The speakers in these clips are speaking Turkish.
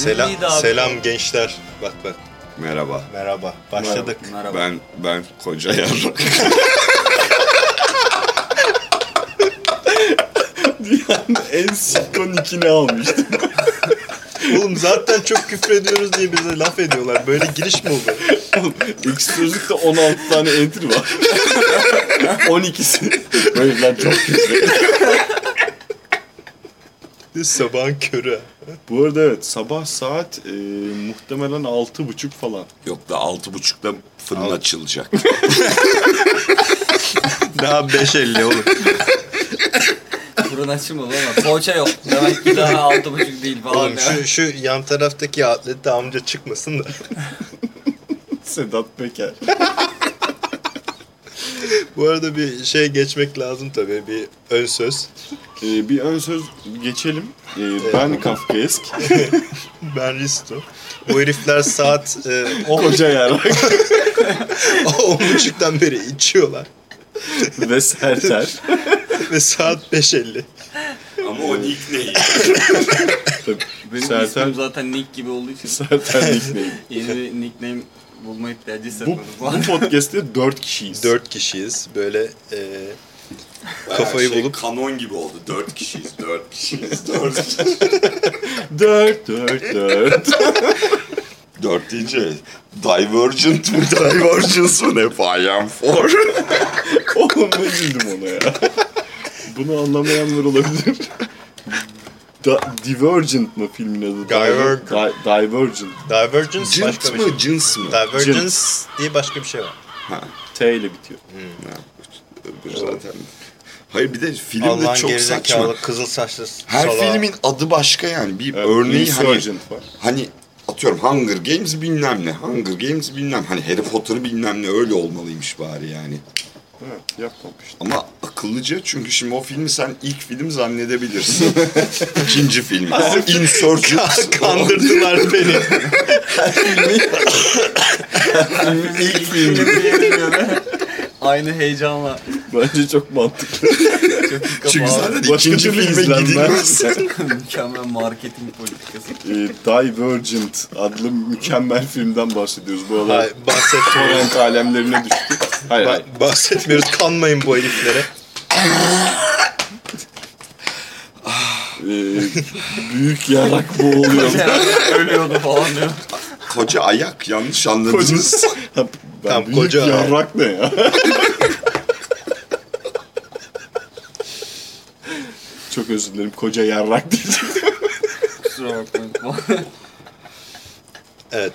Selam, selam gençler. Bak bak. Merhaba. Merhaba. Başladık. Merhaba. Ben ben koca yarrak. en sikon ikini almıştım. Oğlum zaten çok küfür ediyoruz diye bize laf ediyorlar. Böyle giriş mi olur? İlk sözlükte 16 tane entry var. 12'si. Böyle lan çok güzel. Biz sabahın körü. Bu arada evet sabah saat e, muhtemelen 6.30 falan. Yok da altı buçukta fırın Al. açılacak. Daha 5.50 oğlum. Fırın açılmadı ama poğaça yok. Demek ki daha altı buçuk değil falan. Oğlum ya. şu, şu yan taraftaki atlette amca çıkmasın da. Sedat Peker. Bu arada bir şey geçmek lazım tabii. Bir ön söz. E, bir ön söz geçelim. E, ben Kafkaesk. Ben Risto. Bu herifler saat e, 10, Koca yarrak 10.30'dan beri içiyorlar. ve Serter. Ve saat 5.50. Ama o nickname. Tabii, Benim Serter, ismim zaten Nick gibi olduğu için Serter nickname. yeni nickname bulma ihtiyacı Bu, bu podcast'te 4 kişiyiz. 4 kişiyiz. Böyle e, Kafayı şey, bulup- Kanon gibi oldu. Dört kişiyiz. Dört kişiyiz. Dört kişiyiz. 4 4 4. Dört deyince Divergent mı? Divergence mı ne? I am for. Oğlum ne güldüm ona ya. Bunu anlamayanlar olabilir. Da, Divergent mı filmin adı? Divergent. Di- Divergent. Divergence Cint başka bir şey. mı? Cins mi? Divergence diye başka bir şey var. Ha. T ile bitiyor. ha, öbür zaten. Hayır bir de film de çok saçma. kızıl saçlı Her salağı. filmin adı başka yani. Bir Evet, örneği hani var. hani atıyorum Hunger Games bilmem ne. Hunger Games bilmem hani Harry Potter bilmem ne öyle olmalıymış bari yani. Evet, yapmamış. Ama akıllıca çünkü şimdi o filmi sen ilk film zannedebilirsin. İkinci film. Insurgent. Kandırdılar beni. İlk filmi diyebiliyor Aynı heyecanla. Bence çok mantıklı. Çok iyi kafa Çünkü abi. zaten Başka ikinci türlü filme izlenmez. gidilmez. Mükemmel marketing politikası. Ee, Divergent adlı mükemmel filmden bahsediyoruz. Bu arada Hayır, bahsetmiyoruz. torrent alemlerine düştük. Hayır, hayır. Ba- bahsetmiyoruz. Kanmayın bu heriflere. Ee, büyük yarak boğuluyor. Ölüyordu falan diyor. Koca ayak yanlış anladınız. ben Tamam, büyük koca yarrak ne ya? Çok özür dilerim. Koca yarrak diyeceğim. Kusura bakmayın. Evet.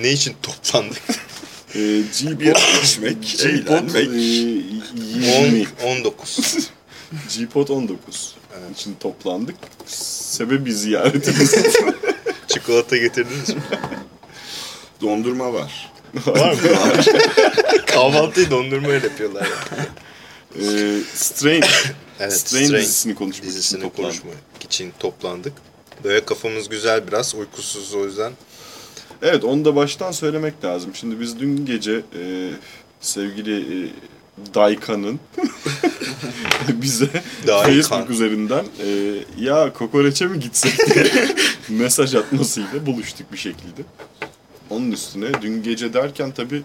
Ne için toplandık? Ee, G-Pod, içmek, eğlenmek. e, 20. 10, 19. G-Pod 19 için toplandık. Sebebi ziyaretimiz. Çikolata getirdiniz mi? Dondurma var. Var mı? Kahvaltıyı dondurmayla yapıyorlar. ya. ee, Strain, Evet, Strain, Strain dizisini konuşmak için dizisini toplandık. konuşmak için toplandık. Böyle kafamız güzel biraz. Uykusuz o yüzden. Evet onu da baştan söylemek lazım. Şimdi biz dün gece e, sevgili e, Daykan'ın bize Daykan. Facebook üzerinden e, ya kokoreçe mi gitsek diye mesaj atmasıyla buluştuk bir şekilde. Onun üstüne dün gece derken tabi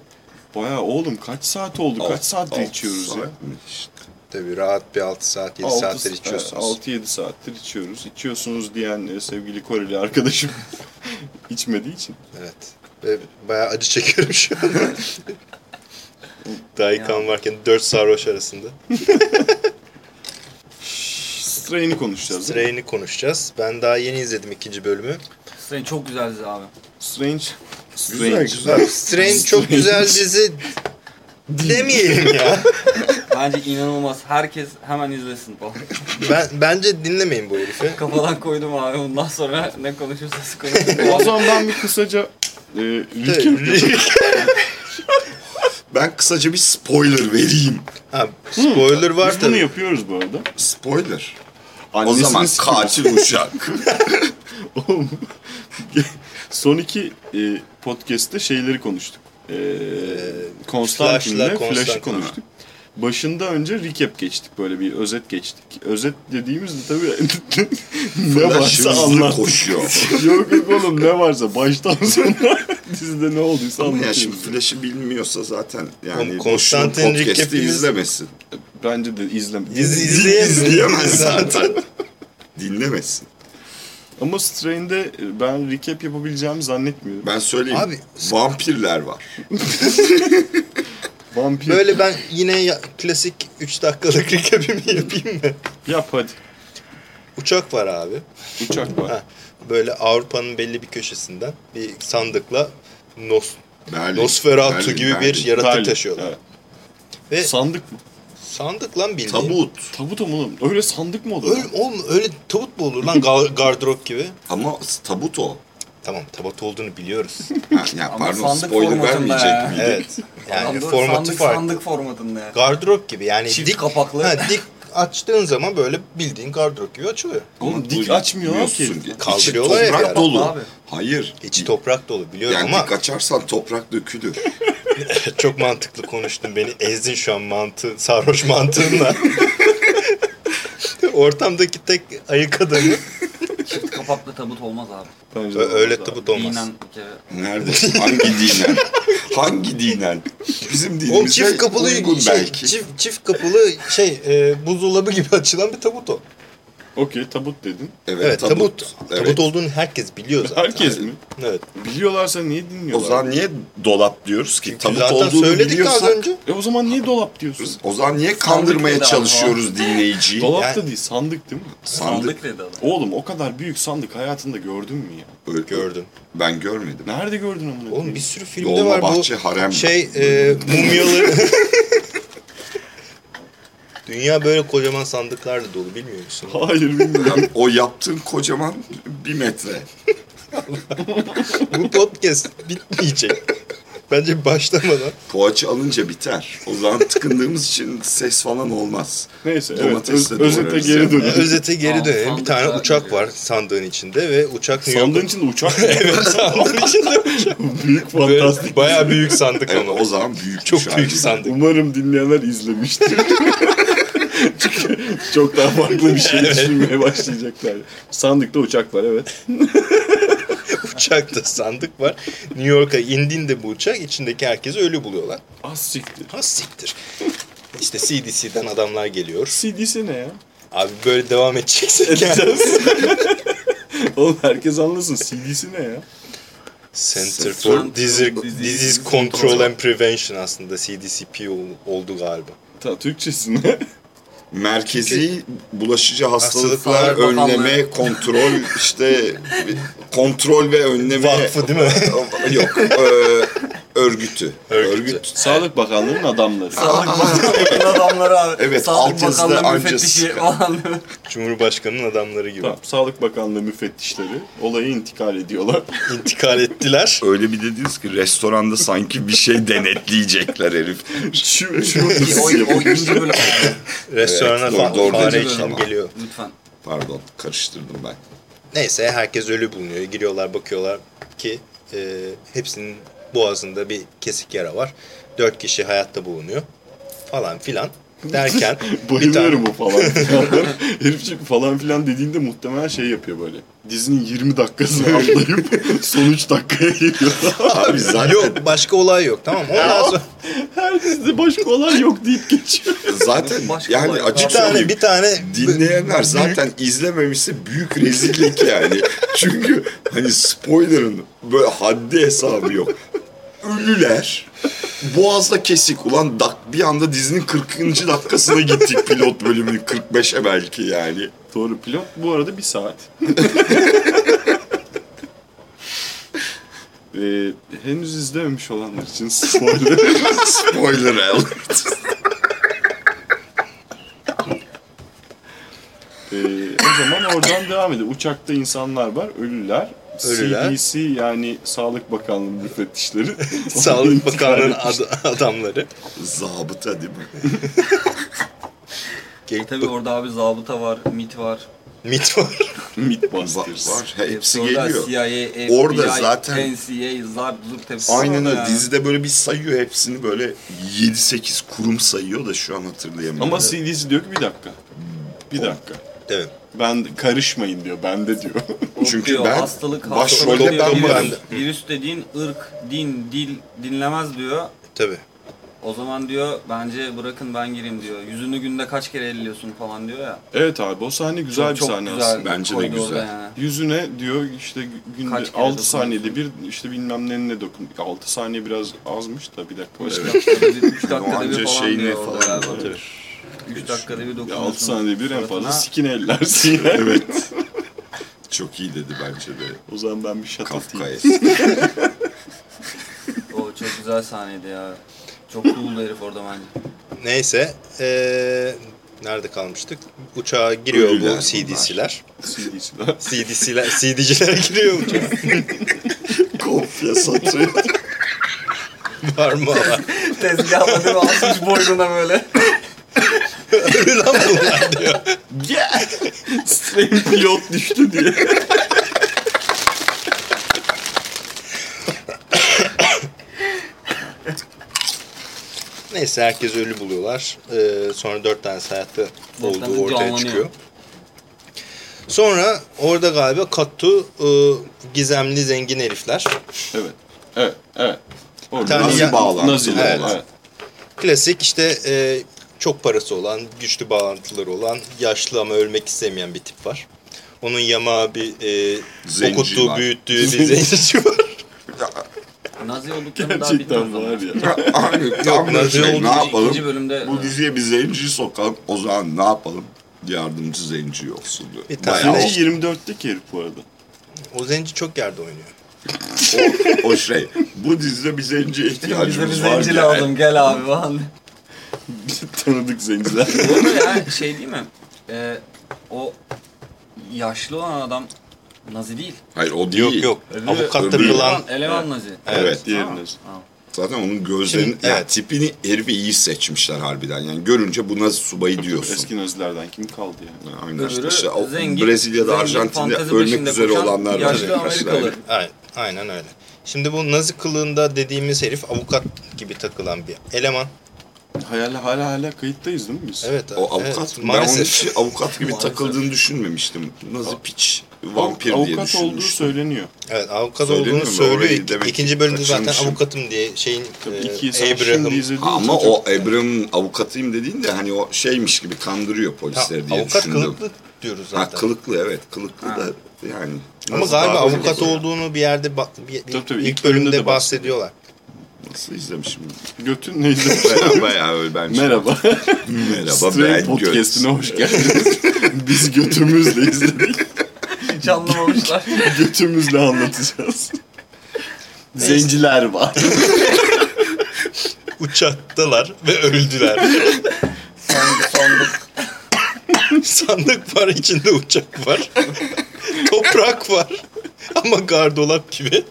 baya oğlum kaç saat oldu kaç saattir Altı içiyoruz ya. saat mi işte? Tabii rahat bir 6 saat 7 saattir içiyorsunuz. 6-7 saattir içiyoruz. İçiyorsunuz diyen e, sevgili Koreli arkadaşım içmediği için. Evet. Ve bayağı acı çekiyorum şu an. Dayıkan varken 4 sarhoş arasında. Strain'i konuşacağız. değil mi? Strain'i konuşacağız. Ben daha yeni izledim ikinci bölümü. Senin çok güzel dizi abi. Strange. Güzel güzel. Strain çok güzel dizi demeyelim ya. Bence inanılmaz. Herkes hemen izlesin falan. Ben bence dinlemeyin bu herifi. Kafadan koydum abi. Bundan sonra ne konuşursanız konuşun. O zaman ben bir kısaca e, recap. Ben kısaca bir spoiler vereyim. ha, spoiler var Biz bunu tabii. yapıyoruz bu arada. Spoiler. O Annesini zaman katil uşak. Oğlum, Son iki e, podcast'te şeyleri konuştuk. E, Konstantin'le Flash'ı konuştuk. Başında önce recap geçtik böyle bir özet geçtik. Özet dediğimizde tabii ne varsa anlat. koşuyor. yok yok oğlum ne varsa baştan sona dizide ne olduysa Ama ya şimdi Flash'ı bilmiyorsa zaten yani Oğlum, boşuna Konstantin podcast'i recap'imiz- izlemesin. Bence de izleme. İz, izleyemiyoruz İzleyemez zaten. Dinlemesin. Ama Strain'de ben recap yapabileceğimi zannetmiyorum. Ben söyleyeyim. Abi- Vampirler var. Vampir Böyle ben yine ya- klasik 3 dakikalık recap'imi yapayım mı? yap hadi. Uçak var abi. Uçak var. Ha, böyle Avrupa'nın belli bir köşesinden bir sandıkla Nos, Berlin. Nosferatu Berlin, gibi Berlin. bir yaratık Berlin, taşıyorlar. evet. Ve Sandık mı? Sandık lan bildiğin. Tabut. Tabut mu oğlum? Öyle sandık mı olur? Öyle, oğlum, öyle tabut mu olur lan Gar- gardırop gibi? Ama tabut o. Tamam tabut olduğunu biliyoruz. Ha, ya Ama pardon sandık spoiler formatında vermeyecek ya. miydim? evet. Yani Sandık- formatı sandık, farklı. Sandık formatında ya. Gardırop gibi yani Çift dik kapaklı. Ha, dik açtığın zaman böyle bildiğin gardırop gibi açılıyor. Oğlum dik açmıyor ki. diye. Kaldırıyorlar İçi ya toprak ara. dolu. Abi. Hayır. İçi toprak dolu biliyorum Yani ama dik açarsan toprak dökülür. çok mantıklı konuştun. Beni ezdin şu an mantığı, sarhoş mantığınla. Ortamdaki tek ayık adamı. Çift kapaklı tabut olmaz abi. Bence de Öyle olmaz tabut olmaz. Dinen bir kere. Nerede? Hangi dinen? Hangi dinen? Bizim dinimize çift kapılı uygun şey, belki. çift, çift kapılı şey e, buzdolabı gibi açılan bir tabut o. Okey tabut dedin. Evet, tabut. Evet. Tabut olduğunu herkes biliyor zaten. Herkes mi? Evet. Biliyorlarsa niye O dinliyorlar? zaman niye dolap diyoruz ki? Çünkü Tabut zaten olduğunu söyledik az önce. E o zaman niye dolap diyorsun? O zaman niye kandırmaya dedi çalışıyoruz dinleyiciyi? Dolap Yani- da değil sandık değil mi? Sandık. Sandık dedi adam. Oğlum o kadar büyük sandık hayatında gördün mü ya? Öyle- Gördüm. Ben görmedim. Nerede gördün amına Oğlum bir sürü filmde Dolma var bahçe, bu harem. şey e, mumyalı. Dünya böyle kocaman sandıklarla dolu bilmiyor musun? Hayır bilmiyorum. O yaptığın kocaman bir metre. Bu podcast bitmeyecek. Bence başlamadan. Poğaça alınca biter. O zaman tıkındığımız için ses falan olmaz. Neyse evet öz- özete geri yani. dönelim. Özete geri dönelim. Bir tane uçak var sandığın içinde ve uçak Sandığın içinde uçak Evet sandığın içinde uçak. büyük fantastik. Bayağı büyük sandık Evet, ama. o zaman büyük Çok büyük sandık. Umarım dinleyenler izlemiştir. Çok daha farklı bir şey düşünmeye başlayacaklar. Sandıkta uçak var evet. Uçakta sandık var. New York'a indiğinde bu uçak içindeki herkesi ölü buluyorlar. Az siktir. Ha siktir. İşte CDC'den adamlar geliyor. CD'si ne ya? Abi böyle devam edeceksek yani. Oğlum herkes anlasın CD'si ne ya? Center for Disease, Disease Control. And Prevention aslında CDCP ol- oldu galiba. Ta Türkçesi ne? Merkezi bulaşıcı hastalıklar, Hastalıklar önleme, kontrol işte kontrol ve önleme Vakfı değil mi? Yok, e, örgütü. Örgütü. Örgüt. Sağlık Bakanlığı'nın adamları. Sağlık Bakanlığı'nın adamları abi. Evet, Sağlık Bakanlığı müfettişi falan. Cumhurbaşkanının adamları gibi. Tamam, Sağlık Bakanlığı müfettişleri olayı intikal ediyorlar. İntikal ettiler. Öyle bir dediniz ki restoranda sanki bir şey denetleyecekler herif. şu, şu o, o ikinci bölüm. Restorana Evet, doğru, doğru fare için geliyor. Lütfen. Pardon, karıştırdım ben. Neyse herkes ölü bulunuyor. Giriyorlar bakıyorlar ki e, hepsinin boğazında bir kesik yara var. Dört kişi hayatta bulunuyor. Falan filan. Derken Bayılıyorum o falan filanlara. Herif falan filan dediğinde muhtemelen şey yapıyor böyle. Dizinin 20 dakikasını atlayıp son 3 dakikaya geliyor. Abi zaten, yok başka olay yok tamam? Ondan sonra Her dizide başka olay yok deyip geçiyor. zaten Başka yani olay- bir açık tane söyleyeyim. bir tane Dinleyenler zaten izlememişse büyük rezillik yani. Çünkü hani spoiler'ın böyle haddi hesabı yok. Ölüler boğazda kesik. Ulan dak, bir anda dizinin 40. dakikasına gittik pilot bölümünün 45'e belki yani. Doğru pilot bu arada bir saat. Ee, henüz izlememiş olanlar için spoiler. Spoiler alert. Ee, o zaman oradan devam edelim. Uçakta insanlar var, ölüler. Ölüler. CDC yani Sağlık Bakanlığı müfettişleri. Sağlık Bakanlığı'nın ad- adamları. Zabıta değil mi? Gelip Tabii orada abi zabıta var, MIT var. mit var. Var, Mythbusters. var. Hepsi orada geliyor. CIA, FBI, Orada zaten- NCA, zart zurt hepsi Aynen öyle. yani. Dizide böyle bir sayıyor hepsini böyle 7-8 kurum sayıyor da şu an hatırlayamıyorum. Ama CD'si diyor ki bir dakika. Bir dakika. Evet. Ben karışmayın diyor. Bende diyor. Çünkü Diyor, ben hastalık, başrolde hastalık diyor, ben virüs, varım. virüs dediğin ırk, din, dil dinlemez diyor. Tabii. O zaman diyor bence bırakın ben gireyim diyor. Yüzünü günde kaç kere elliyorsun falan diyor ya. evet abi o sahne güzel çok, bir çok sahne güzel aslında. Bence de güzel. Yani. Yüzüne diyor işte günde Kaç kere 6 saniyede bir işte bilmem ne dokun. 6 saniye biraz azmış da bir dakika. Başka. Evet. 3 dakikada Anca bir falan şeyine diyor orada falan galiba. Böyle. 3 dakikada bir dokunuyorsun. 6 saniyede bir en fazla sikine ellersin yine. evet. Çok iyi dedi bence de. O zaman ben bir şat atayım. O çok güzel sahneydi ya. Çok cool herif orada bence. Neyse. eee, nerede kalmıştık? Uçağa giriyor Ölüler bu bunlar. CD'siler. CD'siler. CD'siler, CD'ciler giriyor uçağa. Kopya satıyor. Var mı olan? Tezgahla değil mi? Asmış boynuna böyle. Ölü lan bunlar diyor. Gel! Strain pilot düştü diye. Neyse herkes ölü buluyorlar. Eee, sonra dört tane hayatta olduğu ortaya çıkıyor. Sonra orada galiba Kattu eee, gizemli zengin herifler. Evet. Evet. Evet. Orada Nazi bağlantılı Naziler. Evet. Evet. Klasik işte eee, çok parası olan, güçlü bağlantıları olan, yaşlı ama ölmek istemeyen bir tip var. Onun yamağı bir Zenci okuttuğu, var. büyüttüğü bir zenci var. Nazi olduklarını daha Gerçekten var ya. Abi tam da Nazi şey ne yapalım? İkinci bölümde Bu diziye bir zenci sokalım. O zaman ne yapalım? Yardımcı zenci yoksun diyor. Bir tane Bayağı de- Zenci 24'teki herif bu arada. O zenci çok yerde oynuyor. o, o şey. Bu dizide bir zenciye bize bir ihtiyacımız var. zenci yani. lazım gel abi falan. Tanıdık zenciler. Bu arada yani şey değil mi? Ee, o yaşlı olan adam Nazi değil. Hayır o değil. Yok yok. Öbürü- Avukat öbürü- takılan Eleman, Nazi. Evet. Diğeriniz. Tamam. Zaten onun gözlerinin Şimdi, yani evet. tipini herifi iyi seçmişler harbiden. Yani görünce bu nasıl subayı diyorsun. Eski Nazilerden kim kaldı yani? Aynen işte, Öbürü işte o zengin, Brezilya'da, zengin, Arjantin'de fantezi ölmek peşinde üzere koşan olanlar var. yaşlı. Amerikalı. Aynen, aynen öyle. Şimdi bu Nazi kılığında dediğimiz herif avukat gibi takılan bir eleman. Hala hala hala kayıttayız değil mi biz? Evet. O avukat, evet, ben onun maalesef. hiç avukat gibi takıldığını düşünmemiştim. Nazi piç, vampir diye Avukat olduğu söyleniyor. Evet avukat Söyleniyor olduğunu söylüyor. Orayı İk- demek İkinci bölümde zaten kaçırmışım. avukatım diye şeyin Tabii e, iki saat Abraham. Ama için o çok- Abraham'ın avukatıyım dediğinde hani o şeymiş gibi kandırıyor Ha, polisleri diye avukat düşündüm. kılıklı diyoruz Ha zaten. kılıklı evet kılıklı da yani. Ama nasıl galiba daha avukat olduğunu bir yerde ba- bir, Tabii, tabii, ilk, ilk bölümde bölümde de bahsediyorlar. Nasıl izlemişim? Götün neydi? Bayağı, bayağı öyle bence. Merhaba. Merhaba Strain ben Göt. Podcast'ine hoş geldiniz. Biz götümüzle izledik. Hiç anlamamışlar. götümüzle anlatacağız. Zenciler var. Uçaktalar ve öldüler. Sandık sandık. Sandık var içinde uçak var. Toprak var. Ama gardolap gibi.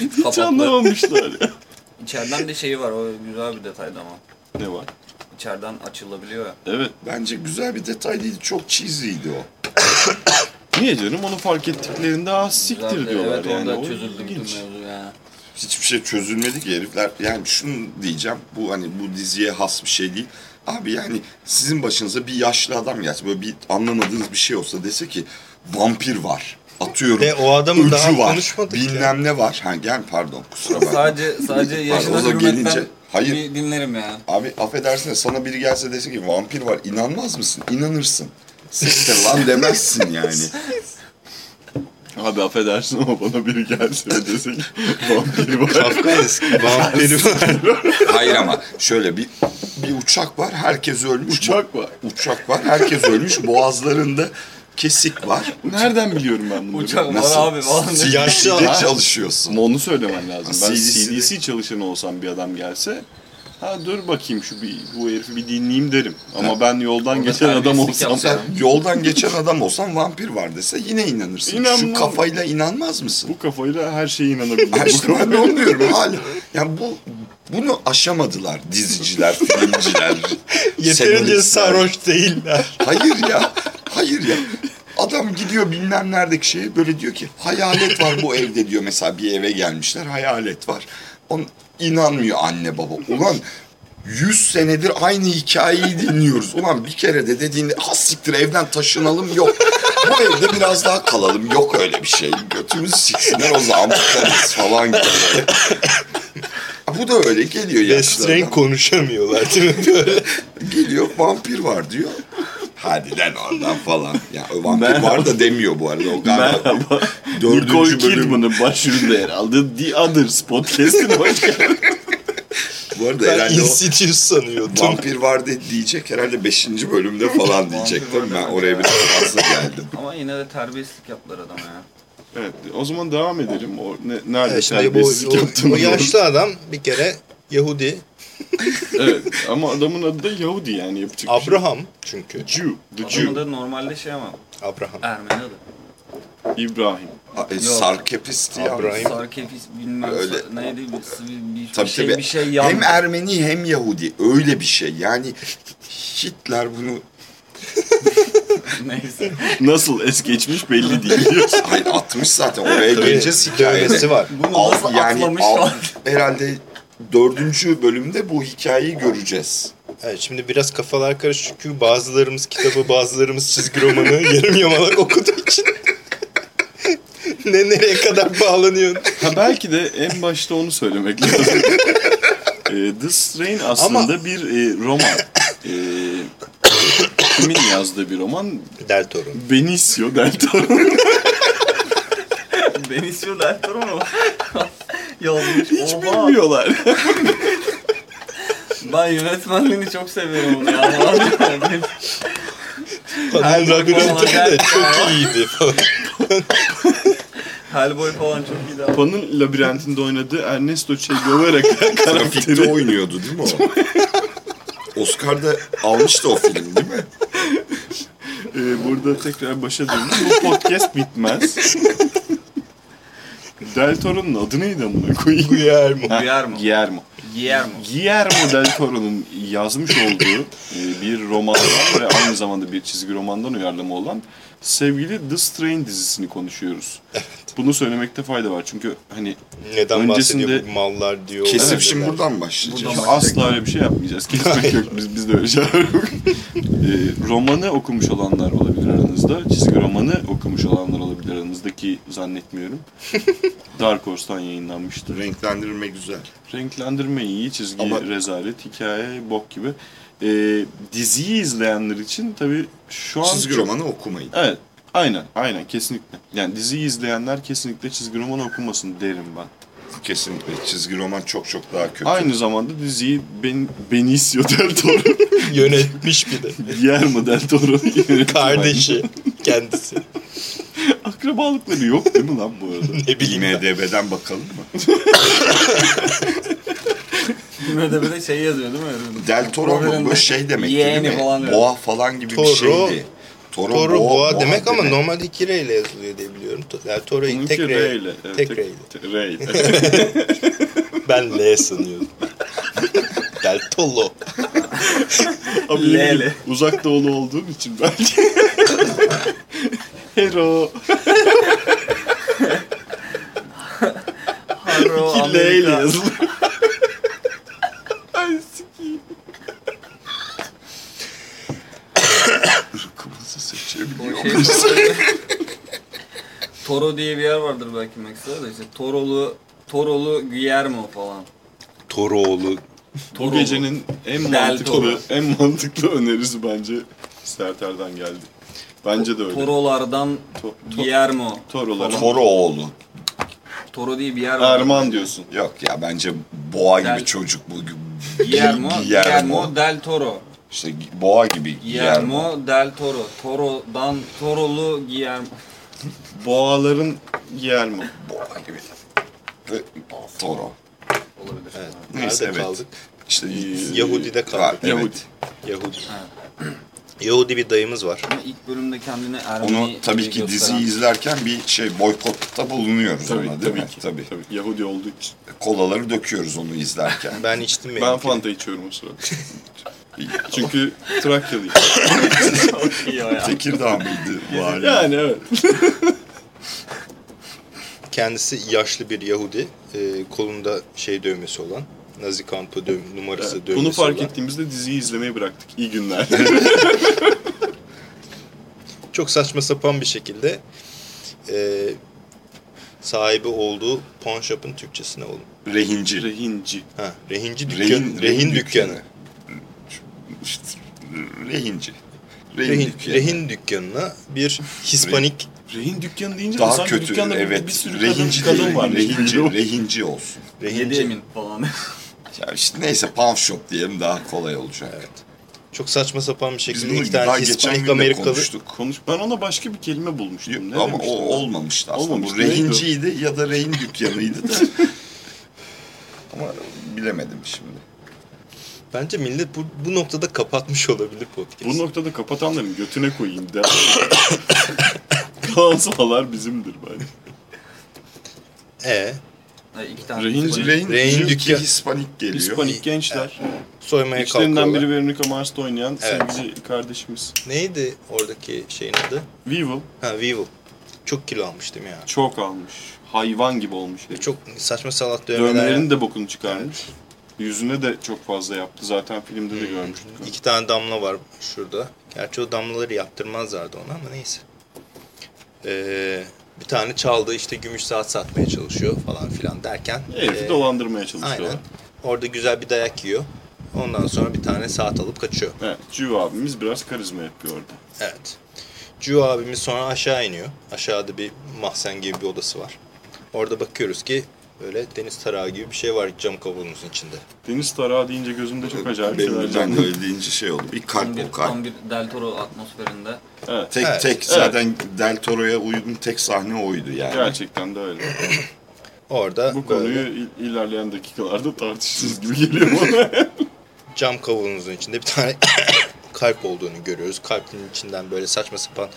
Hiç anlamamışlar ya. İçeriden de şeyi var. O güzel bir detaydı ama. Ne var? İçeriden açılabiliyor ya. Evet. Bence güzel bir detay değil. Çok cheesy'ydi o. Niye canım onu fark ettiklerinde ah siktir Güzel de- diyorlar evet, yani. orada O çözüldü bütün ilginç. mevzu yani. Hiçbir şey çözülmedi ki herifler. Yani şunu diyeceğim. Bu hani bu diziye has bir şey değil. Abi yani sizin başınıza bir yaşlı adam gelse böyle bir anlamadığınız bir şey olsa dese ki vampir var. Atıyorum. Ve o adamı öcü daha var. konuşmadık Bilmem ne var. Ha gel pardon kusura bakma. Sadece sadece yaşına hürmetten gelince- Hayır. bir dinlerim yani. Abi affedersin de sana biri gelse dese ki vampir var inanmaz mısın? İnanırsın. Siktir lan demezsin yani. Abi affedersin ama bana biri gelse ve dese ki vampir var. Kafkaesk vampiri var. Hayır ama şöyle bir bir uçak var herkes ölmüş. Uçak var. Uçak var herkes ölmüş boğazlarında kesik var. Nereden biliyorum ben bunları? Uçak var Nasıl? abi falan. Yaşlı CD'de adam. çalışıyorsun. Ama onu söylemen lazım. Ben CD'si CDC çalışanı olsam bir adam gelse ha dur bakayım şu bir, bu herifi bir dinleyeyim derim. Ama ben yoldan geçen adam terbiyesizlik olsam. Sen yoldan geçen adam olsan vampir var dese yine inanırsın. Şu İnanmam. kafayla inanmaz mısın? bu kafayla her şeye inanabilirim. Ha işte ben de onu diyorum hala. Yani bu bunu aşamadılar diziciler, filmciler. Yeterince sarhoş değiller. Hayır ya. Hayır ya. Adam gidiyor bilmem neredeki şeyi böyle diyor ki hayalet var bu evde diyor. Mesela bir eve gelmişler hayalet var. On inanmıyor anne baba. Ulan 100 senedir aynı hikayeyi dinliyoruz. Ulan bir kere de dediğinde ha siktir evden taşınalım yok. Bu evde biraz daha kalalım. Yok öyle bir şey. Götümüzü siksinler o zaman bakarız falan gibi. Bu da öyle geliyor yaşlardan. konuşamıyorlar değil mi böyle? Geliyor vampir var diyor. Hadi lan oradan falan. Ya o vampir Merhaba. var da demiyor bu arada. O galiba Merhaba. dördüncü Nicole bölüm. Kidman'ın başrolünde yer aldığı The Others podcast'ine hoş geldin. Bu arada Ben herhalde o Insidious sanıyordum. vampir var de diyecek herhalde beşinci bölümde falan diyecektim. Ben oraya biraz fazla geldim. Ama yine de terbiyesizlik yaptılar adama ya. Evet, o zaman devam edelim. O ne, nerede Evet, şimdi bu, o, yaptığını o yaşlı adam bir kere Yahudi. Evet, ama adamın adı da Yahudi yani yapacak şey. Abraham çünkü. Jew, the Adamın Jew. da normalde şey ama Abraham. Ermeni adı. İbrahim. A- e, Sarkepist ya. Abraham. Sarkefis bilmem Öyle. neydi bir, bir, bir Tabii şey tabii. bir şey yan. hem Ermeni hem Yahudi. Öyle bir şey. Yani Hitler bunu Neyse. Nasıl es geçmiş belli değil diyorsun. hayır atmış zaten. Oraya geleceğiz hikayede. Dövmesi var. Bunu Al- nasıl yani atlamış al- herhalde dördüncü bölümde bu hikayeyi göreceğiz. Evet, şimdi biraz kafalar karışık çünkü bazılarımız kitabı bazılarımız çizgi romanı yarım yamalak okuduğu için. ne nereye kadar bağlanıyor? Ha belki de en başta onu söylemek lazım. Ee, The Strain aslında bir e, roman. Ee, kimin yazdığı bir roman? Del Toro. Benicio del Toro. Benicio del Toro mu? Yazmış. Hiç Oha. bilmiyorlar. Ben yönetmenliğini çok seviyorum onu ya. Benim- Pan'ın Hellboy labirenti falan de gel- çok iyiydi falan. Hellboy falan çok iyiydi abi. Pan'ın labirentinde oynadığı Ernesto Che Guevara Trafikte karakteri. oynuyordu değil mi o? Oscar'da almıştı o film değil mi? Ee, burada tekrar başa döndüm. Bu podcast bitmez. Del Toro'nun adı neydi amına koyayım? Guillermo. Ha, Guillermo. Guillermo. Guillermo. Guillermo del Toro'nun yazmış olduğu e, bir romandan ve aynı zamanda bir çizgi romandan uyarlama olan sevgili The Strain dizisini konuşuyoruz. Bunu söylemekte fayda var çünkü hani Neden Öncesinde- bahsediyor bu mallar diyor. Kesip neler. şimdi buradan mı başlayacağız? Buradan asla öyle bir şey yapmayacağız. Kesmek yok biz, biz de öyle şeyler yok. E, romanı okumuş olanlar olabilir aranızda. Çizgi romanı okumuş olanlar olabilir aranızda ki zannetmiyorum. Dark Horse'tan yayınlanmıştır. Renklendirme güzel. Renklendirme iyi, çizgi Ama- rezalet, hikaye bok gibi. Ee, diziyi izleyenler için tabii şu an... Çizgi çok- romanı okumayın. Evet, aynen, aynen kesinlikle. Yani diziyi izleyenler kesinlikle çizgi roman okumasın derim ben. Kesinlikle. Çizgi roman çok çok daha kötü. Aynı zamanda diziyi ben, Benicio del Toro, Yönetmiş bir de. Guillermo del Toro. Kardeşi kendisi. Akrabalıkları yok değil mi lan bu arada? Ne bileyim. IMDB'den bakalım mı? IMDb'de şey yazıyor değil mi? Del Toro bu böyle şey demek değil mi? falan. Boğa falan gibi Toro- bir şeydi. Toro, Toro boğa, demek ama demek. normalde iki R ile yazılıyor diye biliyorum. Yani Toro Onunki tek R ile. evet, tek R ile. te- R ile. Ben L sanıyordum. Del Tolo. Abi bileyim, uzak doğulu olduğum için belki. Hero. Haro, İki L ile Amerika. yazılıyor. O şey Toro diye bir yer vardır belki Max'ta da işte Torolu Torolu Guillermo falan. Toroğlu. Bu Torolu. gecenin en Del mantıklı Toro. en mantıklı önerisi bence Serter'den geldi. Bence de öyle. Torolardan To- to- Guillermo. Toroların Toro oğlu. Toro diye bir yer var. Erman diyorsun. Yok ya bence boğa Del- gibi çocuk bu. Guillermo, Guillermo. Guillermo del Toro. İşte boğa gibi. Guillermo del Toro. Toro'dan Torolu Guillermo. Boğaların Guillermo. Boğa gibi. Ve Toro. Olabilir. Evet. Neyse, Nerede evet. kaldık? İşte Yahudi'de kaldık. Evet. Yahudi. Yahudi. Yahudi bir dayımız var. Ama ilk bölümde kendini Ermeni Onu tabii ki gösteren- diziyi izlerken bir şey boykotta bulunuyoruz Tabii, ona değil tabii mi? ki. Tabii. Tabii. Yahudi olduğu için. Kolaları döküyoruz onu izlerken. Ben içtim Ben benimkini. Fanta içiyorum o sırada. Çünkü Trakyalıyım. Çok iyi o ya. Tekirdağ mıydı? Var ya. yani evet. Kendisi yaşlı bir Yahudi. e, kolunda şey dövmesi olan. Nazi kampı dö- numarası Evet, dövmesi Bunu fark olan. ettiğimizde diziyi izlemeyi bıraktık. İyi günler. Çok saçma sapan bir şekilde e, sahibi olduğu pawn shop'ın Türkçesi ne oğlum? Rehinci. Rehinci. Ha, rehinci dükkan, Rehin, rehin, dükkanı. İşte, rehinci. Rehin, dükkanı. rehin dükkanına bir Hispanik Rehin dükkanı deyince de Daha sanki kötü. dükkanda evet. bir sürü rehinci kadın, kadın var. Rehinci, rehinci olsun. Rehinci. emin falan. Ya işte neyse pawn shop diyelim daha kolay olacak. Evet. Çok saçma sapan bir şekilde iki daha tane Hispanik Amerikalı konuştuk. Konuş. Ben ona başka bir kelime bulmuştum. Ne Ama o olmamıştı aslında. Olmamıştı, Bu rehinciydi ya da rehin dükkanıydı da. Ama bilemedim şimdi. Bence millet bu, bu noktada kapatmış olabilir podcast. Bu noktada kapatanların götüne koyayım de. Kalan sahalar bizimdir bence. E iki tane. Rehin, Rehin rehin dükkan- Hispanik geliyor. Hispanik gençler. soymaya İçlerinden kalkıyorlar. biri Veronica Mars'ta oynayan Evet. sevgili kardeşimiz. Neydi oradaki şeyin adı? Weevil Ha Weevil. Çok kilo almış değil mi ya? çok almış. Hayvan gibi olmuş. herif. Çok saçma salak dövmeler. Dövmelerin de bokunu çıkarmış. Yüzüne de çok fazla yaptı. Zaten filmde Hmm. de görmüştük. İki tane damla var şurada. Gerçi o damlaları yaptırmazlardı ona ama neyse. Ee, bir tane çaldı işte gümüş saat satmaya çalışıyor falan filan derken. Herifi ee, dolandırmaya çalışıyorlar. Aynen. Orada güzel bir dayak yiyor. Ondan sonra bir tane saat alıp kaçıyor. Evet, Ciu abimiz biraz karizma yapıyor orada. Evet. Cu abimiz sonra aşağı iniyor. Aşağıda bir mahzen gibi bir odası var. Orada bakıyoruz ki böyle deniz tarağı gibi bir şey var cam kabuğumuzun içinde. Deniz tarağı deyince gözümde çok acayip Benim şeyler de ben canlandı. öyle deyince şey oldu. Bir Tam kalp bir, o kalp. tam bir Del Toro atmosferinde. Evet, Tek Evet, tek evet. zaten Del Toro'ya uygun tek sahne oydu yani. gerçekten de öyle. Orada Bu böyle konuyu il- ilerleyen dakikalarda tartışırız gibi geliyor bana. cam kabuğumuzun içinde bir tane kalp olduğunu görüyoruz. Kalbin içinden böyle saçma sapan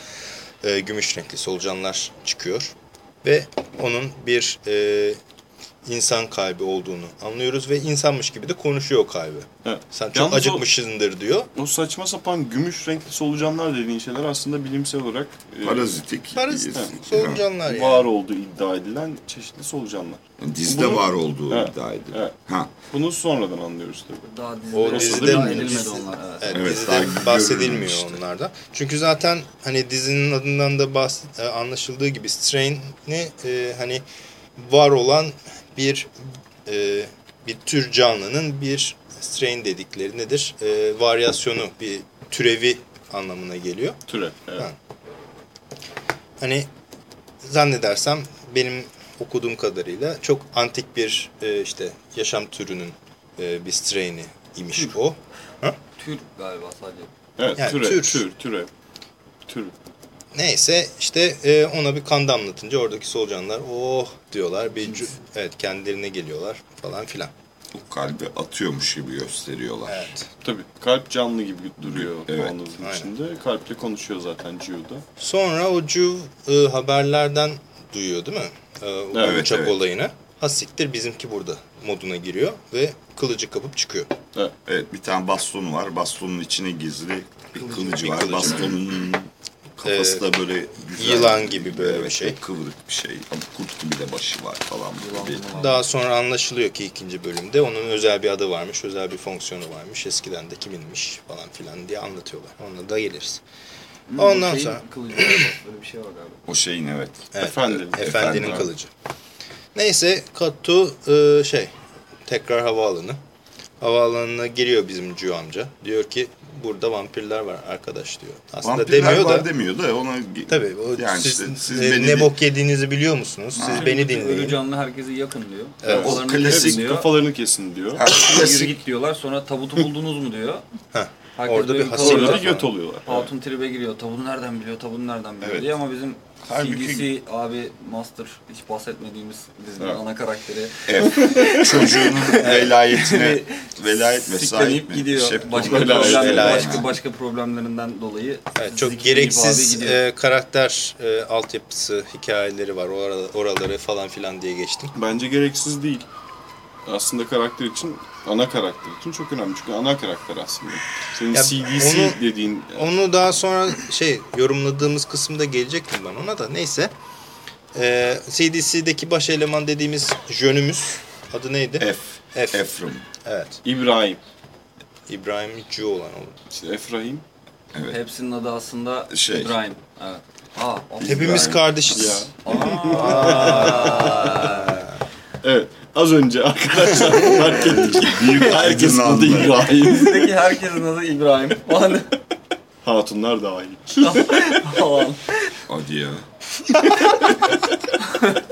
e, gümüş renkli solucanlar çıkıyor. Ve onun bir e, insan kalbi olduğunu anlıyoruz ve insanmış gibi de konuşuyor o kalbi. evet. Sen çok Yalnız o- acıkmışsındır diyor. O saçma sapan gümüş renkli solucanlar dediğin şeyler aslında bilimsel olarak e, Parazitik. Parazit Evet. solucanlar yani. var olduğu iddia edilen çeşitli solucanlar. Dizide Bunu- var olduğu Evet, iddia ediliyor. evet. Ha. Bunu sonradan anlıyoruz tabii. Daha O dizide, daha edilmedi onlar. Evet. Evet, Evet, dizide bahsedilmiyor görülmemişti. onlardan. Çünkü zaten hani dizinin adından da bahs- e, anlaşıldığı gibi Strain'i e, hani var olan bir e, bir tür canlının bir strain dedikleri nedir? E, varyasyonu, bir türevi anlamına geliyor. Türev. Evet. Ha. Hani zannedersem benim okuduğum kadarıyla çok antik bir e, işte yaşam türünün e, bir strain'i imiş o. Tür galiba sadece. Evet, Yani türev, tür. tür, türev. Tür. Neyse işte e, ona bir kan damlatınca oradaki solucanlar oh diyorlar. Bir cü- evet kendilerine geliyorlar falan filan. O kalbi atıyormuş gibi gösteriyorlar. Evet. Tabii kalp canlı gibi duruyor Evet, puanımızın aynen. içinde. Kalple konuşuyor zaten Ciu'da. Sonra o Cu e, haberlerden duyuyor değil mi? E, o Evet, uçak evet. olayını. Ha siktir bizimki burada moduna giriyor ve kılıcı kapıp çıkıyor. Evet. Evet bir tane bastonu var. Bastonun içine gizli bir kılıcı var. kılıcı. Bastonun kafası da böyle güzel. yılan gibi böyle bir evet, şey. Kıvrık bir şey. Ama kurt gibi de başı var falan. Yılan Böyle bir- yılan. Daha sonra anlaşılıyor ki ikinci bölümde onun özel bir adı varmış, özel bir fonksiyonu varmış. Eskiden de kiminmiş falan filan diye anlatıyorlar. Onunla da geliriz. Hı, Ondan şeyin sonra- Kılıcı. Böyle bir şey var galiba. O şeyin evet. Evet, Efendinin. Efendinin Efendim. kılıcı. Neyse Kattu e, şey tekrar havaalanı. Havaalanına giriyor bizim Cu amca. Diyor ki burada vampirler var arkadaş diyor. Aslında Vampirler demiyor var da. demiyor da ona Tabii o yani siz, işte siz e, beni ne bok yediğinizi biliyor musunuz? Siz Ha. beni Ölü dinleyin. canlı herkesi yakın diyor. Evet. Kafalarını O klasik kesin diyor. kafalarını kesin diyor. Ha, Yürü git diyorlar. Sonra tabutu buldunuz mu diyor. Heh, Herkes Orada bir kalıyor. hasır Sonra var. da göt oluyorlar. Hatun tribe giriyor. Tabutu nereden biliyor, tabutu nereden biliyor Evet. diye ama bizim Halbuki- CDC abi Master hiç bahsetmediğimiz dizinin Evet. ana karakteri F. Çocuğunun velayetine velayet mi sahip mi? gidiyor. Şef başka, Velayet. problem, Velayet. başka başka problemlerinden dolayı Evet, çok gereksiz e, karakter e, altyapısı, hikayeleri var. Oraları, oraları falan filan diye geçtim. Bence gereksiz değil. aslında karakter için, ana karakter için çok önemli. Çünkü ana karakter aslında. Senin Ya CDC onu- dediğin Onu daha sonra şey yorumladığımız kısımda gelecektim ben ona da. Neyse. Ee, CDC'deki baş eleman dediğimiz jönümüz adı neydi? F. F. Efrem. Evet. İbrahim. İbrahim Cu olan o. İşte Efraim. Evet. Hepsinin adı aslında Şey. İbrahim. Evet. Aa, Hepimiz İbrahim. kardeşiz. Ya. Aa. Evet. Az önce arkadaşlar fark ettik. Büyük Herkesin adı. İbrahim. Bizdeki herkesin adı İbrahim. Falan. Hatunlar dahil. Falan. Hadi ya.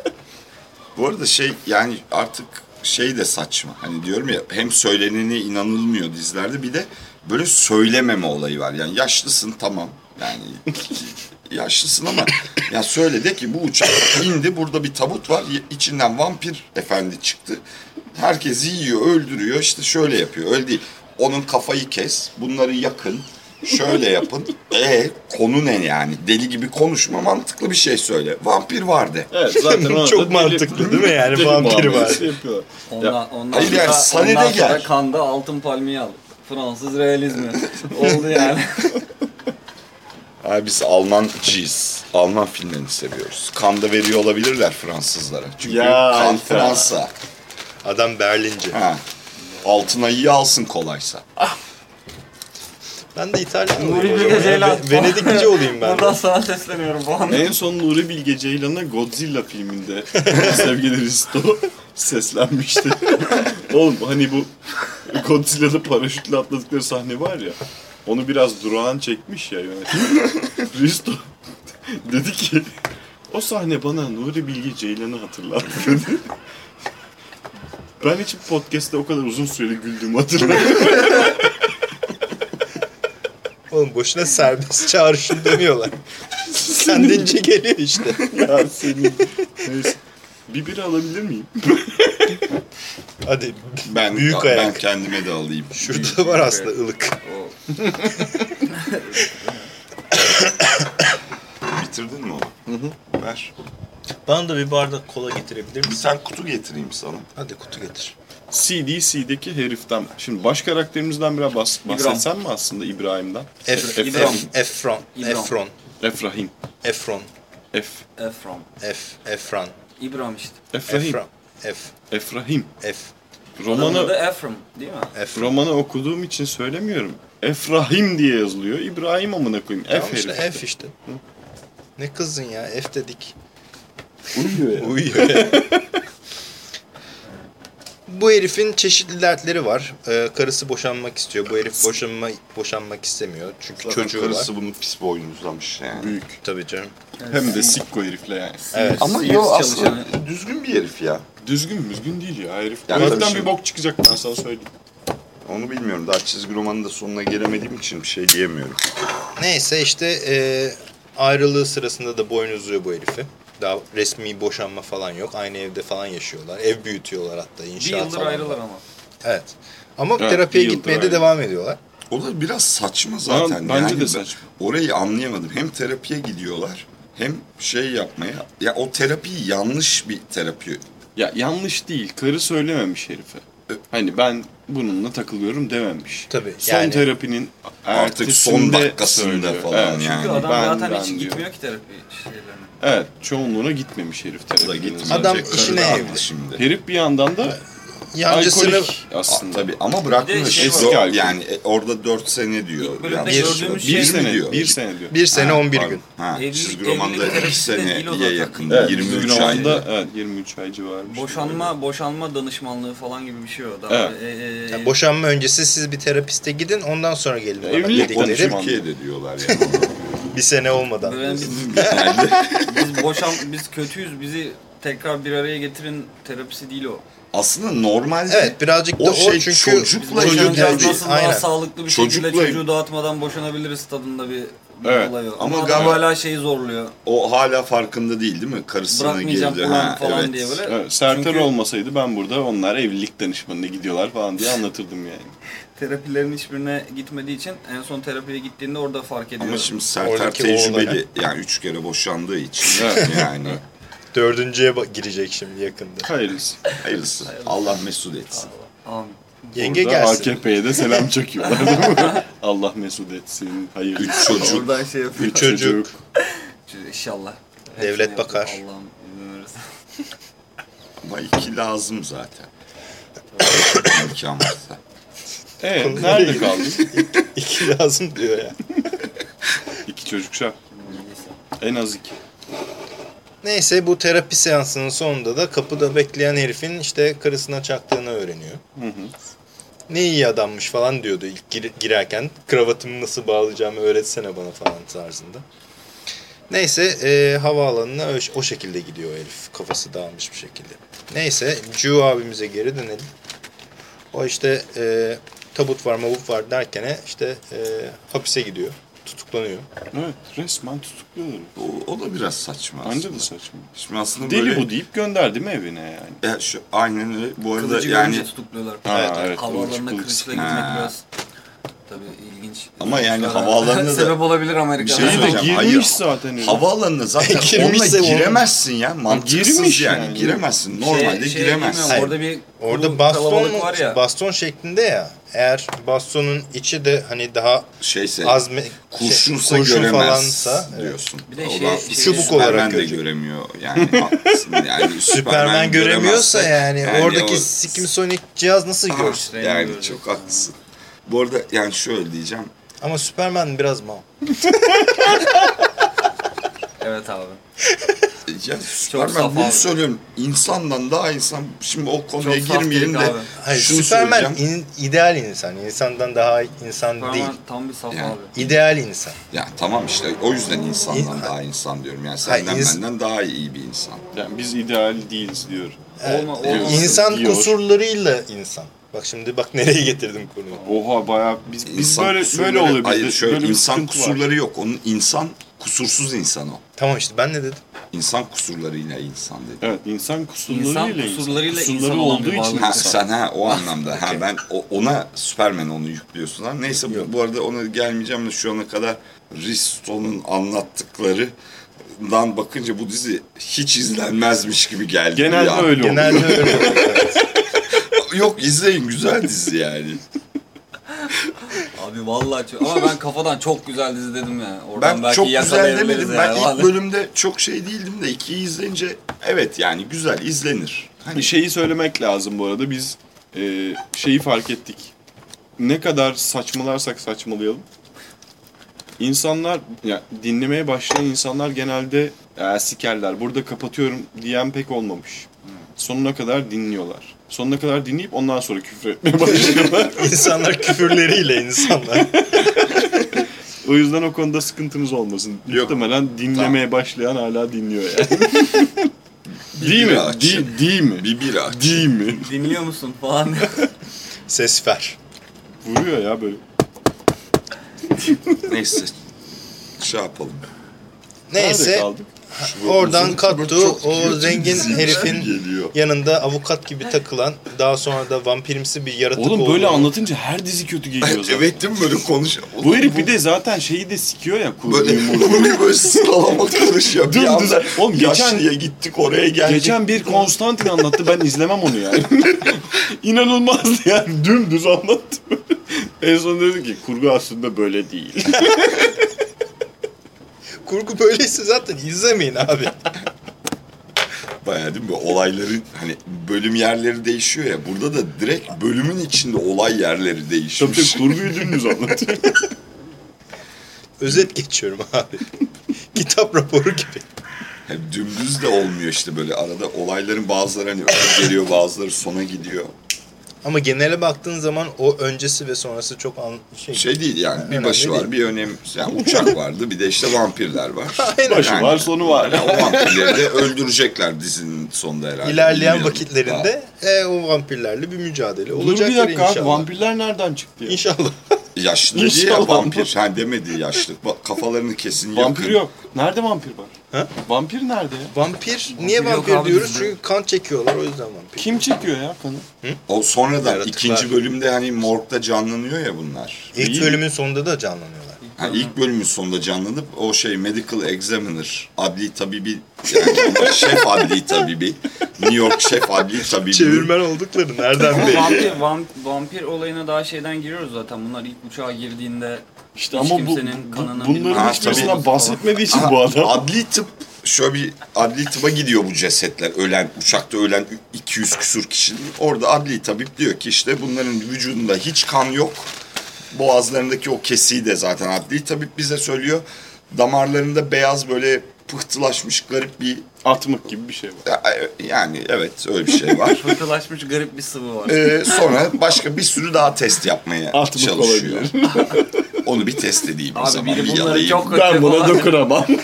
Bu arada şey yani artık şey de saçma. Hani diyorum ya hem söylenene inanılmıyor dizilerde bir de böyle söylememe olayı var. Yani yaşlısın tamam. Yani yaşlısın ama ya söyle de ki bu uçak indi burada bir tabut var içinden vampir efendi çıktı. Herkesi yiyor öldürüyor işte şöyle yapıyor öyle değil. Onun kafayı kes bunları yakın şöyle yapın. E konu ne yani? Deli gibi konuşma mantıklı bir şey söyle. Vampir vardı. Evet zaten Çok deli- mantıklı değil mi yani? deli muamelesi var. Ondan, ondan Hayır yani sonra gel. Kanda altın palmiye aldı. Fransız realizmi. Oldu yani. Abi biz Almancıyız. Alman filmlerini seviyoruz. Kanda veriyor olabilirler Fransızlara. Çünkü Ya, kan Alfa. Fransa. Adam Berlinci. Ha. Altın ayıyı alsın kolaysa. Ben de İtalyan Nuri Bilge. Ceylan. Ve- Venediklici olayım ben. Buradan sana sesleniyorum falan. En son Nuri Bilge Ceylan'a Godzilla filminde sevgili Risto seslenmişti. Oğlum hani bu Godzilla'da paraşütle atladıkları sahne var ya. Onu biraz durağan çekmiş ya yönetmen. Risto dedi ki o sahne bana Nuri Bilge Ceylan'ı hatırlattı dedi. Ben hiç podcast'te o kadar uzun süreli güldüğümü hatırlamıyorum. Oğlum boşuna serbest çağrışım demiyorlar. Kendince geliyor işte. ya senin. Neyse. Bir bira alabilir miyim? Hadi Ben Büyük ben ayak. kendime de alayım. şurada var aslında ılık. Bitirdin mi onu? Hı hı. Ver. Bana da bir bardak kola getirebilir misin? sen kutu getireyim sana. Hadi kutu getir. CDC'deki heriften. Şimdi baş karakterimizden biraz bahs- bahsetsem mi aslında İbrahim'den? F, İbrahim. F, Efron, İbrahim. Efron, Efrahim. Efron, F. Efram. F, Efran, İbrahim işte. Efrahim. Efron, F, Efrahim. F, Romanı, Efram değil mi? Efron. romanı okuduğum için söylemiyorum. Efrahim diye yazılıyor. İbrahim amına koyayım. F Tamam herif. işte F işte. Ne kızdın ya? F dedik. Uyuyor ya. Uyuyor. Bu herifin çeşitli dertleri var. Ee, karısı boşanmak istiyor. Bu herif boşanma boşanmak istemiyor. Çünkü Zaten çocuğu var. karısı bunu pis boynuzlamış yani. Büyük. Tabii canım. Hem de sikko herifle yani. Evet. Ama yo aslında düzgün bir herif ya. Düzgün müzgün değil ya herif. Ya Bu tabii heriften şimdi- bir bok çıkacak ben sana söyleyeyim. Onu bilmiyorum. Daha çizgi romanın da sonuna gelemediğim için bir şey diyemiyorum. Neyse işte e, ayrılığı sırasında da boynuzluyor bu herifi. Daha resmi boşanma falan yok. Aynı evde falan yaşıyorlar. Ev büyütüyorlar hatta. Bir inşaat yıldır falan ayrılar ama. Evet. Ama Evet, terapiye bir gitmeye de ayrı. devam ediyorlar. O da biraz saçma zaten. bence yani de ben saçma. Orayı anlayamadım. Hem terapiye gidiyorlar hem şey yapmaya. Ya o terapi yanlış bir terapi. Ya yanlış değil. Karı söylememiş herife. Hani ben bununla takılıyorum dememiş. Tabii, Son yani- terapinin Artık son dakikasında söylüyor. falan evet. yani. Çünkü adam ben- zaten ben hiç diyor. gitmiyor ki terapi şeylerine. Evet. Çoğunluğuna gitmemiş herif terapinin. gitmeyecek. Adam Karı işine da haklı evli. Şimdi. Herif bir yandan da Yancısını alkolik A, aslında. tabii ama bırakmış. Bir de şey var. Eski yani e, orada 4 sene diyor. İlk bölümde Yanlış gördüğümüz şey- Bir sene, diyor? bir sene diyor. bir sene Ha, 11 pardon. gün. Ha, Evlilik- çizgi romanda evlilik 2 terapisi de değil o seneye zaten. yakın. Evet, 23 23 ay. ayda evet 23 ay civarı. bir şey. Boşanma, boşanma danışmanlığı falan gibi bir şey o. Daha, Evet. e, e, Yani boşanma öncesi siz bir terapiste gidin ondan sonra gelin. bana Evlilik dedikleri. Türkiye'de diyorlar yani. bir sene olmadan. Böyle biz, boşan, biz kötüyüz, bizi tekrar bir araya getirin terapisi değil o. aslında normalde Evet birazcık da O o, şey çünkü çocukla çocuk Aynen. daha sağlıklı bir şekilde Çocukla- çocuğu dağıtmadan boşanabiliriz tadında bir Evet. olay. Ama Ama, adam galiba- hala şeyi zorluyor. o hala farkında değil değil mi? Karısına Bırakmayacağım girdi. ulan Ha, falan evet. diye böyle. Evet, Sertar Çünkü olmasaydı ben burada onlar evlilik danışmanına gidiyorlar falan diye anlatırdım yani. terapilerin hiçbirine gitmediği için en son terapiye gittiğinde orada fark ediyor. Ama şimdi Sertar Oradaki o tecrübeli. Yani üç kere boşandığı için. Evet. yani Dördüncüye girecek şimdi yakında. Hayırlısı. Hayırlısı. Allah mesut etsin. Amin. Yenge Burada gelsin. AKP'ye de selam çakıyorlar değil mi? Allah mesut etsin. Hayırlı. Üç çocuk. Oradan şey yapıyor. Üç çocuk. İnşallah. Devlet Hepsini bakar. Allah'ım izin. Ama iki lazım zaten. İmkan varsa. Ee, nerede kaldın? İki lazım diyor ya. İki çocuk şart. En az iki. Neyse bu terapi seansının sonunda da kapıda bekleyen herifin işte karısına çaktığını öğreniyor. Hı hı. Ne iyi adammış falan diyordu ilk gir- girerken. Kravatımı nasıl bağlayacağımı öğretsene bana falan tarzında. Neyse e, havaalanına o, şekilde gidiyor herif. Kafası dağılmış bir şekilde. Neyse Cu abimize geri dönelim. O işte e, tabut var mavut var derken işte e, hapise gidiyor. Tutuklanıyor. Evet resmen tutukluyorlar. O, o da biraz saçma Bence aslında. de saçma. Şimdi aslında Deli böyle... bu deyip gönderdi mi evine yani? Ya şu, aynen öyle. Bu arada Kılıcı yani... tutukluyorlar. Ha, Evet, evet. Havalarına kılıç, kılıçla kılıç. gitmek biraz tabii ilginç. Ama yani havaalanında da- sebep olabilir Amerika'da. şey Şeyi de söyleyeceğim, girmiş hayır. zaten. herif. Havaalanına zaten Girmişse onunla giremezsin ya. Mantıksız girmiş yani. yani. Giremezsin. Normalde Şey- şey giremezsin. bilmiyorum, Orada bir Orada kuru baston kalabalık var ya. baston şeklinde ya. Eğer bastonun içi de hani daha Şeyse az me- kurşunsa şey, kurşun göremez falansa evet. diyorsun. Bir de şey- da şey- Çubuk Superman olarak de görecek. göremiyor. Yani. Yani Superman göremiyorsa göremezse- yani, oradaki o- Sikim Sonic cihaz nasıl Ah, görsün? Yani çok haklısın. Bu arada yani şöyle diyeceğim. Ama Superman biraz mal. Evet abi. Ya saf Superman bunu abi. söylüyorum. İnsandan daha insan. Şimdi o konuya Çok girmeyelim de. değil abi. Hayır, Şunu Superman in- ideal insan. İnsandan daha insan değil. Superman tam bir saf Yani. abi. İdeal insan. Ya tamam işte o yüzden insandan İn- daha insan diyorum. Yani Hayır, senden ins- benden daha iyi bir insan. Yani biz ideal değiliz diyor. Olma, olma. Evet. İnsan Diyor. kusurlarıyla insan. Bak şimdi bak nereye getirdim konuyu. Oha bayağı biz, biz İnsan böyle kusurları- böyle oluyor bizde. Hayır şöyle böyle insan sıkıntı var. kusurları yok. Onun insan kusursuz insan o. Tamam işte ben ne dedim? İnsan kusurlarıyla insan dedi. Evet insan kusurlarıyla İnsan kusurlarıyla Kusurları insan olduğu için. Ha, insan. sen ha o anlamda. Ha ben o- ona Superman onu yüklüyorsun ha. Neyse bu, bu arada ona gelmeyeceğim de şu ana kadar Risto'nun anlattıklarından bakınca bu dizi hiç izlenmezmiş gibi geldi. Genelde ya. öyle oluyor. Genelde öyle. oluyor, evet. Yok izleyin güzel dizi yani. Abi vallahi çok... Ama ben kafadan çok güzel dizi dedim ya. Oradan Ben belki çok güzel demedim. yani. Ben ilk Vallahi. bölümde çok şey değildim de ikiyi izleyince evet yani güzel izlenir. Hani Bir şeyi söylemek lazım bu arada. Biz e, şeyi fark ettik. Ne kadar saçmalarsak saçmalayalım. İnsanlar, ya dinlemeye başlayan insanlar genelde ya sikerler, burada kapatıyorum diyen pek olmamış. Sonuna kadar dinliyorlar. Sonuna kadar dinleyip ondan sonra küfür etmeye başlıyorlar. İnsanlar küfürleriyle insanlar. o yüzden o konuda sıkıntımız olmasın. Yok. Muhtemelen dinlemeye başlayan hala dinliyor yani. değil mi? Değil, değil mi? bir bira aç. Değil mi? Dinliyor musun falan. Ses ver. Vuruyor ya böyle. Neyse şey yapalım. Nerede Neyse kaldık? oradan Kattu o zengin herifin yanında avukat gibi takılan daha sonra da vampirimsi bir yaratık Oğlum böyle olduğunu- anlatınca her dizi kötü geliyor zaten. evet değil mi böyle konuş. Bu herif bir de zaten şeyi de sikiyor ya böyle konuyu böyle sıralama karışıyor. Dümdüz. anda Oğlum geçen- yaşlıya gittik oraya geldik. Geçen bir Konstantin anlattı ben izlemem onu yani. İnanılmazdı yani dümdüz anlattı. en son dedi ki kurgu aslında böyle değil. Kurgu böyleyse zaten izlemeyin abi. Bayağı değil mi? Olayların hani bölüm yerleri değişiyor ya. Burada da direkt bölümün içinde olay yerleri Tabii değişmiş. tabii kurguyu dümdüz anlatıyor. Özet geçiyorum abi. Kitap raporu gibi. Hem dümdüz de olmuyor işte böyle arada olayların bazıları hani öne geliyor bazıları sona gidiyor. Ama genele baktığın zaman o öncesi ve sonrası çok an şey. Şey değil yani bir başı değil. var bir önem yani uçak vardı bir de işte vampirler var. Aynen. Başı Yani- var sonu var. Yani o vampirleri de öldürecekler dizinin sonunda herhalde. İlerleyen Bilmiyorum. vakitlerinde e, o vampirlerle bir mücadele Dur olacak bir dakika inşallah. vampirler nereden çıktı ya? İnşallah. Yaşlı dedi ya vampir. Ha demedi yaşlı. Bak, kafalarını kesin Vampir yakın. yok. Nerede vampir var? Ha? Vampir nerede ya? Vampir, niye yok vampir abi diyoruz? dizide. Çünkü kan çekiyorlar o yüzden vampir. Kim çekiyor ya kanı? O sonradan Yaratıklar. ikinci bölümde hani morgda canlanıyor ya bunlar. İlk bölümün sonunda da canlanıyorlar. Ha, ilk bölümün sonunda canlanıp o şey medical examiner, adli tabibi yani şef adli tabibi, New York şef adli tabibi. Çevirmen oldukları nereden belli? vampir, vam- vampir olayına daha şeyden giriyoruz zaten. Bunlar ilk uçağa girdiğinde İşte Hiç ama bu, kimsenin bu- kanının bunların hiçbirisinden bahsetmediği için Aha, bu adam. Adli tıp şöyle bir adli tıba gidiyor bu cesetler. Ölen, uçakta ölen 200 küsur kişinin. Orada adli tabip diyor ki işte bunların vücudunda hiç kan yok. Boğazlarındaki o kesiği de zaten adli tabip bize söylüyor. Damarlarında beyaz böyle pıhtılaşmış garip bir Atmık gibi bir şey var. yani evet öyle bir şey var. fırtılaşmış garip bir sıvı var. Ee, sonra başka bir sürü daha test yapmaya Atmık çalışıyor. olabilir. Onu bir test edeyim o Abi zaman. biri bir bunları yalayayım. çok Ben buna dokunamam.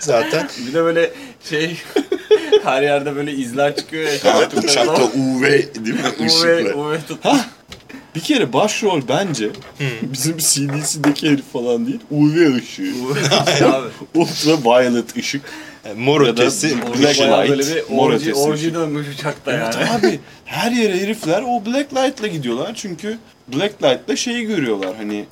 Zaten Bir de böyle şey her yerde böyle izler çıkıyor ya. Ha, uçakta UV değil mi? UV. UV tut. Bir kere başrol bence bizim CDC'deki herif falan değil. UV ışığı. abi. Ultraviolet ışık. mor Ya da ötesi Black light, böyle bir mor orji, ötesi orji dönmüş uçakta Evet yani. abi her yere herifler o black light'la gidiyorlar çünkü black light'la şeyi görüyorlar hani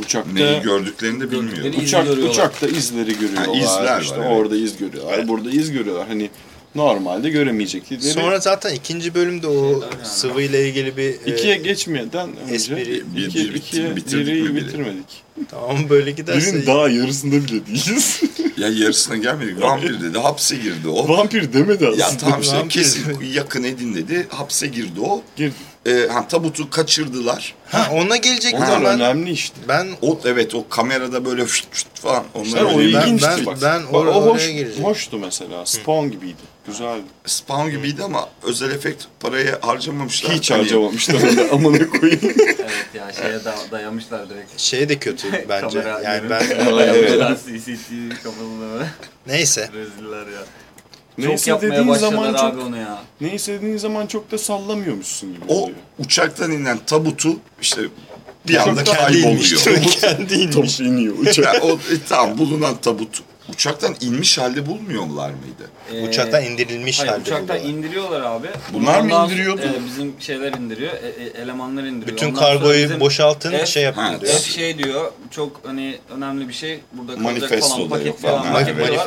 uçakta Neyi gördüklerini de İz uçak, uçakta izleri görüyorlar. Ha, izler işte var, evet. orada iz görüyorlar. Burada iz görüyorlar. Hani normalde göremeyecekleri. Sonra zaten ikinci bölümde o yani. sıvıyla ilgili bir e, ikiye geçmeden önce espri- bir- iki, bir- ikiye bitirdik biriyi mi biri? bitirmedik. tamam böyle giderse Birin daha yarısında bile değiliz. Ya yarısına gelmedik. Vampir dedi. Hapse girdi o. Vampir demedi aslında. Ya tamam işte Vampir. kesin yakın edin dedi. Hapse girdi o. Girdi. Ee, ha, tabutu kaçırdılar. ha ona gelecektim Onlar ben. önemli işte. Ben O evet o kamerada böyle fışt fışt falan. Onlar İşte o öyle Ben- ilginçti ben- bak. ben Bak, or- o hoş, oraya gireceğim. hoştu mesela. Spawn gibiydi. Güzeldi. spawn gibiydi ama özel efekt parayı harcamamışlar. Hiç Hani harcamamışlar amına koyayım. Evet ya şeye da, dayamışlar direkt. şey de kötü bence. Yani ben CCTV kameralına. neyse. Reziller ya. Neyse çok yapmaya dediğin başladılar zaman abi çok onu ya. Neyse dediğin zaman çok da sallamıyormuşsun gibi O oluyor. uçaktan inen tabutu işte bir anda Kendi inmiş. kayboluyor. Kendi inmiş. İniyor uçak. Ya o e, tamam bulunan tabut uçaktan inmiş halde bulmuyorlar mıydı? Ee, Uçaktan indirilmiş Hayır halde uçaktan buluyorlar. indiriyorlar abi. Bunlar mı Ondan- indiriyordu? e, bizim şeyler indiriyor. e- e- elemanlar indiriyor. Bütün Ondan kargoyu bizim boşaltın F- şey yapın Ha, diyor. F şey diyor. Çok hani önemli bir şey. Burada kalacak falan paket falan falan.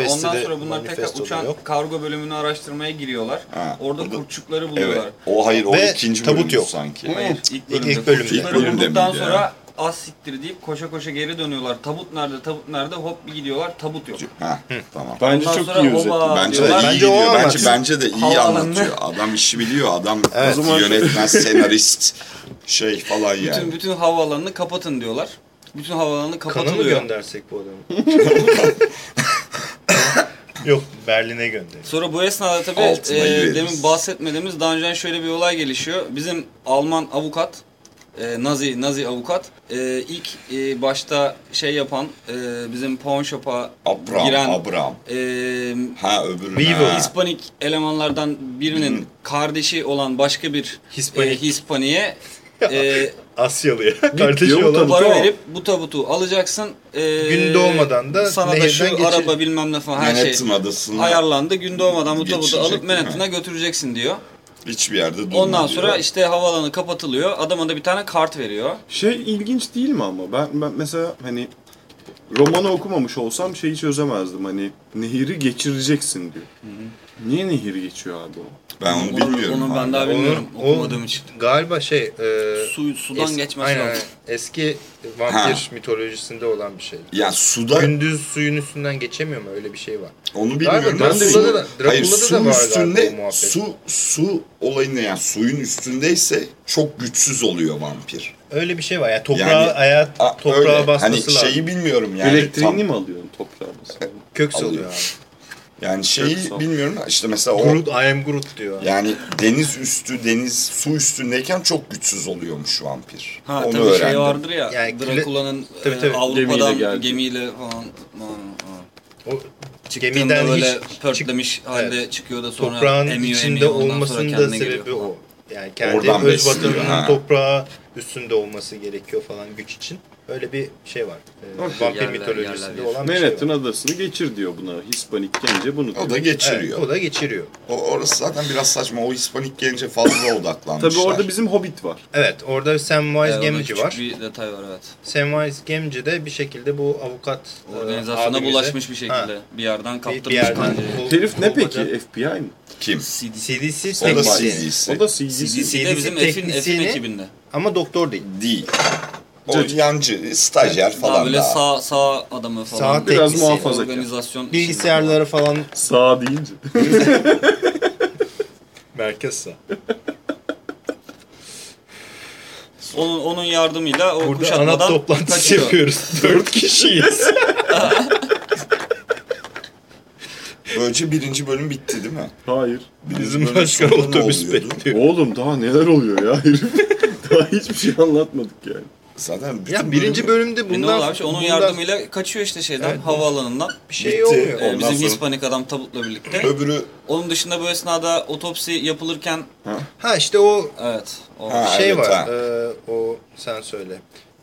Ondan sonra bunlar tekrar uçan yok. kargo bölümünü araştırmaya giriyorlar. Ha, Orada orada- kurtçukları buluyorlar. Evet. O hayır o Ve ikinci tabut bölümdü yok. sanki. Hayır, ilk bölümde. ilk bölümde. İlk bölümde bulduktan miydi sonra? Az siktir deyip koşa koşa geri dönüyorlar. Tabut nerede, tabut nerede? Hop bir gidiyorlar, tabut yok. Ha, tamam. Bence Ondan çok sonra iyi özetti. Bence de diyorlar. iyi Bence o gidiyor. Bence, anlatıyor. bence de iyi Havaalanını- anlatıyor. Adam işi biliyor. Adam Evet. O zaman- yönetmen, senarist şey falan yani. Bütün bütün havaalanını kapatın diyorlar. Bütün havaalanı Kanı mı kapatılıyor. göndersek bu adamı? Yok Berlin'e gönder. Sonra bu esnada tabii Altına e, gireriz. demin bahsetmediğimiz daha önce şöyle bir olay gelişiyor. Bizim Alman avukat, e, Nazi Nazi avukat e, ilk e, başta şey yapan e, bizim pawn shop'a Abraham, giren Abraham. e, Ha öbürü. Ha. Hispanik elemanlardan birinin Hı. kardeşi olan başka bir Hispanik. e, Hispaniye e, Asyalı'ya. Kardeşi olan. tabii. para verip bu tabutu alacaksın. E, Gün doğmadan da sana da şu geçir- araba bilmem ne falan her şey Manhattan adasına ayarlandı. Gün doğmadan bu tabutu alıp? Manhattan'a götüreceksin diyor. Hiçbir yerde durma Ondan sonra işte havaalanı kapatılıyor. Adama da bir tane kart veriyor. Şey ilginç değil mi ama? Ben, ben mesela hani romanı okumamış olsam şeyi çözemezdim. Hani nehiri geçireceksin diyor. Niye nehiri geçiyor abi o? ben onu bilmiyorum. Onu ben daha bilmiyorum Onun- okumadığım o için. Galiba şey e, Su, sudan es- geçmesi aynen, lazım. Eski vampir mitolojisinde olan bir şey. Ya suda Gündüz suyun üstünden geçemiyor mu? Öyle bir şey var. onu bilmiyorum. Galiba Ben su- da- Hayır Dracula'da su da var galiba üstünde su su olayında yani suyun üstündeyse çok güçsüz oluyor vampir. Öyle bir şey var. Yani toprağa, Yani- ayağı A, toprağa öyle. basması hani lazım. şeyi bilmiyorum yani. Elektriğini tam- mi alıyorsun toprağa basıyor? Kök alıyor. salıyor abi. Yani şeyi Çok bilmiyorum işte mesela o Groot, I am Groot diyor. yani deniz üstü deniz su üstündeyken çok güçsüz oluyormuş vampir. Ha Onu tabii öğrendim. şey vardır ya. Yani Drakula'nın Tabii, e, tabii. Avrupa'dan Gemiyle gemiyle, falan. O gemiden böyle hiç çık- pörtlemiş halde çıkıyor da sonra toprağın emiyor içinde emiyor ondan sonra olmasının da sebebi geliyor. o. Yani kendi Oradan öz vatanının toprağı üstünde olması gerekiyor falan güç için. Öyle bir şey var. Ee, vampir Yerler- mitolojisinde yerler olan bir şey Manhattan var. adasını geçir diyor buna. Hispanik gence bunu diyor. O da Evet, geçiriyor. o da geçiriyor. O, orası zaten biraz saçma. O Hispanik gence fazla odaklanmışlar. Tabii orada bizim Hobbit var. Evet orada Samwise Evet, Gamgee var. bir detay var evet. Samwise Gamgee de bir şekilde bu avukat e, Organizasyona abimize- bulaşmış bir şekilde. Ha, Bir yerden bir, kaptırmış bir yerden bence. kol- Herif ne peki? FBI mi? Kim? CDC. CDC O da. CDC. O da CDC. CDC'de bizim F'in F'in teknisyeni- ekibinde. Ama doktor değil. Değil. O yancı, stajyer Daha falan böyle daha. sağ sağ adamı Sağ falan. tek- Biraz teknisyeni, muhafazakar. Organizasyon Bilgisayarları falan Sağ deyince. merkez sağ. Onun, onun yardımıyla o Burada kuşatmadan toplantısı kaçıyor. yapıyoruz. Dört kişiyiz. Böylece birinci bölüm bitti değil mi? Hayır. Birinci Bizim ne otobüs bekliyor. Oğlum daha neler oluyor ya herif. daha hiçbir şey anlatmadık yani. Zaten bütün Ya birinci bölümde E ne bundan... abi? İşte onun bundan yardımıyla kaçıyor işte şeyden Evet. havaalanından. bir şey Bitti. olmuyor. Ee, Ondan bizim sonra- Hispanik adam tabutla birlikte. Öbürü Onun dışında bu esnada otopsi yapılırken Ha işte o evet o Ha, şey evet, var. ha. e, o sen söyle.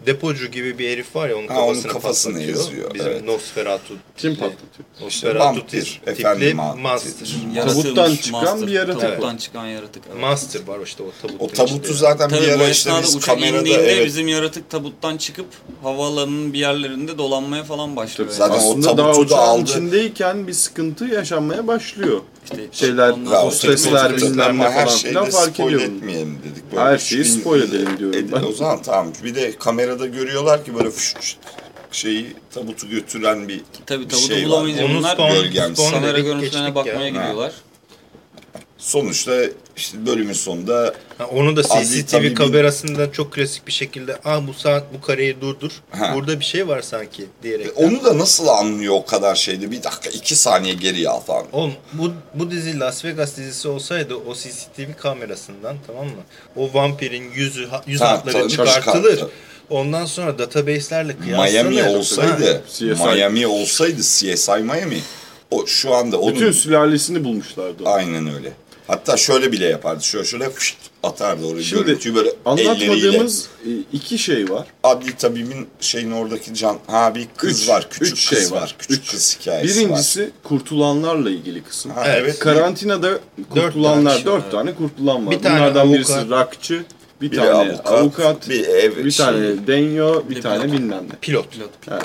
Depocu gibi bir herif var ya onun Ha, onun kafasını, kafasını patlatıyor. yazıyor, Bizim evet. Nosferatu. Kim patlatıyor? Nosferatu vampir, tipli efendi ma- master. Tabuttan çıkan master, bir yaratık. Tabuttan çıkan yaratık. Evet. Master var işte o tabut. o tabutu zaten Tabii bir ara işte biz kamerada evet. bizim yaratık tabuttan çıkıp havaalanının bir yerlerinde dolanmaya falan başlıyor. Tabii zaten o Aslında daha tabutu da aldı. içindeyken bir sıkıntı yaşanmaya başlıyor. İşte Şeyler, sonra o teknolojik bilmem ne her falan şeyi filan fark ediyor. etmeyelim dedik. Her üç şeyi spoil edelim diyorum Ed- ben. O zaman tamam. Bir de kamerada görüyorlar ki böyle fış fış şeyi tabutu götüren bir Tabii bir tabutu şey var. bulamayınca Onu bunlar spawn, gölgem, spawn kamera dedik, görüntülerine bakmaya ya. gidiyorlar. Sonuçta işte bölümün sonunda Ha, onu da CCTV kamerasında çok klasik bir şekilde ah bu saat bu kareyi durdur. Ha. Burada bir şey var sanki diyerek. onu da nasıl anlıyor o kadar şeyde bir dakika iki saniye geriye al falan. Oğlum bu, bu dizi Las Vegas dizisi olsaydı o CCTV kamerasından tamam mı? O vampirin yüzü yüz Ha, hatları çıkartılır. çıkarttı. Ondan sonra database'lerle kıyaslanır. Miami Ha, olsaydı, CSI. Miami olsaydı CSI Miami. O şu anda onun Bütün sülalesini bulmuşlardı. onu. aynen öyle. Hatta şöyle bile yapardı. Şöyle şöyle fışt atardı orayı. Şimdi Görüntüyü böyle. Anlatmadığımız iki şey var. Adli tabibin şeyin oradaki can... Ha bir kız Üç- var. Küçük üç kız şey var. var. Küçük Üç. kız hikayesi var. Birincisi kurtulanlarla ilgili kısım. Ha, Evet. evet. Karantinada kurtulanlar, tane şey dört var. tane kurtulan var. Bir tane Bunlardan avukat. birisi rakçı, bir Biri tane avukat, avukat, bir ev bir şey. tane denyo, bir Bir tane pilot. bilmem ne. Pilot. Pilot. Ha,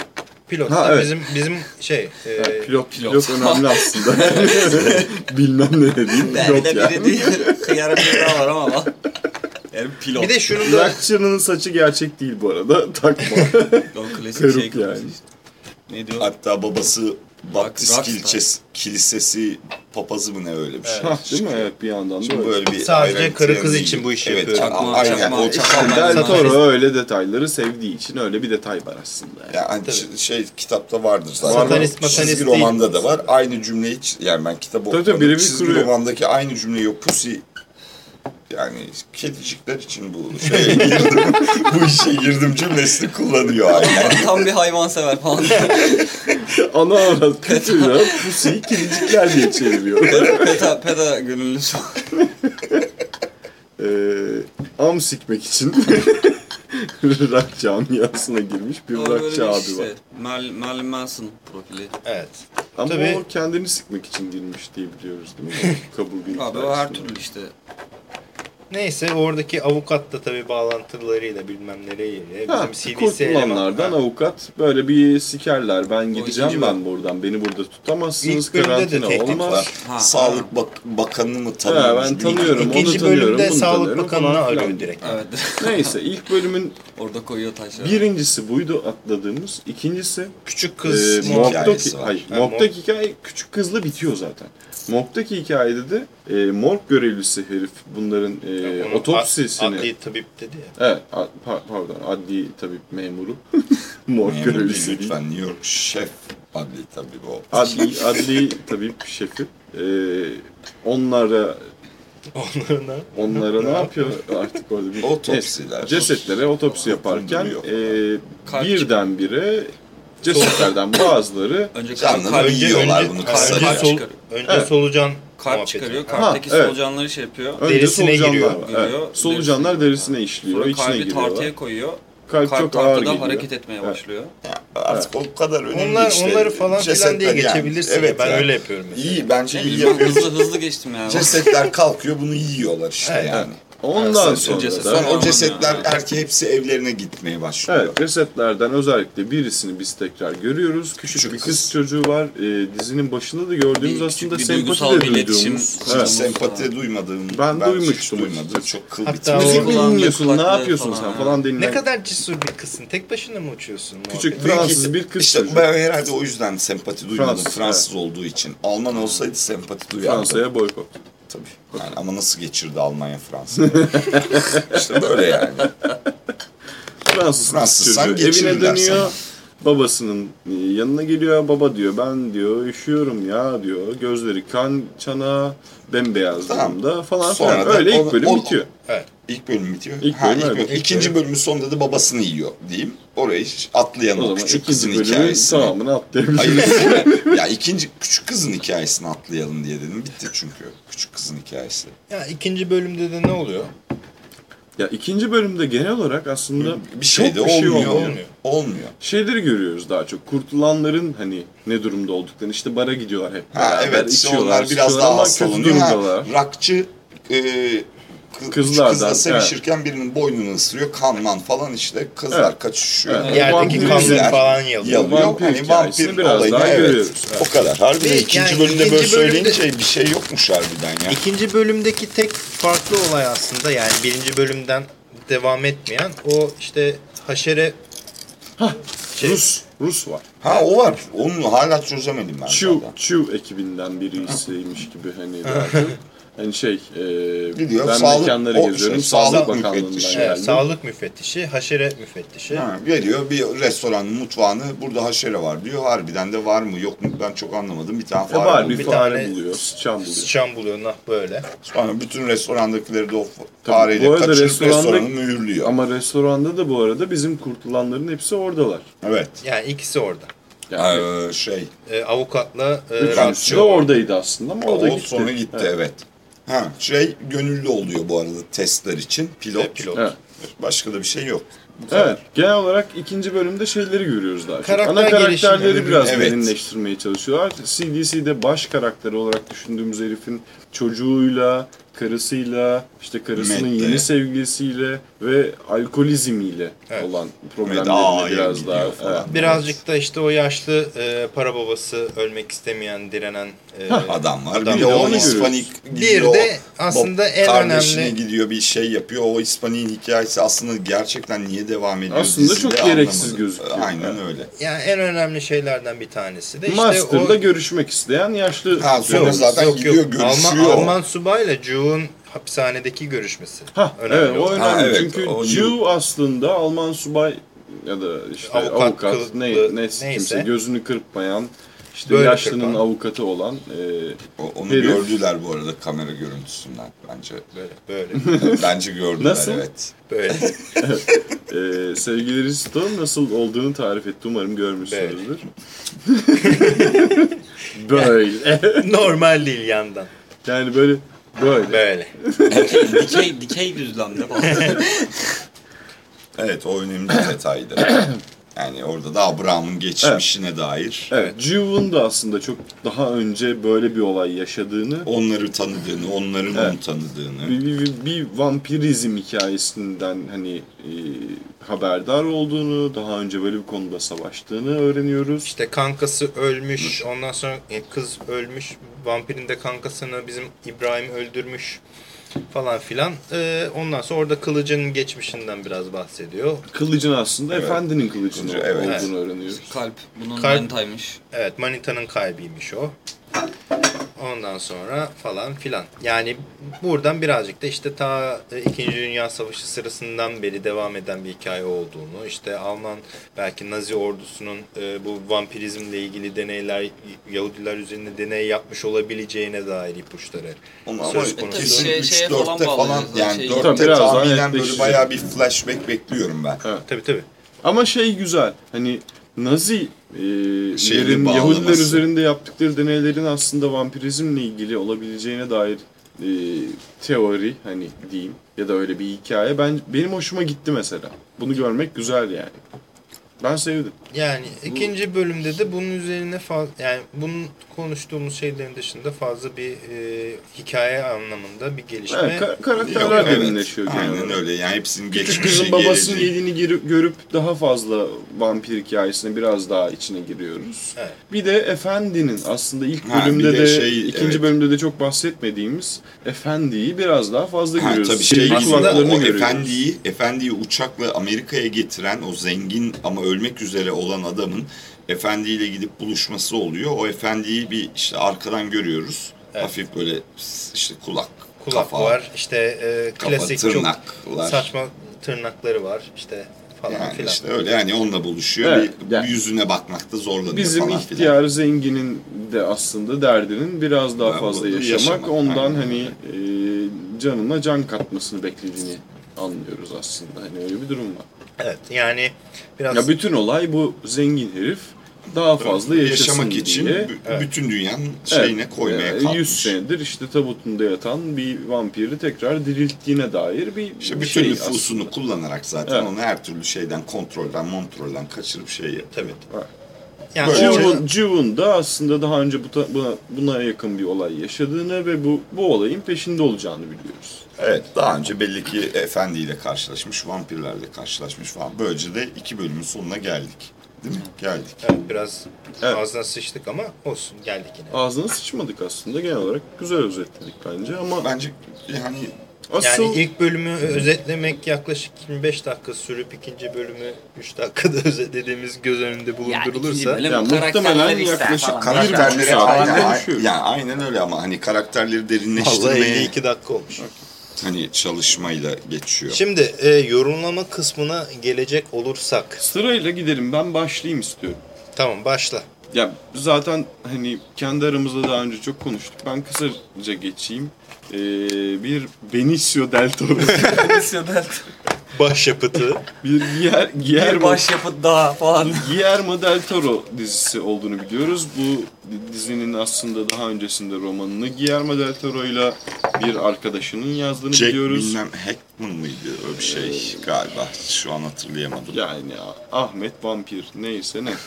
Pilot Ha, da evet. bizim bizim şey e, yani pilot, pilot. pilot önemli aslında. Bilmem ne dediğim Ben pilot de yani. biri değil. Kıyarım bir daha var ama. Yani pilot. bir de şunu da Rakçının saçı gerçek değil bu arada. Takma. o klasik peruk şey yani. işte. Ne diyor? Hatta babası Baptist Rockstar. kilisesi, kilisesi papazı mı ne öyle bir şey. ha, değil mi? Evet bir yandan da öyle. böyle bir Sadece karı kız için bu işi evet, yapıyor. Çakma, aynen. çakma, o çakma. Del Toro öyle detayları sevdiği için öyle bir detay var aslında. Yani. Yani hani ş- şey kitapta vardır zaten. Satanist, Çizgi matanist romanda değil. da var. Aynı cümleyi hiç- yani ben kitap Tabii, okumadım. birebir Çizgi kuruyor. romandaki aynı cümleyi o pussy yani kedicikler için bu şeye girdim. bu işe girdim cümlesini kullanıyor aynen. Tam bir hayvan sever falan. Ana avrat kötü ya. Pusuyu kedicikler diye çeviriyor. peta, peta gönüllüsü. Ee, am sikmek için rock camiasına girmiş bir rockçı abi işte. var. Merlin, Merlin Manson profili. evet. Ama Tabii. o kendini sıkmak için girmiş diye biliyoruz değil mi? Kabul. Abi o her türlü işte. Neyse oradaki avukat da tabii bağlantılarıyla bilmem nereye. Ha, Bizim CDC kurtulanlardan eleman. Ha. avukat böyle bir sikerler. Ben gideceğim ben buradan. Beni burada tutamazsınız. İlk bölümde de Karantina tehdit olmaz. var. Ha, Sağlık bak Bakanı mı tanıyormuş? Ha, ben tanıyorum. onu İkinci tanıyorum, bölümde bunu Sağlık tanıyorum Bakanı'nı filan. arıyor direkt. Evet. Neyse ilk bölümün Orada koyuyor taşları. birincisi buydu atladığımız. İkincisi Küçük e, kız. Mob'daki, hikayesi var. hayır, Ha, Mob'daki hikaye küçük kızla bitiyor zaten. Mob'daki hikayede de e, morg görevlisi herif bunların e, Onu otopsisini... ad- Adli tabip dedi ya. Evet, a- pa- pardon, adli tabip memuru. morg Memur görevlisi değil. lütfen New York şef adli tabii bu. Adli, adli tabip şefi. E, onlara Onlarına. onlara ne yapıyor artık orada bir Otopsiler. Cesetlere otopsi yaparken e, birdenbire cesetlerden bazıları Önce kalp, Önce- yiyorlar bunu kısaca. önce, sol, çıkarıyor. önce Evet. solucan kalp muhabbeti. çıkarıyor. Kalpteki Ha, evet. solucanları şey yapıyor. önce Derisine solucanlar giriyor, var. giriyor, Evet, Solucanlar derisine derisine işliyor, Sonra içine kalbi giriyorlar. tartıya koyuyor. kalp, Kalp çok ağır geliyor. hareket etmeye Evet. başlıyor. Artık o kadar önemli Onlar, işte. onları falan filan Cesetler diye yani. geçebilirsin. Evet ben yani. öyle yapıyorum mesela. İyi bence iyi Ben yapıyorsun. hızlı hızlı geçtim yani. Cesetler kalkıyor bunu yiyorlar işte Evet, yani. Ondan Evet, sonra ceset- da Sonra o cesetler ya. erkeği hepsi evlerine gitmeye başlıyor. Evet, cesetlerden özellikle birisini biz tekrar görüyoruz. Küçük, Küçük bir kız, kız. çocuğu var. Ee, dizinin başında da gördüğümüz Bir aslında bir sempati de bir iletişim duyduğumuz. Evet. Sempati duymadığım Ben hiç duymuştum duymadım. Çok kıl Hatta Müzik dinliyorsun, ne yapıyorsun falan sen falan denilen. Ne kadar cesur bir kızsın. Tek başına mı uçuyorsun? Küçük muhabbet? Fransız bir kız İşte çocuğu. ben herhalde o yüzden sempati duymadım. Fransız, Fransız, olduğu için. Alman olsaydı sempati duyardım. Fransa'ya boykot. Tabii. Yani ama nasıl geçirdi Almanya Fransa'yı? işte böyle yani. Fransız, Fransızsan çocuğu evine dönüyor. Babasının yanına geliyor. Baba diyor ben diyor üşüyorum ya diyor. Gözleri kan çana bembeyaz Tamam. durumda falan Sonra filan. Öyle ilk bölüm o- bitiyor. Evet. İlk bölüm bitiyor. İlk ha, bölüm ilk bölüm. İlk İkinci bölüm. bölümün sonunda da babasını yiyor diyeyim. Orayı O atlayalım. zaman küçük kızın hikayesini. tamamını atlayabiliriz. Hayır. ya ikinci küçük kızın hikayesini atlayalım diye dedim. Bitti çünkü. Küçük kızın hikayesi. Ya ikinci bölümde de ne oluyor? Ya ikinci bölümde genel olarak aslında Bir şey çok de bir şey olmuyor. olmuyor. olmuyor. Olmuyor. Şeyleri görüyoruz daha çok. Kurtulanların hani ne durumda olduklarını. işte bara gidiyorlar hep Ha beraber. evet içiyorlar, onlar biraz daha ama kötü durumdalar. rakçı e, Kızlardan, kızla sevişirken birinin boynunu ısırıyor. Kanlan falan işte. Kızlar Evet. kaçışıyor. Evet. Yerdeki diziler falan yalıyor. Yalıyor. Vampir hani vampir biraz olayını daha evet. görüyoruz. Evet. O kadar. Harbiden Ve ikinci yani bölümde ikinci böyle bölümde- söyleyince bir şey yokmuş harbiden ya. İkinci bölümdeki tek farklı olay aslında yani birinci bölümden devam etmeyen o işte haşere şey, Rus, Rus var. Ha o var. Onu hala çözemedim ben. Chu, zaten. Chu ekibinden birisiymiş gibi hani. Hani şey, e, Gidiyor, ben sağlık- mekanları o geziyorum. şey, Sağlık sağlık Bakanlığı'ndan müfettişi. evet, sağlık müfettişi, haşere müfettişi. Ha, geliyor bir restoranın mutfağını burada haşere var diyor. Harbiden de var mı yok mu ben çok anlamadım. Bir tane E, fare var bir Bir fare tane buluyor, sıçan buluyor. Sıçan buluyor nah böyle. Sonra bütün restorandakileri de o Tabii, fareyle bu arada kaçırıp restoranda- restoranı mühürlüyor. Ama restoranda da bu arada bizim kurtulanların hepsi oradalar. Evet. Yani ikisi orada. Yani Ee, şey. Ee, avukatla e, üçüncüsü de oradaydı aslında ama o da O gitti. sonra gitti Evet. evet. Ha şey gönüllü oluyor bu arada testler için. Pilot. Evet, pilot. Evet. Başka da bir şey yok. Evet, genel olarak ikinci bölümde şeyleri görüyoruz daha çok. Karakter Ana karakterleri biraz evet. derinleştirmeye çalışıyorlar. CDC'de baş karakteri olarak düşündüğümüz herifin çocuğuyla, karısıyla, işte karısının Matt'le. yeni sevgilisiyle ve alkolizmiyle Evet. olan iyi biraz daha... falan. evet. Birazcık da işte o yaşlı e, para babası ölmek istemeyen, direnen e, Adam var. Adam bir de o Onu Hispanik Bir de aslında en önemli gidiyor bir şey yapıyor. O Hispanik'in hikayesi aslında gerçekten niye devam ediyor Aslında çok gereksiz anlamadım. gözüküyor. Aynen Evet. öyle. yani en önemli şeylerden bir tanesi de işte Master'da o görüşmek isteyen yaşlı... Ha, sonra Yok. zaten yok, gidiyor, yok. görüşüyor. Alman, Alman subayla Ju'un hapishanedeki görüşmesi. Ha, önemli evet o önemli Ha, evet, çünkü o- Jew aslında Alman subay ya da işte Avukat, avukat, kılıklı, ne, ne neyse. kimse gözünü kırpmayan işte Böyle yaşlının kırpan. avukatı olan e, O- Onu Herif. gördüler bu arada kamera görüntüsünden bence. Böyle böyle bence gördüler Nasıl? evet. böyle. e, sevgili Risto nasıl olduğunu tarif etti umarım görmüşsünüzdür. böyle Normal değil yandan. yani böyle böyle. Böyle. dikey, dikey, dikey düzlemde falan. Evet o önemli bir detaydı. Yani orada da Abraham'ın geçmişine dair Evet, Jew'un da aslında çok daha önce böyle bir olay yaşadığını onları tanıdığını, onların Evet. onu tanıdığını. bir, bir, bir vampirizm hikayesinden hani e, haberdar olduğunu, daha önce böyle bir konuda savaştığını öğreniyoruz. İşte kankası ölmüş. Ondan sonra e, kız ölmüş. Vampirin de kankasını bizim İbrahim öldürmüş falan filan. Ee, ondan sonra orada kılıcının geçmişinden biraz bahsediyor. Kılıcın aslında Evet. efendinin kılıcının Kılıcı, evet. olduğunu öğreniyoruz. Kalp bunun Kalp- manitaymış. Evet Manita'nın kalbiymiş o. Ondan sonra falan filan. Yani buradan birazcık da işte ta e, İkinci Dünya Savaşı sırasından beri devam eden bir hikaye olduğunu, işte Alman belki Nazi ordusunun e, bu vampirizmle ilgili deneyler, Yahudiler üzerinde deney yapmış olabileceğine dair ipuçları. Ama, ama Söz konusu. kesin Şey- 3 şeye falan 4'te falan yani şey- 4'te Tabii biraz daha tahminen böyle bayağı bir flashback bekliyorum ben. Tabii tabii. Ama şey güzel hani Nazi e, yerin bağlaması. Yahudiler üzerinde yaptıkları deneylerin aslında vampirizmle ilgili olabileceğine dair e, teori hani diyeyim ya da öyle bir hikaye ben benim hoşuma gitti mesela. Bunu görmek güzel yani. Ben sevdim. Yani ikinci bölümde de bunun üzerine fazla yani bunun konuştuğumuz şeylerin dışında fazla bir e, hikaye anlamında bir gelişme. Evet, ka- karakterler Yok, evet. derinleşiyor genel Aynen öyle. Yani hepsinin geçmişi, kızın babasının yediğini giri- görüp daha fazla vampir hikayesine biraz daha içine giriyoruz. Evet. Bir de Efendi'nin aslında ilk Ha, bölümde de, de şey, ikinci evet. bölümde de çok bahsetmediğimiz Efendi'yi biraz daha fazla Ha, görüyoruz. tabii şey aslında o görüyoruz. efendiyi, efendiyi uçakla Amerika'ya getiren o zengin ama ölmek üzere olan adamın efendiyle gidip buluşması oluyor. O efendiyi bir işte arkadan görüyoruz. Evet. Hafif böyle işte kulak, Kulak kafa, var işte e, kafa, klasik çok tırnaklar. saçma tırnakları var işte falan Yani filan. işte öyle yani onunla buluşuyor. Evet, bir, yani- yüzüne bakmakta zorlanıyor Bizim falan filan. ihtiyar zenginin de aslında derdinin biraz daha Ben fazla yaşamak, yaşamak, ondan aynen hani e, canına can katmasını beklediğini anlıyoruz aslında. Hani öyle bir durum var. Evet yani biraz Ya bütün olay bu zengin herif daha fazla yaşasın yaşamak için diye. bü- bütün dünyanın şeyine Evet, koymaya e, kalkmış. 100 senedir işte tabutunda yatan bir vampiri tekrar dirilttiğine dair bir, İşte bütün şey nüfusunu aslında. kullanarak zaten Evet. onu her türlü şeyden, kontrolden, montrolden kaçırıp şey yapıyor. tabii. Var. Yani Böyle Jew'un, Jew'un da aslında daha önce bu buna, buna yakın bir olay yaşadığını ve bu, bu olayın peşinde olacağını biliyoruz. Evet, daha önce belli ki efendiyle karşılaşmış, vampirlerle karşılaşmış falan. Böylece de iki bölümün sonuna geldik. Değil mi? Geldik. evet, biraz Evet. ağzına sıçtık ama olsun geldik yine. Ağzına sıçmadık aslında genel olarak güzel özetledik bence ama Bence yani asıl Yani ilk bölümü özetlemek yaklaşık 25 dakika sürüp ikinci bölümü 3 dakikada özetlediğimiz göz önünde bulundurulursa yani karakterler muhtemelen yaklaşık falan. karakterleri aynen, konuşuyor. yani aynen öyle ama hani karakterleri Vallahi derinleştirmeye 52 dakika olmuş. hani çalışmayla geçiyor. Şimdi e, yorumlama kısmına gelecek olursak. Sırayla gidelim ben başlayayım istiyorum. Tamam başla. Ya zaten hani kendi aramızda daha önce çok konuştuk. Ben kısaca geçeyim. Ee, bir Benicio del Toro, Başyapıtı. bir Gier, Bir Guillermo, başyapıt daha falan. Guillermo del Toro dizisi olduğunu biliyoruz. Bu dizinin aslında daha öncesinde romanını Guillermo del Toro ile bir arkadaşının yazdığını Jack biliyoruz. bilmem Hackman mıydı öyle bir şey galiba. Şu an hatırlayamadım. Yani Ahmet Vampir neyse ne.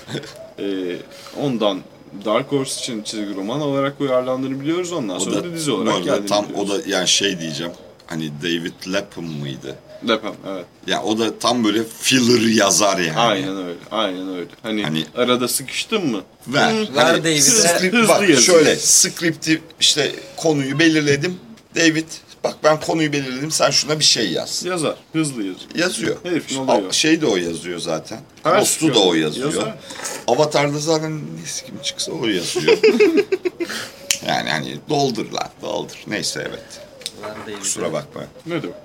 Ee, ondan Dark Horse için çizgi roman olarak uyarlandığını biliyoruz. Ondan O sonra da, da dizi bu olarak arada geldiğini tam o biliyoruz. da yani şey diyeceğim. Hani David Lapham mıydı? Lapham, evet. Ya o da tam böyle filler yazar yani. Aynen öyle. Aynen öyle. Hani, Hani- arada sıkıştın mı? Ver. Hı, ver David'e. script- Hızlı bak yazıyor. şöyle skripti işte konuyu belirledim. David bak ben konuyu belirledim sen şuna bir şey yaz. Yazar. Hızlı yazıyor. Yazıyor. Herifin Al- oluyor. Şey de o yazıyor zaten. Her Ghost'u da o yazıyor. yazar. Avatar'da zaten ne kim çıksa o yazıyor. yani hani doldur lan doldur. Neyse evet. Kusura bakma. Ne demek?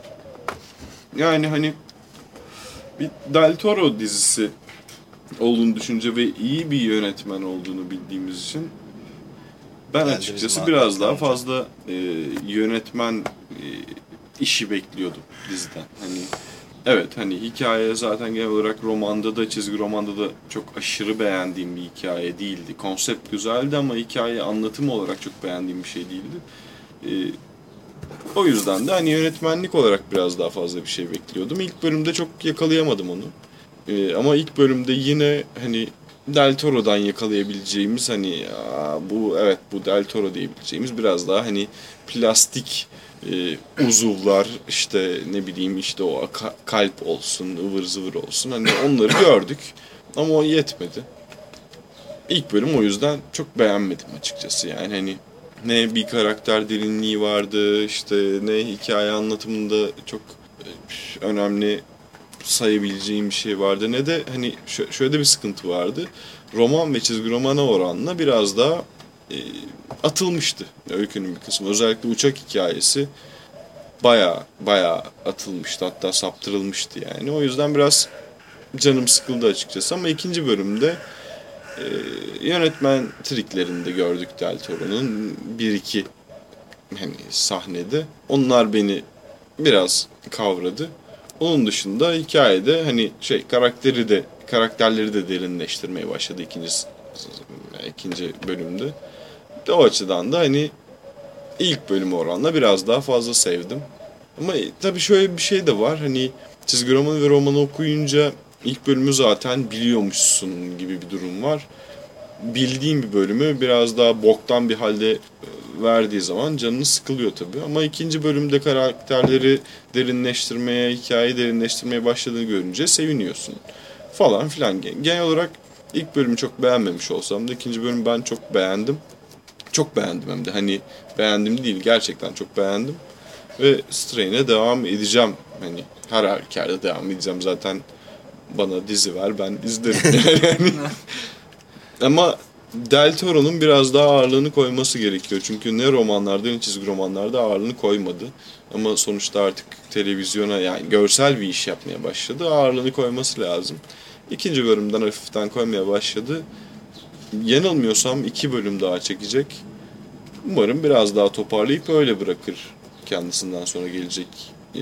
Yani hani bir Del Toro dizisi olduğunu düşünce ve iyi bir yönetmen olduğunu bildiğimiz için ben Kendiniz açıkçası biraz daha fazla e, yönetmen e, işi bekliyordum diziden. Hani evet hani hikaye zaten genel olarak romanda da çizgi romanda da çok aşırı beğendiğim bir hikaye değildi. Konsept güzeldi ama hikaye anlatım olarak çok beğendiğim bir şey değildi. E, o yüzden de hani yönetmenlik olarak biraz daha fazla bir şey bekliyordum. İlk bölümde çok yakalayamadım onu. Ee, ama ilk bölümde yine hani Del Toro'dan yakalayabileceğimiz hani "Aa, bu evet bu Del Toro diyebileceğimiz biraz daha hani plastik e, uzuvlar işte ne bileyim işte o ka- kalp olsun ıvır zıvır olsun hani onları gördük ama o yetmedi. İlk bölüm o yüzden çok beğenmedim açıkçası yani hani ne bir karakter derinliği vardı işte ne hikaye anlatımında çok e, önemli sayabileceğim bir şey vardı ne de hani şö- şöyle bir sıkıntı vardı. Roman ve çizgi romana oranla biraz daha e, atılmıştı öykünün bir kısmı. Özellikle uçak hikayesi baya baya atılmıştı hatta saptırılmıştı yani. O yüzden biraz canım sıkıldı açıkçası ama ikinci bölümde e, yönetmen triklerini de gördük Del Toro'nun bir iki hani sahnede. Onlar beni biraz kavradı. Onun dışında hikayede hani şey karakteri de karakterleri de derinleştirmeye başladı ikinci ikinci bölümde. De o açıdan da hani ilk bölümü oranla biraz daha fazla sevdim. Ama tabii şöyle bir şey de var. Hani çizgi romanı ve romanı okuyunca ilk bölümü zaten biliyormuşsun gibi bir durum var. Bildiğin bir bölümü biraz daha boktan bir halde e, verdiği zaman canını sıkılıyor tabii. Ama ikinci bölümde karakterleri derinleştirmeye, hikayeyi derinleştirmeye başladığını görünce seviniyorsun. Falan filan. Genel olarak ilk bölümü çok beğenmemiş olsam da ikinci bölümü ben çok beğendim. Çok beğendim hem de. Hani beğendim değil gerçekten çok beğendim. Ve Strain'e devam edeceğim. Hani her halükarda devam edeceğim. Zaten bana dizi ver ben izlerim yani. Ama Del Toro'nun biraz daha ağırlığını koyması gerekiyor. Çünkü ne romanlarda ne çizgi romanlarda ağırlığını koymadı. Ama sonuçta artık televizyona yani görsel bir iş yapmaya başladı. Ağırlığını koyması lazım. İkinci bölümden hafiften koymaya başladı. Yanılmıyorsam iki bölüm daha çekecek. Umarım biraz daha toparlayıp öyle bırakır kendisinden sonra gelecek e,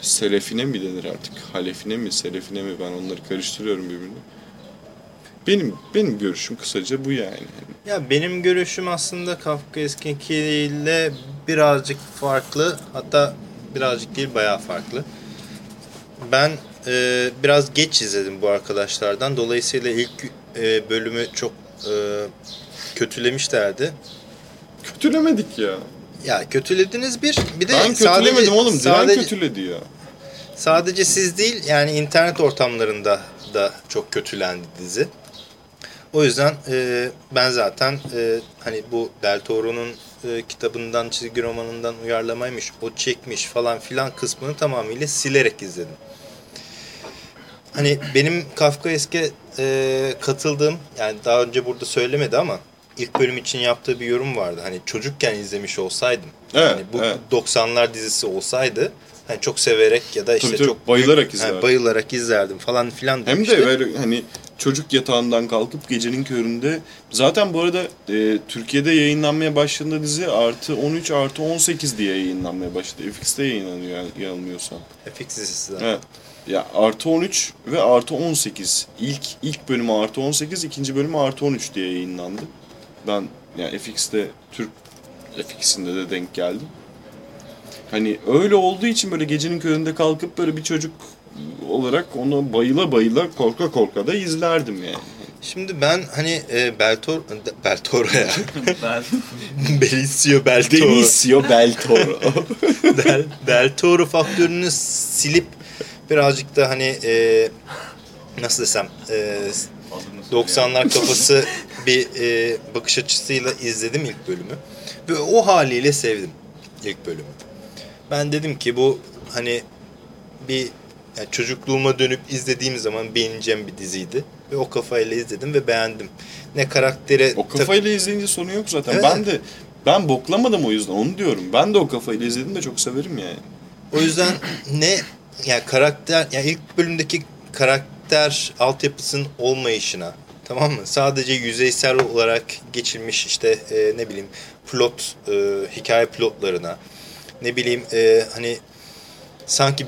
selefine mi denir artık? Halefine mi, selefine mi? Ben onları karıştırıyorum birbirine. Benim benim görüşüm kısaca bu yani. Ya benim görüşüm aslında Kafka ile birazcık farklı. Hatta birazcık değil bayağı farklı. Ben e, biraz geç izledim bu arkadaşlardan. Dolayısıyla ilk e, bölümü çok e, kötülemişlerdi. Kötülemedik ya. Ya kötülediniz bir. Bir de ben kötülemedim sadece, oğlum. Diren sadece, kötüledi ya. Sadece siz değil yani internet ortamlarında da çok kötülendi dizi. O yüzden e, ben zaten e, hani bu Del Toro'nun e, kitabından, çizgi romanından uyarlamaymış, o çekmiş falan filan kısmını tamamıyla silerek izledim. Hani benim Kafka eski e, katıldığım, yani daha önce burada söylemedi ama ilk bölüm için yaptığı bir yorum vardı. Hani çocukken izlemiş olsaydım, evet, hani bu evet. 90'lar dizisi olsaydı hani çok severek ya da işte tabii, tabii, çok bayılarak izlerdim. Yani bayılarak izlerdim falan filan Hem demişti. de böyle hani çocuk yatağından kalkıp gecenin köründe zaten bu arada e, Türkiye'de yayınlanmaya başladığında dizi artı 13 artı 18 diye yayınlanmaya başladı. FX'te yayınlanıyor yani, yanılmıyorsam. FX dizisi zaten. Evet. Ya artı 13 ve artı 18. İlk ilk bölümü artı 18, ikinci bölümü artı 13 diye yayınlandı. Ben yani FX'te Türk FX'inde de denk geldim. Hani öyle olduğu için böyle gecenin köründe kalkıp böyle bir çocuk olarak onu bayıla bayıla korka korka da izlerdim yani. Şimdi ben hani e, Beltor Beltoro ya. Ben Benicio Beltoro. Benicio Beltoro. Del, Del Toro faktörünü silip birazcık da hani e, nasıl desem e, 90'lar kafası bir e, bakış açısıyla izledim ilk bölümü. Ve o haliyle sevdim ilk bölümü. Ben dedim ki bu hani bir yani çocukluğuma dönüp izlediğim zaman beğeneceğim bir diziydi. Ve o kafayla izledim ve beğendim. Ne karaktere... o kafayla izleyince sonu yok zaten. Evet. Ben de ben boklamadım o yüzden onu diyorum. Ben de o kafayla izledim de çok severim yani. O yüzden ne yani karakter yani ilk bölümdeki karakter altyapısının olmayışına tamam mı? Sadece yüzeysel olarak geçilmiş işte e, ne bileyim plot e, hikaye plotlarına ne bileyim e, hani sanki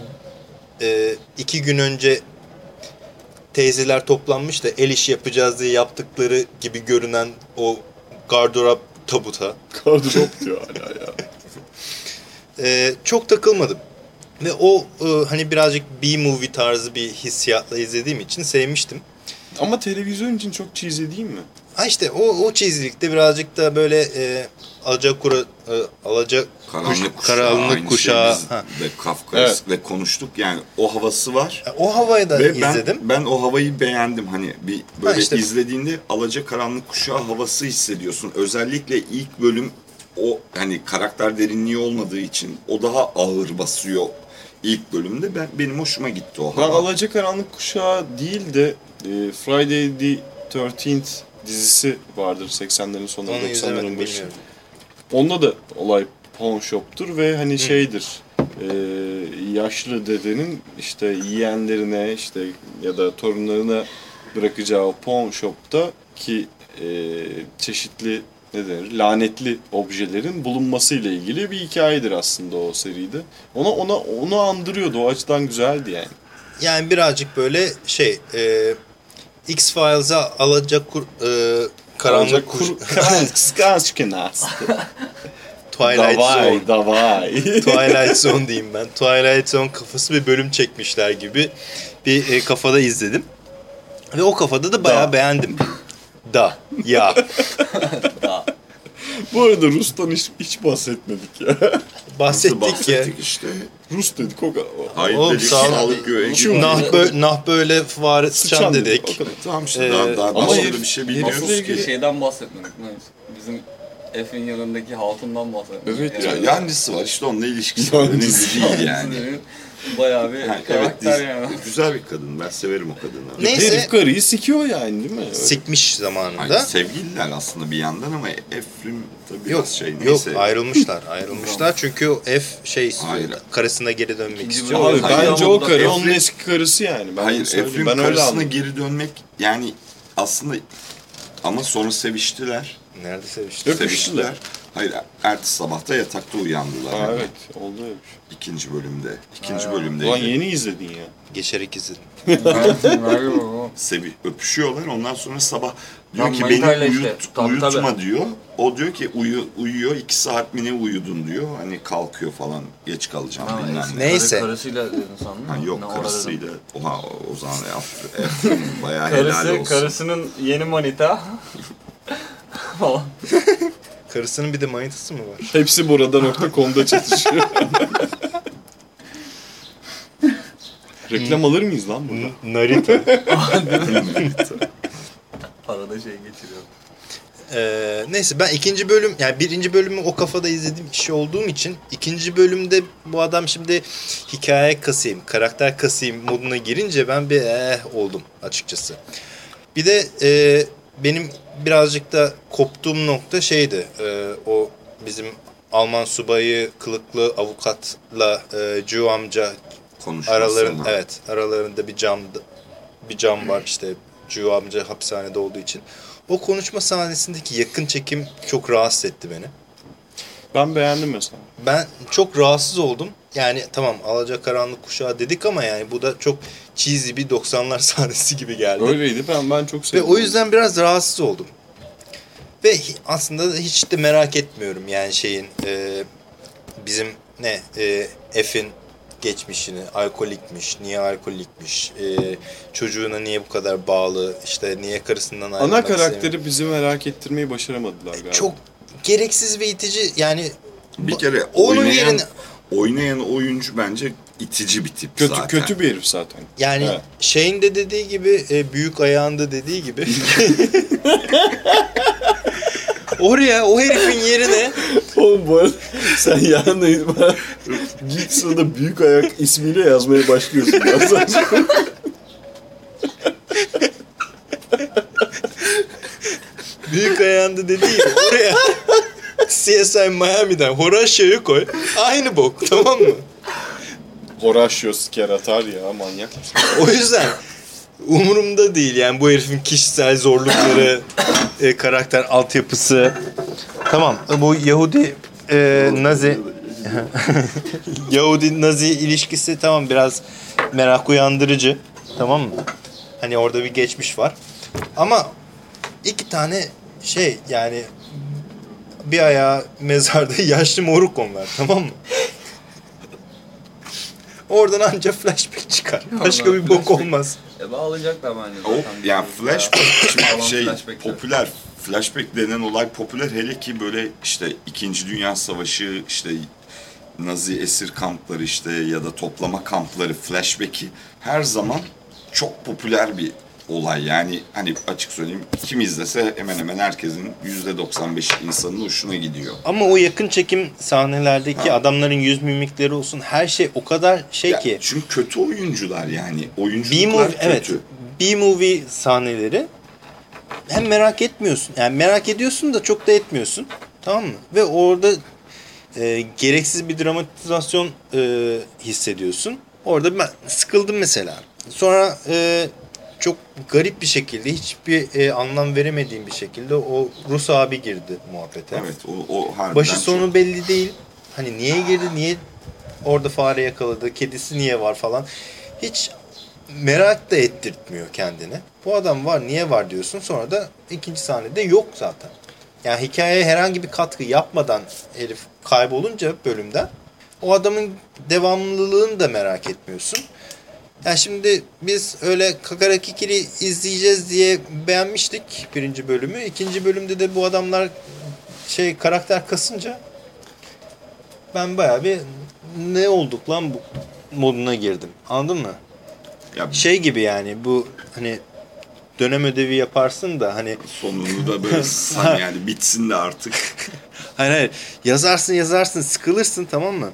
e, iki gün önce teyzeler toplanmış da el işi yapacağız diye yaptıkları gibi görünen o gardırop tabuta Kardırop diyor hala ya. Ee, çok takılmadım. Ve o e, hani birazcık B-movie tarzı bir hissiyatla izlediğim için sevmiştim. Ama televizyon için çok cheesy değil mi? Ha işte o, o çizgilikte birazcık da böyle e, alacakura, e, alacak Karanlık kuş- kuşağı. karanlık kuşağı. Şey ha. biz de Kafka'yla konuştuk. Yani o havası var. O havayı da Ve ben, izledim. ben o havayı beğendim. Hani bir böyle işte- izlediğinde alaca karanlık kuşağı havası hissediyorsun. Özellikle ilk bölüm o hani karakter derinliği olmadığı için o daha ağır basıyor ilk bölümde. Ben benim hoşuma gitti o Ben hava. Alacakaranlık Kuşağı değil de e, Friday the 13th dizisi vardır 80'lerin sonları Onu izlemedim 90'ların başı. Onda da olay pawn shop'tur ve hani şeydir e, yaşlı dedenin işte yeğenlerine işte ya da torunlarına bırakacağı pawn shop'ta ki e, çeşitli ne denir lanetli objelerin bulunması ile ilgili bir hikayedir aslında o seride. Ona ona onu andırıyordu. O açıdan güzeldi yani. Yani birazcık böyle şey e, X-Files'a alacak kur, e, karanlık kur, Kıskançkınaz. Twilight Zone. Davay, davay. Twilight Zone diyeyim ben. Twilight Zone kafası bir bölüm çekmişler gibi bir e, kafada izledim. Ve o kafada da bayağı Da. beğendim. Da. Ya. Bu arada Rus'tan hiç, hiç bahsetmedik ya. Bahsettik ya. bahsettik işte. Rus dedik o kadar. Hayır Oğlum, dedik sağ ol. sağlık Nah, bö- nah böyle fare sıçan dedik. Tamam işte Ee, daha, daha ama da bir şey bilmiyoruz ki. şeyden bahsetmedik. Bizim F'in yanındaki hatundan bahsetmedik. Evet Ya, Yani. yancısı var işte onunla ilişkisi var. Önemli Yancısı. değil yani. Bayağı bir Ha, evet, karakter yani. güzel bir kadın. Ben severim o kadını. Neyse. Herif karıyı sikiyor yani değil mi? Öyle. Sikmiş Hayır, zamanında. sevgililer aslında bir yandan ama Efrim tabii biraz Yok, şey yok neyse. ayrılmışlar. Ayrılmışlar çünkü F şey istiyor. Hayır. Karısına geri dönmek istiyor. Abi Hayır, bence o karı Efrin- onun eski karısı yani. Ben Hayır söyleyeyim. Efrim ben öyle karısına anladım. geri dönmek yani aslında ama sonra seviştiler. Nerede sevişti? Öpüştüler. Seviştiler. Hayır ertesi sabahta yatakta uyandılar. Yani evet oldu öyle şey. İkinci bölümde. İkinci Ha. bölümdeydi. Ulan yeni izledin ya. Geçerek izledim. Sevi öpüşüyorlar ondan sonra sabah diyor ki manitayla beni işte. uyut, Tabii, uyutma tabii. diyor. O diyor ki uyu, uyuyor iki saat mi ne uyudun diyor. Hani kalkıyor falan geç kalacağım Ha, bilmem ne. Ne? Neyse. Karısıyla dedin sandım. Ha, Ne yok orada karısıyla. Oha o zaman Efrim bayağı helal Karısı, olsun. karısının yeni manita. falan. Karısının bir de manitası mı var? Hepsi burada.com'da çatışıyor. Reklam alır mıyız lan burada? Narita. Arada şey geçiriyor. Ee, neyse ben ikinci bölüm yani birinci bölümü o kafada izlediğim kişi olduğum için ikinci bölümde bu adam şimdi hikaye kasayım, karakter kasayım moduna girince ben bir eh oldum açıkçası. Bir de e, benim birazcık da koptuğum nokta şeydi e, o bizim Alman subayı kılıklı avukatla e, Cu amca Konuşması araların ama. evet aralarında bir cam bir cam var işte Cu amca hapishanede olduğu için. O konuşma sahnesindeki yakın çekim çok rahatsız etti beni. Ben beğendim mesela. Ben çok rahatsız oldum. Yani tamam Alacakaranlık kuşağı dedik ama yani bu da çok cheesy bir 90'lar sahnesi gibi geldi. Öyleydi ben ben çok Ve sevdim. o yüzden biraz rahatsız oldum. Ve aslında da hiç de merak etmiyorum yani şeyin e, bizim ne e, F'in geçmişini, alkolikmiş, niye alkolikmiş, e, çocuğuna niye bu kadar bağlı, işte niye karısından ayrılmak Ana karakteri bizi merak ettirmeyi başaramadılar galiba. çok gereksiz ve itici yani Bir kere onun oynayan, yerine oynayan oyuncu bence itici bir tip kötü zaten. kötü bir herif zaten. yani Evet. şeyin de dediği gibi e, büyük ayağında dediği gibi oraya o herifin yerine Oğlum bu arada sen yarın itibaren Geek Sırada Büyük Ayak ismiyle yazmaya başlıyorsun. Ben sana- büyük ayağında dediği gibi oraya CSI Miami'den Horacio'yu koy aynı bok tamam mı? Horatio siker atar ya manyak? O yüzden umurumda değil yani bu herifin kişisel zorlukları, e, karakter altyapısı. Tamam bu Yahudi e, Nazi Yahudi Nazi ilişkisi tamam biraz merak uyandırıcı. Tamam mı? Hani orada bir geçmiş var. Ama iki tane şey yani bir ayağı mezarda yaşlı moruk var tamam mı? Oradan anca flashback çıkar. Başka bir bok flashback. olmaz. E bağlayacaklar bence O, yani flashback şimdi şey popüler flashback denen olay popüler hele ki böyle işte 2. Dünya Savaşı işte Nazi esir kampları işte ya da toplama kampları flashback'i her zaman çok popüler bir olay. Yani hani açık söyleyeyim kim izlese hemen hemen herkesin %95 insanın hoşuna gidiyor. Ama o yakın çekim sahnelerdeki Ha. adamların yüz mimikleri olsun her şey o kadar şey Ya, ki. çünkü kötü oyuncular yani. Oyunculuklar B-movie kötü. evet. B-movie sahneleri hem merak etmiyorsun. Yani merak ediyorsun da çok da etmiyorsun. Tamam mı? Ve orada e, gereksiz bir dramatizasyon e, hissediyorsun. Orada ben sıkıldım mesela. Sonra e, çok garip bir şekilde hiçbir e, anlam veremediğim bir şekilde o Rus abi girdi muhabbete. Evet o, o harbiden Başı çok- sonu belli değil. Hani niye girdi, niye orada fare yakaladı, kedisi niye var falan. Hiç merak da ettirtmiyor kendine. Bu adam var niye var diyorsun sonra da ikinci sahnede yok zaten. Yani hikayeye herhangi bir katkı yapmadan herif kaybolunca bölümden o adamın devamlılığını da merak etmiyorsun. Yani şimdi biz öyle Kakara Kikiri izleyeceğiz diye beğenmiştik birinci bölümü. İkinci bölümde de bu adamlar şey karakter kasınca ben bayağı bir ne olduk lan bu moduna girdim. Anladın mı? Ya Şey gibi yani bu hani dönem ödevi yaparsın da hani sonunu da böyle san yani bitsin de artık. hayır hayır yazarsın yazarsın sıkılırsın tamam mı?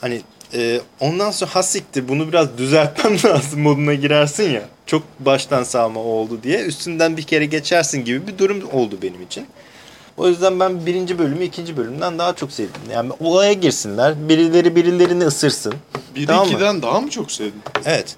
Hani e, ondan sonra hasiktir bunu biraz düzeltmem lazım moduna girersin ya. Çok baştan sağma oldu diye üstünden bir kere geçersin gibi bir durum oldu benim için. O yüzden ben birinci bölümü ikinci bölümden daha çok sevdim. Yani olaya girsinler, birileri birilerini ısırsın. Bir Tamam mı? ikiden daha mı çok sevdin? Evet.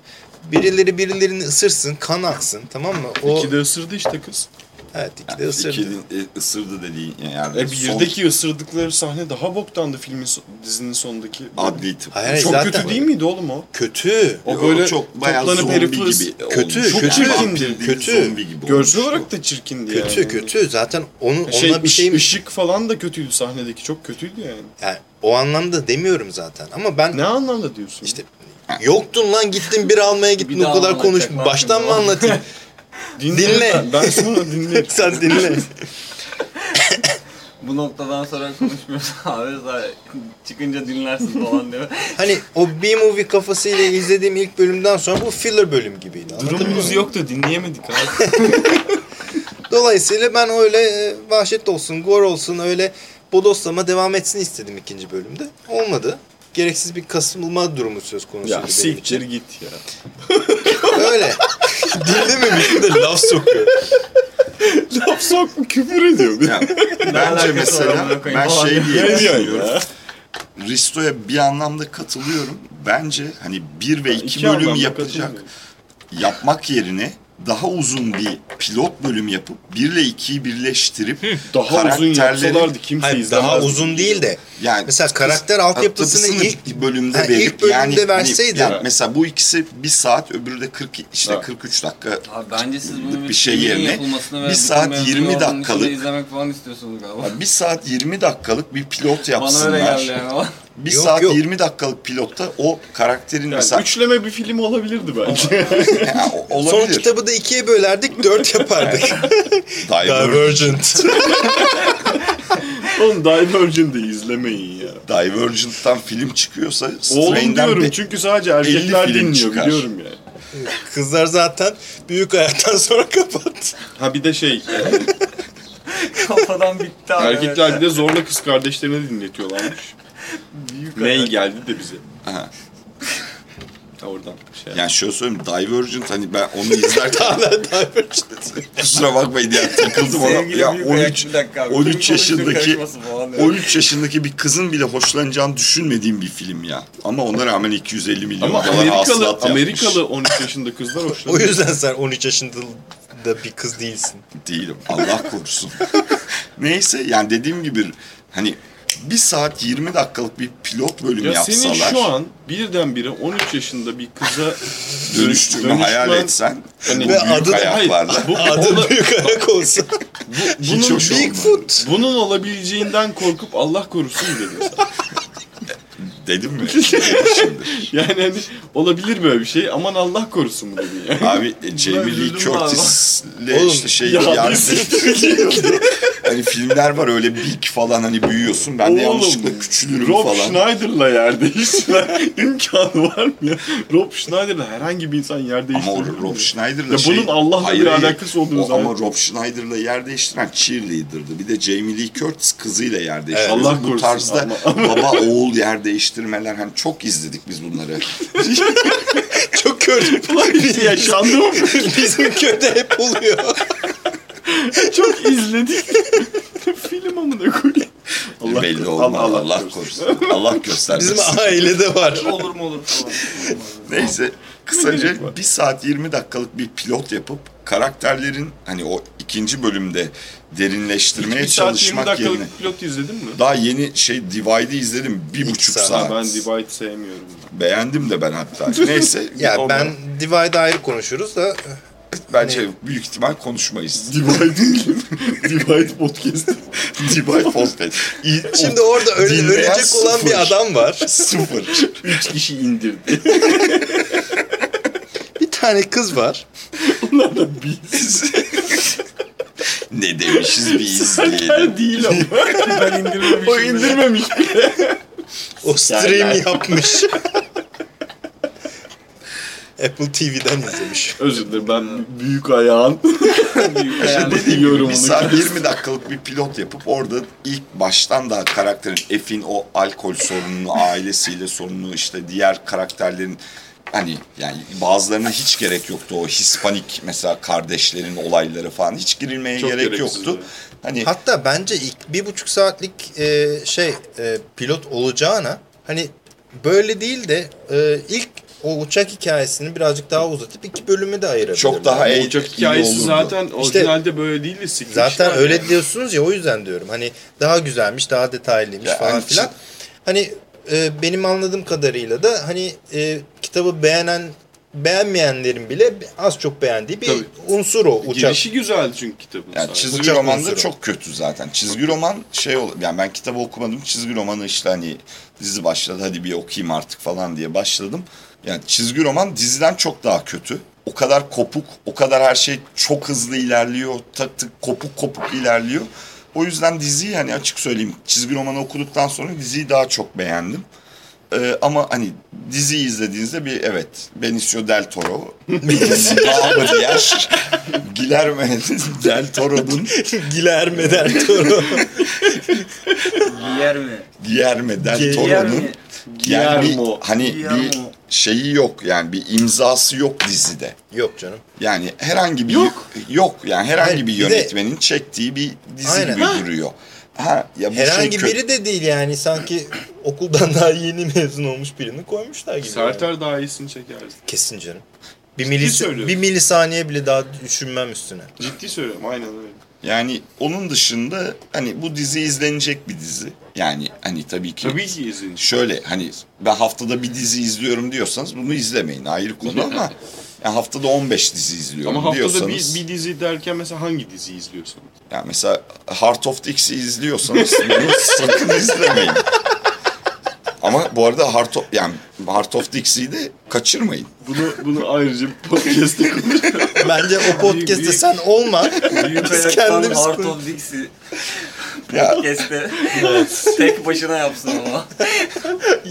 Birileri birilerini ısırsın, kan aksın tamam mı? O, İkide ısırdı işte kız. Evet iki de ısırdı. İkinin e, ısırdı dediğin yani. E son birdeki ısırdıkları sahne daha boktandı filmin dizinin sonundaki. adli tıp. Hayır, Çok zaten- kötü değil miydi oğlum o? Kötü. O Yo, böyle çok bayağı toplanıp zombi gibi. Kötü, olmuş. Çok kötü. çirkindi. Kötü. Zombi gibi Görsel olmuş olarak da çirkindi Kötü yani. kötü. Zaten onun Şey, ona bir şey ışık falan da kötüydü sahnedeki. Çok kötüydü yani. yani o anlamda demiyorum zaten. Ama ben Ne anlamda diyorsun? işte yoktun lan gittin bir almaya gittin Bir o kadar konuş. Baştan mı anlatayım? Dinle. dinle. Ben, sonra dinlerim. Sen dinle. Bu noktadan sonra konuşmuyoruz abi. Çıkınca dinlersin falan diyor. Hani o B-movie kafasıyla izlediğim ilk bölümden sonra bu filler bölüm gibiydi. Durumumuz yok da dinleyemedik abi. Dolayısıyla ben öyle e, vahşet olsun, gore olsun öyle bodoslama devam etsin istedim ikinci bölümde. Olmadı. Gereksiz bir kasılma durumu söz konusuydu ya siktir git ya. Öyle. Dinlememiş de laf sokuyor. Laf sokma küfür ediyor. Ya, bence mesela ben şey diye düşünüyorum. Risto'ya bir anlamda katılıyorum. Bence hani bir ve iki, İki bölüm yapacak yapmak yerine daha uzun bir pilot bölüm yapıp 1 ile 2'yi birleştirip Daha uzun yapsalardı kimse Hayır, izlemezdi. daha uzun değil de yani Mesela karakter altyapısını ilk bölümde ilk verip bölümde yani hani- verseydi. yani mesela bu ikisi bir saat öbürü de 40 işte Ha. 43 dakika Abi bence siz bunu bir şey yerine bir saat mevzuyu 20 onun içinde dakikalık- izlemek falan istiyorsunuz galiba. bir saat 20 dakikalık bir pilot Bana öyle yapsınlar. geldi yani. Bir Yok, saat yok. 20 dakikalık pilotta o karakterin Yani mesela üçleme bir film olabilirdi bence. Yani o- son olabilir. kitabı da ikiye bölerdik, dört yapardık. Divergent. Oğlum Divergent'ı izlemeyin ya. Divergent'tan film çıkıyorsa Oğlum diyorum çünkü sadece erkekler dinliyor çıkar. biliyorum yani. Kızlar zaten büyük ayaktan sonra kapat. Ha bir de şey Kafadan bitti abi. erkekler bir de zorla kız kardeşlerini dinletiyorlarmış. Büyük Ney ayak. geldi de bize. Aha. Ha, oradan şey. Yani şöyle söyleyeyim Divergent hani ben onu izlerken kusura bakmayın ya takıldım ona. Sevgili Ya büyük ayak, 13 bir dakika abi. 13 Kim konuştuğu yaşındaki- karışmasın falan diyor. 13 yaşındaki bir kızın bile hoşlanacağını düşünmediğim bir film ya. Ama ona rağmen 250 milyon Ama dolar Amerikalı hasılat yapmış. Amerikalı 13 yaşında kızlar O hoşlanıyor. yüzden sen 13 yaşında da bir kız değilsin. Değilim. Allah korusun. Neyse yani dediğim gibi hani bir saat 20 dakikalık bir pilot bölüm Ya yapsalar senin şu an birdenbire 13 yaşında bir kıza dönüştüğünü dönüşmen- hayal etsen Hani- bu Ve adı- ayaklarla Hayır, bu, Adı büyük ayak olsa. hiç bunun hoş olmaz. Bigfoot. bunun olabileceğinden korkup Allah korusun dedin sen. Dedim mi? Yani hani olabilir böyle bir şey aman Allah korusun mu dedin ya. Abi e, Jamie Lee Curtis'le işte şey ya yardım hani filmler var öyle big falan hani büyüyorsun. Ben de Oğlum, yanlışlıkla küçülürüm Rob falan. Schneider'la yer değiştiren imkanı var mı ya? Rob Schneider'la herhangi bir insan yer Ama değiştirir o mi? Rob Schneider'la şey... bunun Allah'la Hayır, bir alakası olduğunu O Ama. Rob Schneider'la yer değiştiren cheerleader'dı. Bir de Jamie Lee Curtis kızıyla yer değiştirdi. Evet. Allah Bu korusun tarzda ama- baba oğul yer değiştirmeler hani çok izledik biz bunları. Çok kötü. Hiç yaşandı mı? Bizim köyde hep oluyor. Çok izledik. Film amına koyayım. Allah Allah- Allah- belli olmaz. Allah Allah, göstersin. korusun. Allah göstermesin. Bizim ailede var. olur mu olur falan. Neyse kısaca bir saat 20 dakikalık bir pilot yapıp karakterlerin hani o ikinci bölümde derinleştirmeye Bir saat 20 çalışmak dakikalık yerine pilot izledin mi? daha yeni şey Divide'i izledim bir İki buçuk saat. saat. Ben Divide sevmiyorum. Beğendim de ben hatta. Neyse. Ya ben Divide ayrı konuşuruz da bence büyük ihtimal konuşmayız. Divide değil. Divide podcast. Divide podcast. İyi- şimdi orada öyle, ölecek olan sıfır. bir adam var. Sıfır. Üç kişi indirdi. Bir tane kız var. Onlar da biz. ne demişiz bir izleyelim. değil ama. Ben indirmemişim. O indirmemiş bile. O stream yapmış. Apple TV'den izlemiş. Özür dilerim ben büyük ayağın. Büyük. Dediğim gibi Biliyorum bir saat 20 dakikalık bir pilot yapıp orada ilk baştan da karakterin Ef'in o alkol sorununu, ailesiyle sorununu işte diğer karakterlerin hani yani bazılarına hiç gerek yoktu o Hispanik mesela kardeşlerin olayları falan hiç girilmeye Çok gerek yoktu. evet. Hani Hatta bence ilk bir buçuk saatlik e, şey e, pilot olacağına hani böyle değil de e, ilk o uçak hikayesini birazcık daha uzatıp iki bölüme de ayırabilirler. Çok daha Yani Uçak hikayesi zaten orijinalde böyle değildi. Zaten öyle yani. diyorsunuz ya o yüzden diyorum. Hani daha güzelmiş, daha detaylıymış Ya falan hani filan. Hani e, benim anladığım kadarıyla da hani e, kitabı beğenen beğenmeyenlerin bile az çok beğendiği bir Tabii. unsur o uçak. Girişi güzeldi çünkü kitabın. Yani sadece. çizgi Uçak roman da unsuru. çok kötü zaten. Çizgi roman şey ol yani ben kitabı okumadım. Çizgi romanı işte hani dizi başladı hadi bir okuyayım artık falan diye başladım. Yani çizgi roman diziden çok daha kötü. O kadar kopuk, o kadar her şey çok hızlı ilerliyor. Tak tık kopuk kopuk ilerliyor. O yüzden diziyi hani açık söyleyeyim çizgi romanı okuduktan sonra diziyi daha çok beğendim. Ee, ama hani diziyi izlediğinizde bir evet Benicio del Toro Bağlı diğer Guillermo del Toro'nun Guillermo del Toro. Mi? Guillermo del Guillermo. Toro'nun yani bir, Guillermo. hani bir Guillermo. şeyi yok yani bir imzası yok dizide. Yok canım. Yani herhangi bir Yok. yok yani herhangi Hayır, bir bir de- yönetmenin çektiği bir dizi Aynen. gibi Ha. duruyor. Ha ya bu Herhangi şey kö- biri de değil yani sanki okuldan daha yeni mezun olmuş birini koymuşlar gibi. yani. Serter daha iyisini çekerdi. Kesin canım. Bir, milis bir milisaniye bile daha düşünmem üstüne. Ciddi söylüyorum aynen öyle. Yani onun dışında hani bu dizi izlenecek bir dizi. Yani hani tabii ki Tabii ki izleyin. şöyle hani ben haftada bir dizi izliyorum diyorsanız bunu izlemeyin ayrı konu ama yani haftada 15 dizi izliyorum Ama haftada bir, diyorsanız bir dizi derken mesela hangi dizi izliyorsun? yani mesela Heart of Dixie izliyorsanız bunu sakın izlemeyin. Ama bu arada Heart of, yani Heart of Dixie'yi de kaçırmayın. Bunu bunu ayrıca bir podcast'te konuşalım. Bence o podcast'te büyük- sen olma. Büyük Biz kendimiz Heart of Dixie podcast'te tek başına yapsın ama.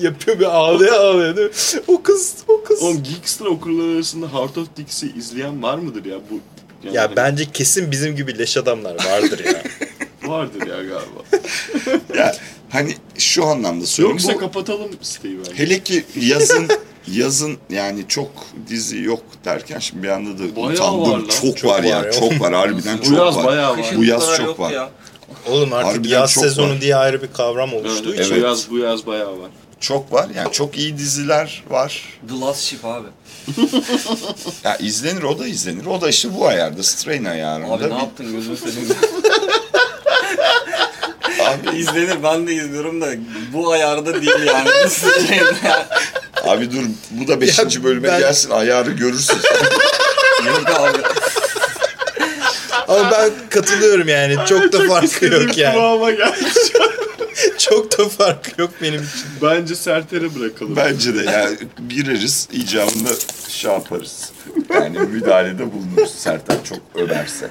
Yapıyor bir ağlaya ağlaya değil mi? O kız, o kız. Oğlum Geekstra okurlar arasında Heart of Dixie izleyen var mıdır ya? Bu yani Ya hani bence kesin bizim gibi leş adamlar vardır ya. vardır ya galiba. ya hani şu anlamda söylüyorum. Yoksa bu- kapatalım siteyi bence. Hele ki yazın yazın yani çok dizi yok derken şimdi bir anda da Bayağı utandım. var lan. Çok, Çok var var ya, ya. çok var harbiden Bu çok yaz var. bayağı var. Bu yaz çok var. Ya. Oğlum artık Harbiden yaz sezonu var. diye ayrı bir kavram oluştuğu Evet, için. Bu yaz bu yaz bayağı var. Çok var yani çok iyi diziler var. The Last Ship abi. Ya izlenir o da izlenir. O da işte bu ayarda Strain ayarında. Abi ne bir- yaptın gözünü seveyim. Abi, İzlenir ben de izliyorum da bu ayarda değil yani. abi dur bu da 5. Ya bölüme ben- gelsin ayarı görürsün. Yok abi. Ama ben katılıyorum yani. Çok da farkı yok yani. Kıvama geldi. Çok da farkı yok benim için. Bence Serter'e bırakalım. Bence de yani gireriz icabında şey yaparız. Yani müdahalede bulunuruz Sertan çok överse.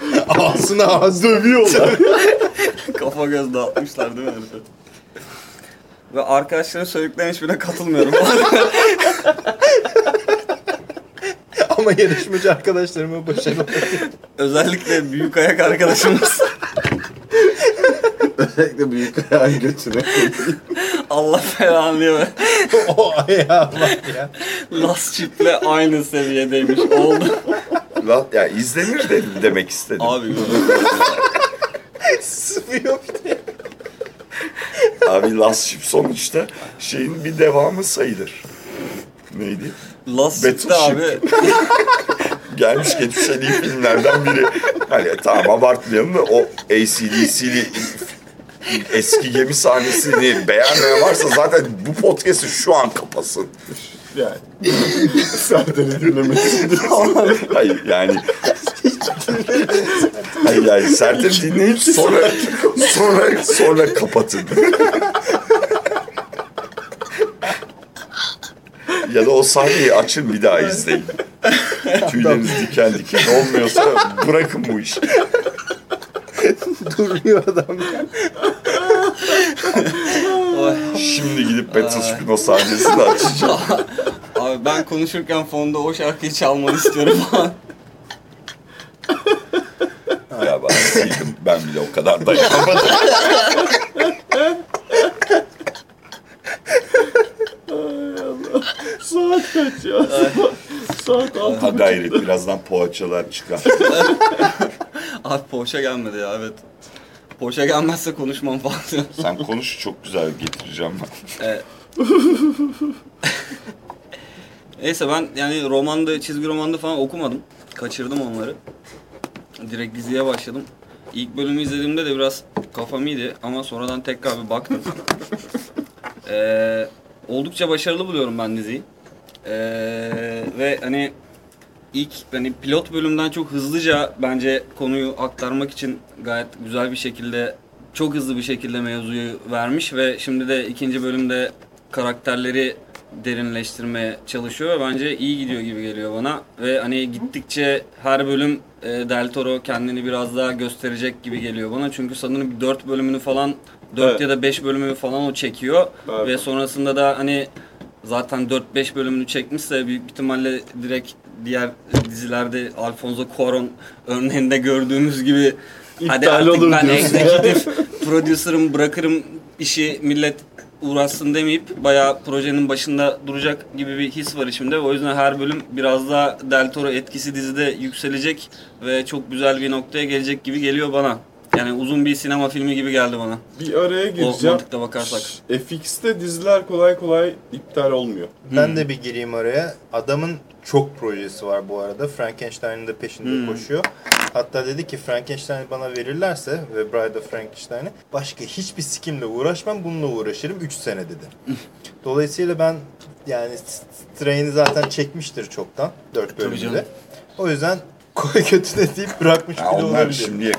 Ağzına ağız dövüyorlar. Kafa göz dağıtmışlar değil mi herife? Ve arkadaşların söylediklerine hiçbirine katılmıyorum. Ama yarışmacı arkadaşlarıma başarılı. Özellikle büyük ayak arkadaşımız. Özellikle büyük ayağın götüne. Allah diye o ayağa bak ya. Last Chip'le aynı seviyedeymiş. Oldu. Lan ya izlenir dedim demek istedim. Abi yapıyor bir de. Abi Last Ship sonuçta şeyin bir devamı sayılır. Neydi? Last. Ship'te abi Gelmiş geçmiş en iyi filmlerden biri. Hani tamam abartmayalım da o ACDC'li eski gemi sahnesini beğenmeyen varsa zaten bu podcast'ı şu an kapasın. Yani. Serdar'ı dinlemesin. Hayır yani. Hayır yani Serdar'ı dinleyip sonra sonra sonra kapatın. ya da o sahneyi açın bir daha izleyin. Tüyleriniz diken diken olmuyorsa bırakın bu işi. Duruyor adam ya. Şimdi gidip Battleship'in o sahnesini açacağım. Abi ben konuşurken fonda o şarkıyı çalmanı istiyorum falan. Ya ben sildim. Ben bile o kadar dayanamadım. Saat kaç ya? Saat altı. Ha gayret birazdan poğaçalar çıkar. Abi Porsche gelmedi ya evet. Porsche gelmezse konuşmam falan. Sen konuş çok güzel getireceğim ben. Evet. Neyse ben yani romanda, çizgi romanda falan okumadım. Kaçırdım onları. Direkt diziye başladım. İlk bölümü izlediğimde de biraz kafam iyiydi ama sonradan tekrar bir baktım. Ee, oldukça başarılı buluyorum ben diziyi. Ee, ve hani ilk hani pilot bölümden çok hızlıca bence konuyu aktarmak için gayet güzel bir şekilde çok hızlı bir şekilde mevzuyu vermiş ve şimdi de ikinci bölümde karakterleri derinleştirmeye çalışıyor ve bence iyi gidiyor gibi geliyor bana ve hani gittikçe her bölüm e, Del Toro kendini biraz daha gösterecek gibi geliyor bana çünkü sanırım 4 bölümünü falan 4 Evet. ya da 5 bölümünü falan o çekiyor Evet. ve sonrasında da hani zaten 4-5 bölümünü çekmişse büyük ihtimalle direkt diğer dizilerde Alfonso Cuarón örneğinde gördüğümüz gibi hadi İptal artık olur ben diyorsun. executive producer'ım bırakırım işi millet uğraşsın demeyip bayağı projenin başında duracak gibi bir his var içimde. O yüzden her bölüm biraz daha Del Toro etkisi dizide yükselecek ve çok güzel bir noktaya gelecek gibi geliyor bana. Yani uzun bir sinema filmi gibi geldi bana. Bir araya O gireceğim. mantıkla bakarsak. FX'te diziler kolay kolay iptal olmuyor. Ben de bir gireyim araya. Adamın çok projesi var bu arada. Frankenstein'in de peşinde Hmm. koşuyor. Hatta dedi ki Frankenstein'i bana verirlerse ve Bride of Frankenstein'i başka hiçbir sikimle uğraşmam bununla uğraşırım 3 sene dedi. Dolayısıyla ben yani Strain'i zaten çekmiştir çoktan 4 Tabii bölümde. O yüzden koy götüne deyip bırakmış bile onlar olabilir. şimdiye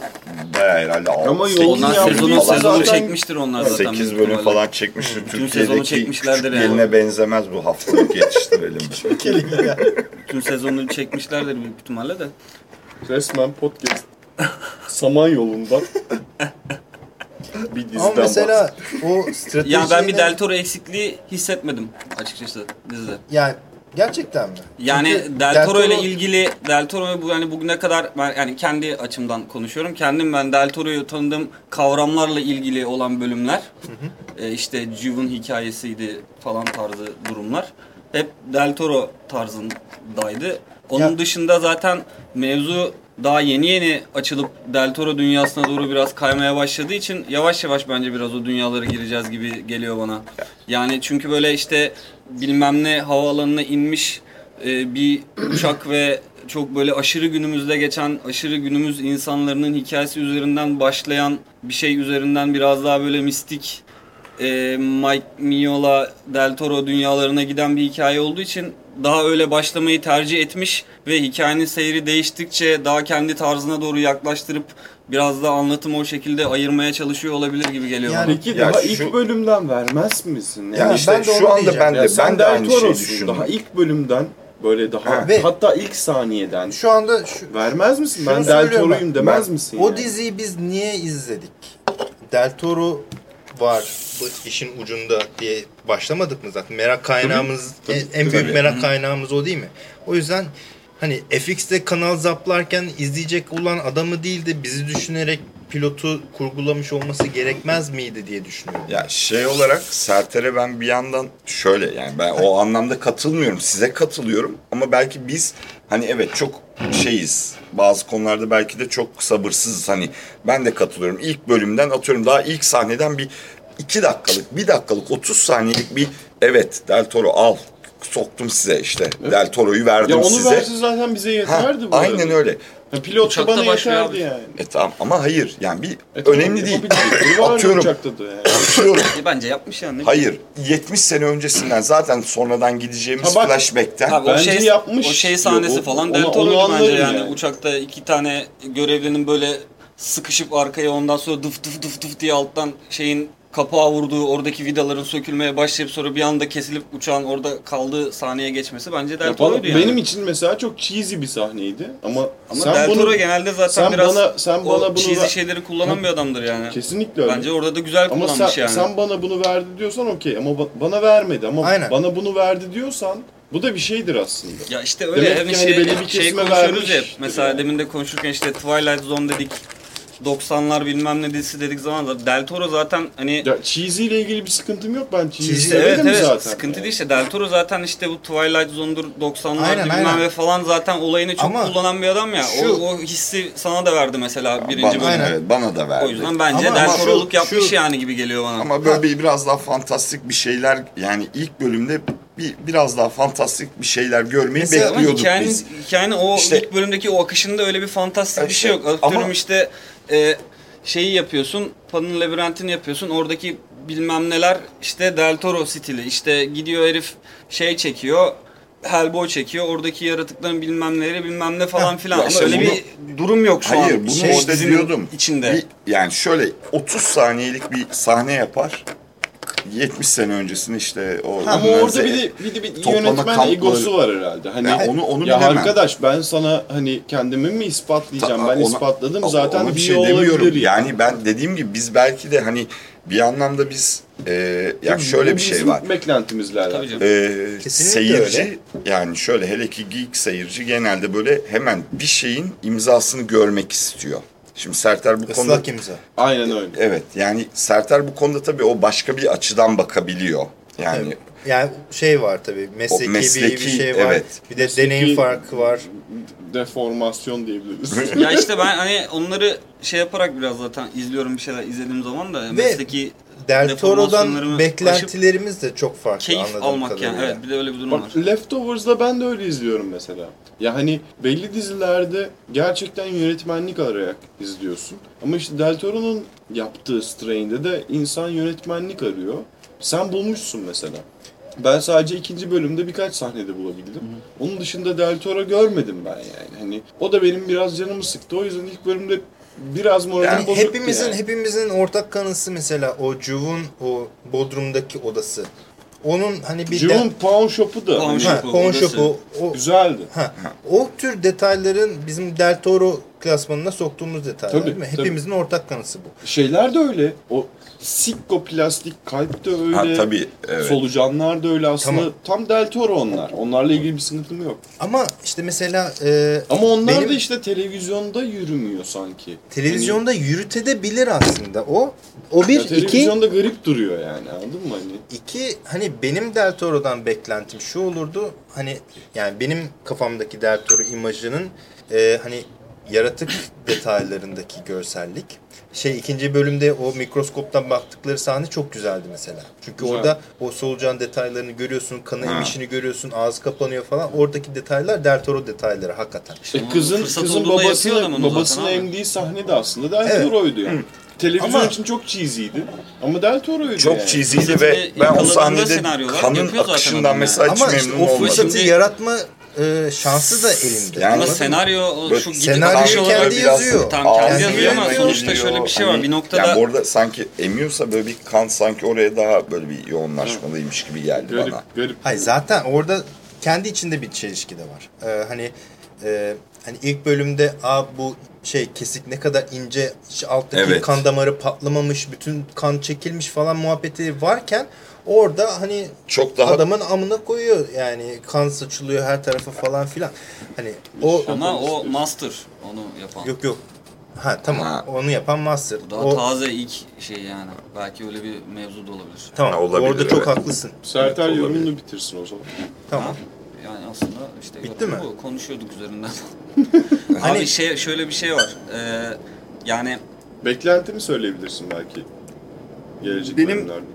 bayağı herhalde Ama 8 yolun Onlar sezonu, falan- sezonu zaten- çekmiştir onlar zaten. 8 büyük bölüm ihtimalle. falan çekmiştir. Bütün sezonu Türkiye'deki çekmişlerdir küçük yani. geline benzemez bu haftalık yetiştirelim. Kelime ya. Tüm sezonu çekmişlerdir büyük ihtimalle de. Resmen podcast. Samanyolu'ndan bir diziden Ama mesela o strateji Ya ben bir Del Toro eksikliği hissetmedim açıkçası dizide. Yani gerçekten mi? Yani Çünkü Del Toro ile ilgili Del Toro bu yani bugüne kadar ben yani kendi açımdan konuşuyorum. Kendim ben Del Toro'yu tanıdığım kavramlarla ilgili olan bölümler. e, işte Juve'un hikayesiydi falan tarzı durumlar. Hep Del Toro tarzındaydı. Onun Ya- dışında zaten mevzu daha yeni yeni açılıp Del Toro dünyasına doğru biraz kaymaya başladığı için yavaş yavaş bence biraz o dünyalara gireceğiz gibi geliyor bana. Yani çünkü böyle işte bilmem ne havaalanına inmiş e, bir uçak ve çok böyle aşırı günümüzde geçen aşırı günümüz insanların hikayesi üzerinden başlayan bir şey üzerinden biraz daha böyle mistik e, Mike Mignola, Del Toro dünyalarına giden bir hikaye olduğu için daha öyle başlamayı tercih etmiş ve hikayenin seyri değiştikçe daha kendi tarzına doğru yaklaştırıp biraz da anlatımı o şekilde ayırmaya çalışıyor olabilir gibi geliyor Yani- bana. Peki Ya daha şu- ilk bölümden vermez misin? Yani Ya işte ben de onu şu anda diyeceğim. ben de Ya sen ben de aynı şeyi düşündüm. Daha ilk bölümden böyle daha Ha. Ve- hatta ilk saniyeden Şu anda şu, vermez misin? Şunu Ben Del söylüyorum Toro'yum demez Ben- misin? o yani? diziyi biz niye izledik? Del Toro var bu işin ucunda diye başlamadık mı zaten? Merak kaynağımız Tabii, en, tabii, en büyük tabii. merak kaynağımız o değil mi? O yüzden hani FX'te kanal zaplarken izleyecek olan adamı değil de bizi düşünerek pilotu kurgulamış olması gerekmez miydi diye düşünüyorum. Ya şey olarak Serter'e ben bir yandan şöyle yani ben o anlamda katılmıyorum. Size katılıyorum ama belki biz Hani evet çok şeyiz. Bazı konularda belki de çok sabırsızız. Hani ben de katılıyorum. İlk bölümden atıyorum daha ilk sahneden bir iki dakikalık, bir dakikalık, 30 saniyelik bir evet Del Toro al soktum size işte. Del Toro'yu verdim Ya onu size. verse zaten bize Ha, yeterdi bu aynen arada. öyle. Ya pilot da Uçakta bana yeterdi yani. E tamam ama hayır yani bir E tamam, önemli değil. vardı Atıyorum. uçakta da yani. Atıyorum. E, bence yapmış yani. Hayır 70 sene öncesinden zaten sonradan gideceğimiz Ha bak- flashback'ten Abi o Bence şey, yapmış. O şey sahnesi Yok, o- falan onu- Del onu Toro'ydu bence yani. yani. Uçakta iki tane görevlinin böyle sıkışıp arkaya ondan sonra dıf dıf dıf dıf diye alttan şeyin kapağı vurduğu oradaki vidaların sökülmeye başlayıp sonra bir anda kesilip uçağın orada kaldığı sahneye geçmesi bence Del Toro'ydu yani. Benim için mesela çok cheesy bir sahneydi ama, Ama sen Del bunu Toro genelde zaten sen biraz bana- sen o bana bunu cheesy ver- şeyleri kullanan bir adamdır yani. kesinlikle öyle. Bence orada da güzel ama kullanmış sen, yani. sen bana bunu verdi diyorsan okey ama ba- bana vermedi ama Aynen. bana bunu verdi diyorsan bu da bir şeydir aslında. Ya işte öyle Demek ki hani şey, belli bir şey konuşuyoruz vermiş ya. Mesela yani. demin de konuşurken işte Twilight Zone dedik. 90'lar bilmem ne dizisi dedik zaman da Del Toro zaten hani Ya cheesy ile ilgili bir sıkıntım yok ben cheesy Cheesy, evet evet zaten. sıkıntı değil işte Del Toro zaten işte bu Twilight Zone'dur 90'lar Aynen, bilmem aynen. ne falan zaten olayını çok Ama kullanan bir adam ya. şu- O, o hissi sana da verdi mesela birinci bana, bölüm. Aynen. evet, bana da verdi. O yüzden bence Ama- Del Toro'luk yapmış şu- yani gibi geliyor bana. Ama böyle bir biraz daha fantastik bir şeyler yani ilk bölümde bir biraz daha fantastik bir şeyler görmeyi Mesela bekliyorduk hikayenin, biz. hikayenin o İşte- ilk bölümdeki o akışında öyle bir fantastik bir İşte, şey yok. Atıyorum ama- işte e, şeyi yapıyorsun, Pan'ın labirentini yapıyorsun. Oradaki bilmem neler işte Del Toro stili. İşte gidiyor herif şey çekiyor. Hellboy çekiyor. Oradaki yaratıkların bilmem neleri bilmem ne falan filan. Ama işte öyle bunu- bir durum yok şu Hayır an. bunu Şey, işte diyordum. içinde. Bir, yani şöyle 30 saniyelik bir sahne yapar. 70 sene öncesini işte o Ama Nazi- orada bir de, bir de bir yönetmen kampları- egosu var herhalde. Hani Ya onu- onu ya bilemem. arkadaş ben sana hani kendimi mi ispatlayacağım? Ta- ben ona- ispatladım zaten ona bir şey demiyorum. ya. Yani ben dediğim gibi biz belki de hani bir anlamda biz e, ya Bu şöyle bir şey var. beklentimizle alakalı. Kesinlikle seyirci öyle. yani şöyle hele ki geek seyirci genelde böyle hemen bir şeyin imzasını görmek istiyor. Şimdi Serter bu konuda Islak imza. Aynen öyle. evet yani Serter bu konuda tabii o başka bir açıdan bakabiliyor. Yani Evet. Yani şey var tabii mesleki, bir, mesleki, bir şey var. evet. Bir de Mesleki- deneyim farkı var. Deformasyon diyebiliriz. ya işte ben hani onları şey yaparak biraz zaten izliyorum bir şeyler izlediğim zaman da mesleki Del Toro'dan beklentilerimiz de çok farklı keyif anladığım almak kadarıyla. yani. Evet bir de öyle bir durum Bak var. Leftovers'da ben de öyle izliyorum mesela. Ya hani belli dizilerde gerçekten yönetmenlik arayarak izliyorsun. Ama işte Del Toro'nun yaptığı Strain'de de insan yönetmenlik arıyor. Sen bulmuşsun mesela. Ben sadece ikinci bölümde birkaç sahnede bulabildim. Onun dışında Del Toro görmedim ben yani. Hani o da benim biraz canımı sıktı. O yüzden ilk bölümde biraz moralim Yani bozuktu hepimizin yani. hepimizin ortak kanısı mesela o Juv'un o Bodrum'daki odası. Onun hani bir Jim'in Pawn Shop'u da Pawn shop'u o güzeldi. ha, o tür detayların bizim Del Toro klasmanına soktuğumuz detaylar Tabii, değil mi? tabii. Hepimizin ortak kanısı bu. Şeyler de öyle. O sikko plastik kalp de öyle. ha, tabii evet. Solucanlar da öyle aslında. Tamam. Tam Del Toro onlar. Onlarla ilgili bir sıkıntım yok. Ama işte mesela e, Ama onlar benim da işte televizyonda yürümüyor sanki. televizyonda yürütebilir aslında o. O bir ya iki televizyonda garip duruyor yani anladın mı hani? İki hani benim Del Toro'dan beklentim şu olurdu hani yani benim kafamdaki Del Toro imajının e, hani yaratık detaylarındaki görsellik. Şey ikinci bölümde o mikroskoptan baktıkları sahne çok güzeldi mesela. Çünkü Güzel. orada o solucan detaylarını görüyorsun, kanı Ha. emişini görüyorsun, ağzı kapanıyor falan. Oradaki detaylar Del Toro detayları hakikaten. E kızın kızın babasını babasını emdiği sahne de aslında Del Evet. Yani. Televizyon Ama- için çok cheesy'ydi. Ama Del Toro'ydu Çok yani. cheesy'ydi ve ben o sahnede kanın yapıyor zaten akışından adam mesela yani. hiç Ama işte memnun o olmadım. fırsatı yaratma e, şansı da elinde. Yani- Ama senaryo şu gidip olarak kendi yazıyor. tam kendi yazıyor ama sonuçta şöyle bir şey var. Hani- Bir noktada Yani bu arada sanki emiyorsa böyle bir kan sanki oraya daha böyle bir yoğunlaşmalıymış gibi geldi Garip, bana. garip. Hayır zaten orada kendi içinde bir çelişki de var. Ee, hani e, hani ilk bölümde a bu şey kesik ne kadar ince alttaki Evet. kan damarı patlamamış bütün kan çekilmiş falan muhabbeti varken orada hani Çok daha adamın amına koyuyor yani kan saçılıyor her tarafa falan filan. Hani o ama o master onu yapan. yok yok. Ha tamam. Ha. Onu yapan master. Bu daha O, taze ilk şey yani. Belki öyle bir mevzu da olabilir. tamam. Ha, olabilir, orada çok evet. haklısın. Serter Evet, yorumunu bitirsin o zaman. Tamam. Yani aslında işte Bitti mi? bu. Konuşuyorduk üzerinden. Hani- Abi şey şöyle bir şey var. Ee, yani Beklentini söyleyebilirsin belki. Gelecek Benim- bölümlerde.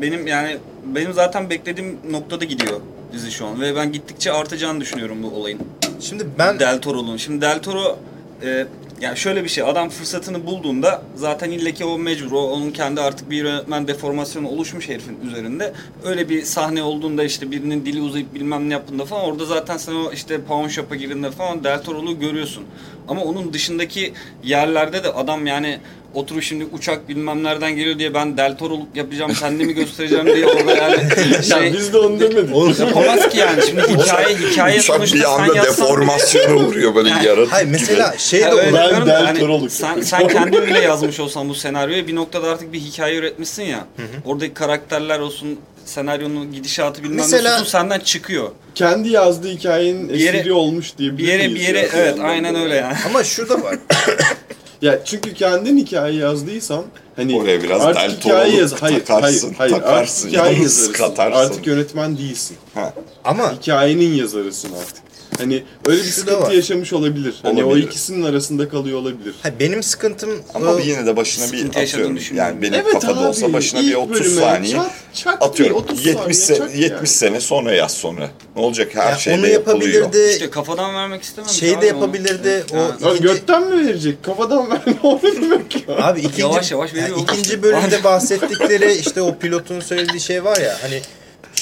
Benim yani benim zaten beklediğim noktada gidiyor dizi şu an ve ben gittikçe artacağını düşünüyorum bu olayın. Şimdi ben Del Toro'nun. Şimdi Del Toro e, yani şöyle bir şey adam fırsatını bulduğunda zaten illeki o mecbur o onun kendi artık bir yönetmen deformasyonu oluşmuş herifin üzerinde. Öyle bir sahne olduğunda işte birinin dili uzayıp bilmem ne yaptığında falan orada zaten sen o işte pawn shop'a girdiğinde falan Del Toro'lu görüyorsun. Ama onun dışındaki yerlerde de adam yani oturup şimdi uçak bilmem nereden geliyor diye ben Del Toro'luk yapacağım kendimi göstereceğim diye orada yani şey Ya biz de onu demedik. Oğlum, yapamaz ki yani. Şimdi hikaye hikaye Uçak sonuçta bir sen anda deformasyona uğruyor böyle Yani- yaratık hayır gibi. mesela şey Ha, de olur. Ben diyorum da Del hani Toro'luk sen, sen kendin bile yazmış olsan bu senaryoyu bir noktada artık bir hikaye üretmişsin ya. Oradaki karakterler olsun, senaryonun gidişatı bilmem Mesela- ne olsun senden çıkıyor. Kendi yazdığı hikayenin Bir yere- esiri olmuş diye Bir yere bir yere evet aynen öyle yani. Ama şurada var. Ya çünkü kendin hikaye yazdıysan hani Oraya biraz artık hikaye yaz hayır takarsın, hayır hayır takarsın, artık hikaye yazarısın. katarsın. Artık yönetmen değilsin. Ha. Ama Hikayenin yazarısın artık. Hani öyle bir Şu da sıkıntı var. yaşamış olabilir. Hani o Olabilir. ikisinin arasında kalıyor olabilir. ha, benim sıkıntım Ama o- bir yine de başına bir Sıkıntı yaşadığını atıyorum. düşünmüyorum. Yani benim kafada olsa başına bir ilk 30 bölüme saniye çat- çat atıyorum. bir 30 70 saniye sene, çak 70 yani. sene sonra yaz sonra. Ne olacak her Ya şeyde onu yapılıyor. yapabilirdi. İşte kafadan vermek istemem. şey de yapabilirdi. O Lan ikinci, götten mi verecek? Kafadan ver ne olur demek ya? abi ikinci, Yavaş yavaş veriyor ikinci bölümde bahsettikleri işte o pilotun söylediği şey var ya hani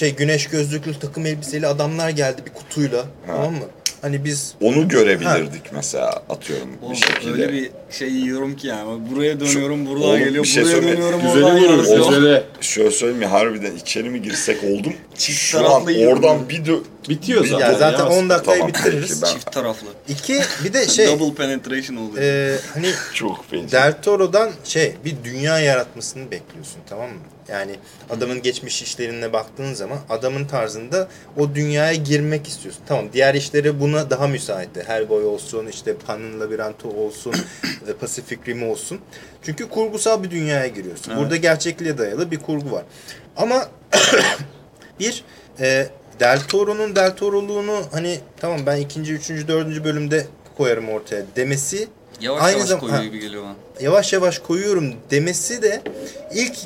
şey güneş gözlüklü takım elbiseli adamlar geldi bir kutuyla tamam mı? Hani biz Onu görebilirdik mesela atıyorum Oğlum, bir şekilde. öyle bir şey yiyorum ki yani. Buraya dönüyorum, buradan Oğlum, geliyor, bir şey buraya söyleyeyim. dönüyorum, Güzeli oradan vurur, geliyor. güzeli. Şöyle söyleyeyim mi harbiden içeri mi girsek oldum. Çift Şu an taraflı yiyorum oradan bir dö... Bitiyor Bir- zaten. ya zaten ya. 10 dakikayı Tamam, bitiririz. peki, ben- Çift taraflı. İki bir de şey Double penetration oluyor. e, hani Çok feci. Del Toro'dan şey bir dünya yaratmasını bekliyorsun tamam mı? Yani adamın geçmiş işlerine baktığın zaman adamın tarzında o dünyaya girmek istiyorsun. Tamam diğer işleri buna daha müsaitti. Hellboy olsun işte Pan'ın labirenti olsun e, Pacific Rim olsun. Çünkü kurgusal bir dünyaya giriyorsun. Burada gerçekliğe dayalı bir kurgu var. Ama bir e, Del Toro'nun Del Toro'luğunu hani tamam ben ikinci, üçüncü, dördüncü bölümde koyarım ortaya demesi Yavaş aynı yavaş zam- koyuyor ha. gibi geliyor bana. yavaş yavaş koyuyorum demesi de ilk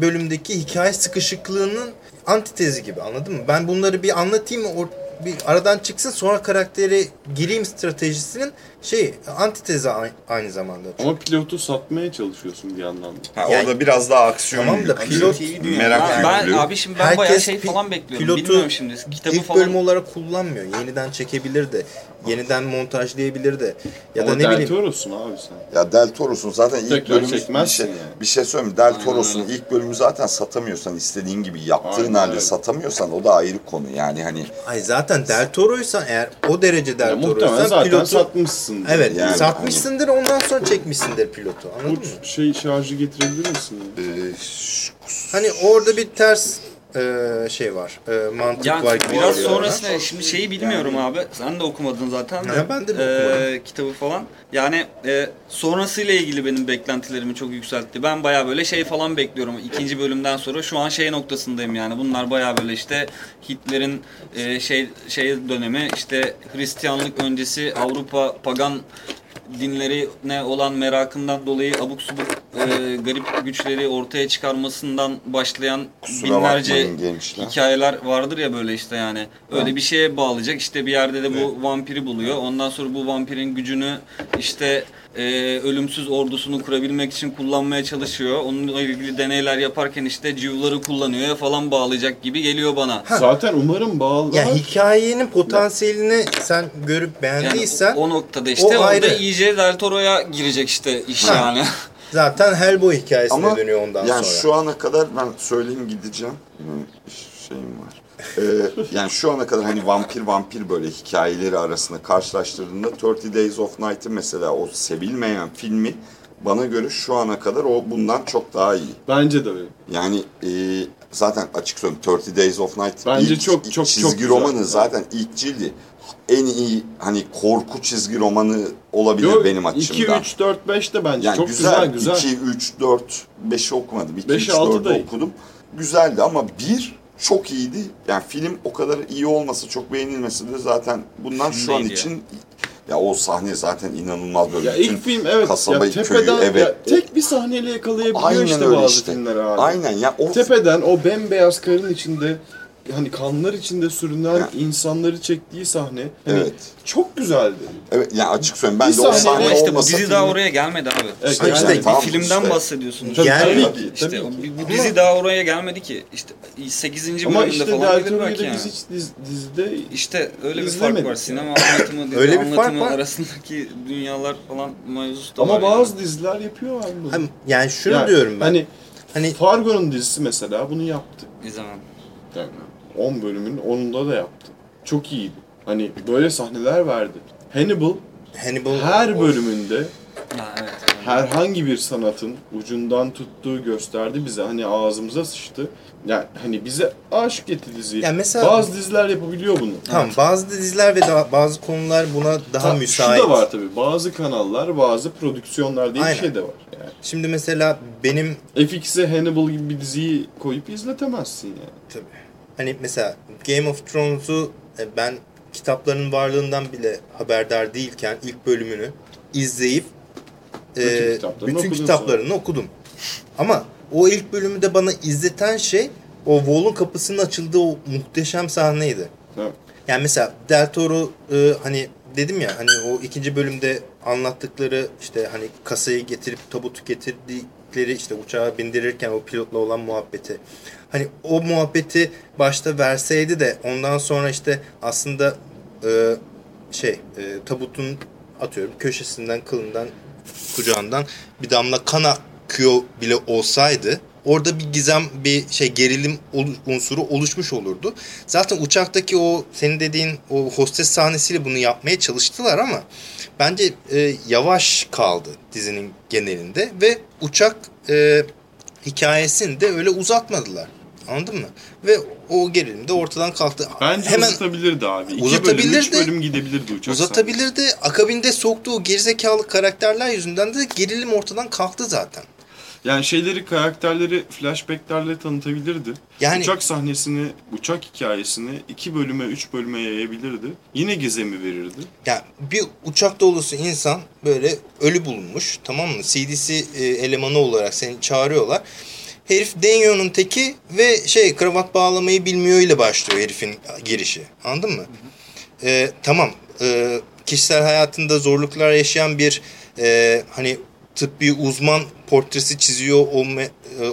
bölümdeki hikaye sıkışıklığının antitezi gibi anladın mı? Ben bunları bir anlatayım or- bir aradan çıksın sonra karakteri gireyim stratejisinin şey antitezi a- aynı zamanda. Ama pilotu satmaya çalışıyorsun bir yandan da. Ha, Yani- orada biraz daha aksiyon Tamam da pilot- merak ben, ben yüklü. abi şimdi ben Herkes bayağı şey pi- falan bekliyorum. pilotu Bilmiyorum şimdi. Kitabı İlk falan. bölüm olarak kullanmıyor. Yeniden çekebilir de. Yeniden montajlayabilir de. Ya Ama da ne Del bileyim. Toro'sun abi sen. Ya Del Toro'sun zaten ilk Tekrar bölümü bir şey, yani. bir şey söyleyeyim? Del Aynen Toro'sun öyle. ilk bölümü zaten satamıyorsan istediğin gibi yaptığın Aynen halde öyle. satamıyorsan o da ayrı konu yani hani Ay zaten Del Toro'ysan eğer o derece Del muhtemelen Toro'ysan zaten pilotu satmışsın. Evet, Yani satmışsındır ondan sonra çekmişsindir pilotu. Anladın mı? Bu şey şarjı getirebilir misin? e, ş- Hani orada bir ters e, şey var. E, mantık Yani var gibi biraz sonrasında şimdi şeyi bilmiyorum abi. Sen de okumadın zaten. de. Ya ben de okumadım. kitabı falan. Yani e, sonrasıyla ilgili benim beklentilerimi çok yükseltti. Ben baya böyle şey falan bekliyorum. ikinci bölümden sonra şu an şey noktasındayım yani. Bunlar baya böyle işte Hitler'in e, şey şey dönemi işte Hristiyanlık öncesi Avrupa pagan dinlerine olan merakından dolayı abuk subuk e, garip güçleri ortaya çıkarmasından başlayan Kusura binlerce bakmayın gençler. hikayeler vardır ya böyle işte yani. Öyle bir şeye bağlayacak. İşte bir yerde de bu vampiri buluyor. Ondan sonra bu vampirin gücünü işte e, ölümsüz ordusunu kurabilmek için kullanmaya çalışıyor. Onunla ilgili deneyler yaparken işte civları kullanıyor falan bağlayacak gibi geliyor bana. Zaten umarım bağlı. Ya hikayenin potansiyelini sen görüp Yani beğendiysen o, o noktada işte o orada ayrı. iyice Del Toro'ya girecek işte iş Ha. yani. zaten Hellboy hikayesine ama dönüyor ondan yani sonra. şu ana kadar ben söyleyeyim gideceğim. Benim şeyim var. Ee, yani şu ana kadar hani vampir vampir böyle hikayeleri arasında karşılaştırdığında 30 Days of Night'ı mesela o sevilmeyen filmi bana göre şu ana kadar o bundan çok daha iyi. Bence de öyle. Yani e, zaten açık söyleyeyim 30 Days of Night Bence ilk çok- çok- çizgi çok güzel. romanı zaten ilk cildi. En iyi hani korku çizgi romanı olabilir Yo, benim 2, açımdan. 3, 4, 5 de bence yani çok güzel, güzel güzel. 2, 3, 4, 5'i okumadım. 2, 3, Beşi, altı 4'ü da iyi. okudum. Güzeldi ama bir çok iyiydi. Yani film o kadar iyi olması, çok beğenilmesi de zaten bunlar şu an ya? için ya o sahne zaten inanılmaz böyle. Ya bütün ilk film evet kasabayı, ya tepeden köyü, evet. ya tek bir sahneyle yakalayabiliyor Aynen işte öyle bazı işte. filmler abi. Aynen ya o Tepeden o bembeyaz karın içinde hani kanlar içinde sürünen Ya. insanları çektiği sahne hani Evet. çok güzeldi. evet ya açık söyleyeyim ben Bir de o sahne Ama işte bu olmasa dizi daha film- oraya gelmedi abi. Evet, İşte yani bir tamam filmden işte. bahsediyorsunuz. Tabii, yani. tabii ki, İşte tabii ki. bu Ama- dizi daha oraya gelmedi ki. İşte 8. Ama bölümde işte falan Toro'yu belki yani. biz hiç diz- dizide İşte öyle bir fark var. yani. Sinema anlatımı, dizi Öyle bir fark anlatımı var. arasındaki dünyalar falan mevzusu da ama var bazı yani. diziler yapıyor abi bunu. Yani şunu Yani diyorum ben. Hani Hani Fargo'nun dizisi mesela bunu yaptı. İzlemem. Yani 10 bölümün 10'unda da yaptı. Çok iyiydi. Hani böyle sahneler verdi. Hannibal Hannibal her bölümünde Ha, evet. herhangi bir sanatın ucundan tuttuğu gösterdi bize. Hani ağzımıza sıçtı. Yani hani bize aşık etti diziyi. Ya mesela- Bazı diziler yapabiliyor bunu. Tamam bazı diziler ve daha, bazı konular buna daha Ha, müsait. Şu da var tabii. Bazı kanallar, bazı prodüksiyonlar diye Aynen. bir şey de var. Yani. Şimdi mesela benim FX'e Hannibal gibi bir diziyi koyup izletemezsin yani. tabii hani mesela Game of Thrones'u e, ben kitapların varlığından bile haberdar değilken ilk bölümünü izleyip e, Bütün kitaplarını bütün kitaplarını okudum. Ama o ilk bölümü de bana izleten şey o Wall'un kapısının açıldığı o muhteşem sahneydi. Evet. Yani mesela Del Toro e, hani dedim ya hani o ikinci bölümde anlattıkları işte hani kasayı getirip tabutu getirdikleri işte uçağa bindirirken o pilotla olan muhabbeti. Hani o muhabbeti başta verseydi de ondan sonra işte aslında e, şey e, tabutun atıyorum köşesinden kılından kucağından bir damla kan akıyor bile olsaydı orada bir gizem bir şey gerilim unsuru oluşmuş olurdu. Zaten uçaktaki o senin dediğin o hostes sahnesiyle bunu yapmaya çalıştılar ama bence e, yavaş kaldı dizinin genelinde ve uçak e, hikayesini de öyle uzatmadılar. Anladın mı? Ve o gerilim de ortadan kalktı. Bence Hemen uzatabilirdi abi. İki Uzatabilirdi. bölüm, üç bölüm gidebilirdi uçak uzatabilirdi. Akabinde soktuğu gerizekalı karakterler yüzünden de gerilim ortadan kalktı zaten. Yani şeyleri, karakterleri flashbacklerle tanıtabilirdi. Yani- Uçak sahnesini, uçak hikayesini iki bölüme, üç bölüme yayabilirdi. Yine gizemi verirdi. Yani bir uçak dolusu insan böyle ölü bulunmuş tamam mı? CDC e, elemanı olarak seni çağırıyorlar. Herif Denyo'nun teki ve şey kravat bağlamayı bilmiyor ile başlıyor herifin girişi. Anladın mı? E, tamam. E, kişisel hayatında zorluklar yaşayan bir e, hani tıbbi uzman portresi çiziyor olma, e,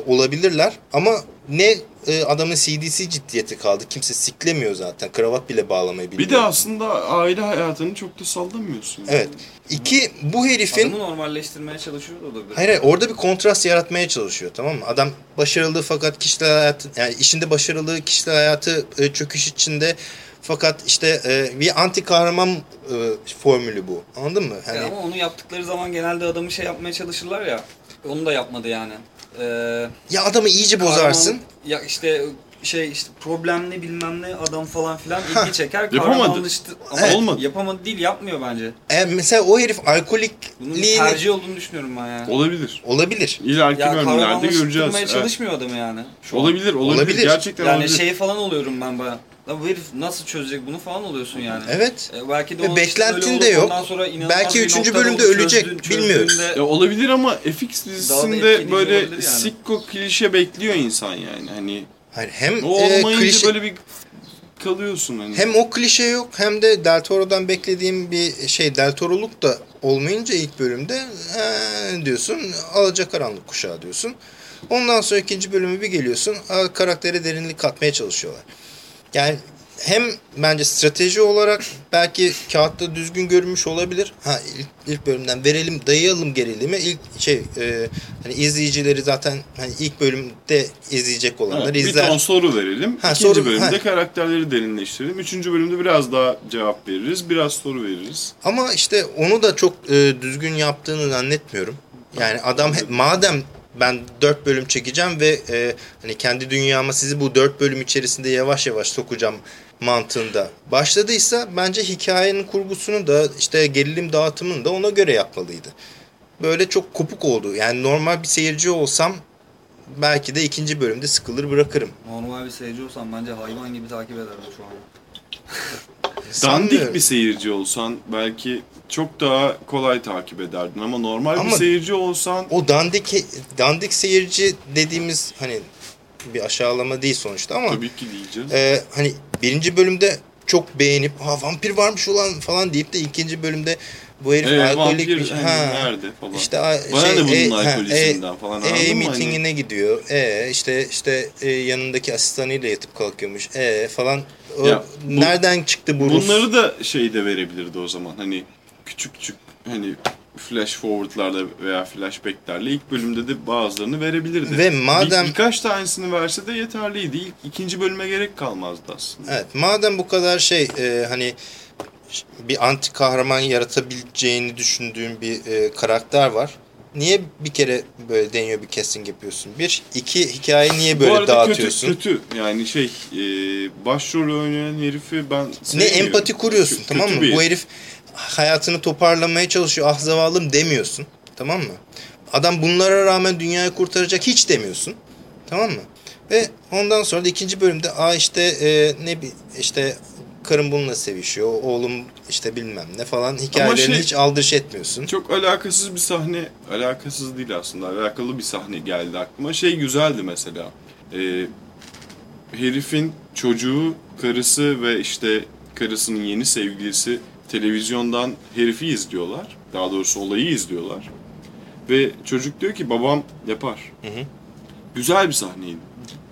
olabilirler ama ne e, adamın CDC ciddiyeti kaldı. Kimse siklemiyor zaten. Kravat bile bağlamayı bilmiyor. Bir de aslında aile hayatını çok da sallamıyorsun. Evet. İki bu herifin Adamı normalleştirmeye çalışıyor da olabilir. hayır, hayır orada bir kontrast yaratmaya çalışıyor tamam mı? Adam başarılı fakat kişisel hayatı yani işinde başarılı kişisel hayatı e, çöküş içinde fakat işte e, bir anti kahraman e, formülü bu. Anladın mı? Hani Ya ama onu yaptıkları zaman genelde adamı şey yapmaya çalışırlar ya. Onu da yapmadı yani. Ee, ya adamı iyice bozarsın. kahraman- Ya işte şey işte problemli bilmem ne adam falan filan ilgi çeker. yapamadı. Ama Evet. Olmadı. Yapamadı değil yapmıyor bence. E, mesela o herif Bunun alkolikliğini tercih olduğunu düşünüyorum ben yani. Olabilir. olabilir. İleriki Ya bölümlerde göreceğiz. Evet. çalışmıyor adamı yani. Şu. Olabilir, olabilir, Olabilir. Gerçekten Yani olabilir. şey falan oluyorum ben baya. Ya bu herif nasıl çözecek bunu falan oluyorsun yani. Evet. E, belki de Ve beklentin de yok. ondan sonra inanılmaz Belki bir üçüncü noktada bölümde onu ölecek, çözdüğün- bilmiyoruz. Ya olabilir ama FX dizisinde etkileyici böyle yani. sikko klişe bekliyor insan yani. Hani Hayır, hem o e, olmayınca klişe, böyle bir kalıyorsun hani. Hem o klişe yok hem de Del Toro'dan beklediğim bir şey Del Toro'luk da olmayınca ilk bölümde "Ee," diyorsun alacakaranlık kuşağı diyorsun. Ondan sonra ikinci bölümü bir geliyorsun karaktere derinlik katmaya çalışıyorlar. Yani hem bence strateji olarak belki kağıtta düzgün görünmüş olabilir. Ha ilk, ilk bölümden verelim dayayalım gerilimi. İlk şey e, hani izleyicileri zaten hani ilk bölümde izleyecek olanlar Evet, bir izler. ton soru verelim. Ha, İkinci soru- bölümde ha. karakterleri derinleştirelim. Üçüncü bölümde biraz daha cevap veririz. Biraz soru veririz. Ama işte onu da çok e, düzgün yaptığını zannetmiyorum. Yani adam he- madem ben 4 bölüm çekeceğim ve e, hani kendi dünyama sizi bu 4 bölüm içerisinde yavaş yavaş sokacağım mantığında başladıysa bence hikayenin kurgusunu da işte gerilim dağıtımını da ona göre yapmalıydı. Böyle çok kopuk oldu. Yani normal bir seyirci olsam belki de ikinci bölümde sıkılır bırakırım. Normal bir seyirci olsam bence hayvan gibi takip ederdim şu an. Dandik bir seyirci olsan belki çok daha kolay takip ederdin ama normal Ama- bir seyirci olsan O dandik dandik seyirci dediğimiz hani bir aşağılama değil sonuçta ama tabii ki diyeceğiz. e, hani birinci bölümde çok beğenip ha vampir varmış ulan falan deyip de ikinci bölümde bu herif Evet, alkolik vampir bir hani ha nerede falan. işte Bana şey, ne bunun e, ha, alkolizminden falan e, anladın e, mı? mitingine Hani, gidiyor. E işte işte e, yanındaki asistanıyla yatıp kalkıyormuş. E falan. O, Ya, bu- nereden çıktı bu Rus? bunları da şey de verebilirdi o zaman. Hani küçük küçük hani flash forward'larla veya flashback'lerle ilk bölümde de bazılarını verebilirdi. Ve madem- Bir, birkaç tanesini verse de yeterliydi. İlk, ikinci bölüme gerek kalmazdı aslında. Evet, madem bu kadar şey e, hani bir anti kahraman yaratabileceğini düşündüğün bir e, karakter var. Niye bir kere böyle deniyor bir casting yapıyorsun? Bir, iki hikayeyi niye Bu böyle arada dağıtıyorsun? kötü, kötü. Yani şey e, başrol oynayan herifi ben Ne empati kuruyorsun Kötü- tamam mı? Bu herif. hayatını toparlamaya çalışıyor. Ah zavallım demiyorsun. Tamam mı? Adam bunlara rağmen dünyayı kurtaracak hiç demiyorsun. Tamam mı? Ve ondan sonra da ikinci bölümde aa işte e, ne işte karım bununla sevişiyor. Oğlum işte bilmem ne falan hikayelerini şey- hiç aldırış etmiyorsun. Çok alakasız bir sahne, alakasız değil aslında, alakalı bir sahne geldi aklıma. Şey güzeldi mesela, e, herifin çocuğu, karısı ve işte karısının yeni sevgilisi televizyondan herifi izliyorlar. Daha doğrusu olayı izliyorlar. Ve çocuk diyor ki babam yapar. Hı hı. Güzel bir sahneydi.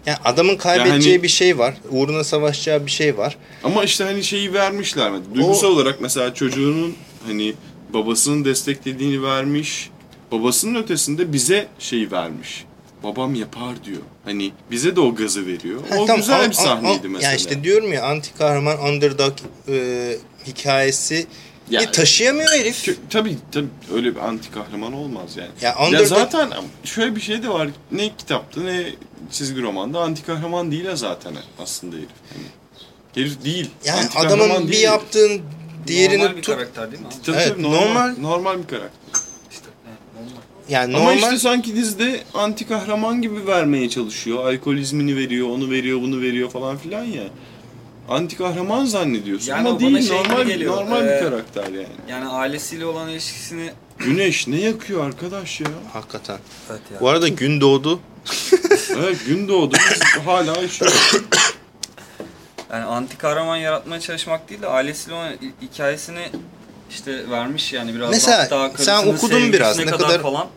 Yani adamın kaybedeceği Yani- bir şey var. Uğruna savaşacağı bir şey var. Ama işte hani şeyi vermişler mi? Duygusal O- olarak mesela çocuğunun hani babasının desteklediğini vermiş. Babasının ötesinde bize şey vermiş. Babam yapar diyor. Hani bize de o gazı veriyor. Ha, o tamam, güzel an- bir sahneydi an- mesela. Yani işte diyorum ya anti kahraman underdog e, hikayesi Ya- taşıyamıyor herif. Kö- tabii tabii öyle bir anti kahraman olmaz yani. Ya Ya zaten şöyle bir şey de var. Ne kitapta ne çizgi romanda anti kahraman değil ya zaten aslında herif. Hani, herif değil. yani Anti adamın bir değil. yaptığın diğerini Normal bir tut. karakter değil mi? abi? Tabii, Evet, tabii, normal, normal. normal bir karakter. İşte, evet, normal. Yani Ama normal işte sanki dizide anti kahraman gibi vermeye çalışıyor. Alkolizmini veriyor, onu veriyor, bunu veriyor falan filan ya. Anti kahraman zannediyorsun Yani ama değil şey normal geliyor, normal ee, bir karakter yani. Yani ailesiyle olan ilişkisini... Güneş ne yakıyor arkadaş ya? hakikaten. Evet ya. Bu arada gün doğdu. Evet gün doğdu biz hala yaşıyoruz. Yani anti kahraman yaratmaya çalışmak değil de ailesiyle olan hi- hikayesini işte vermiş yani biraz Mesela hatta sen okudun biraz, ne kadar, kadar- falan.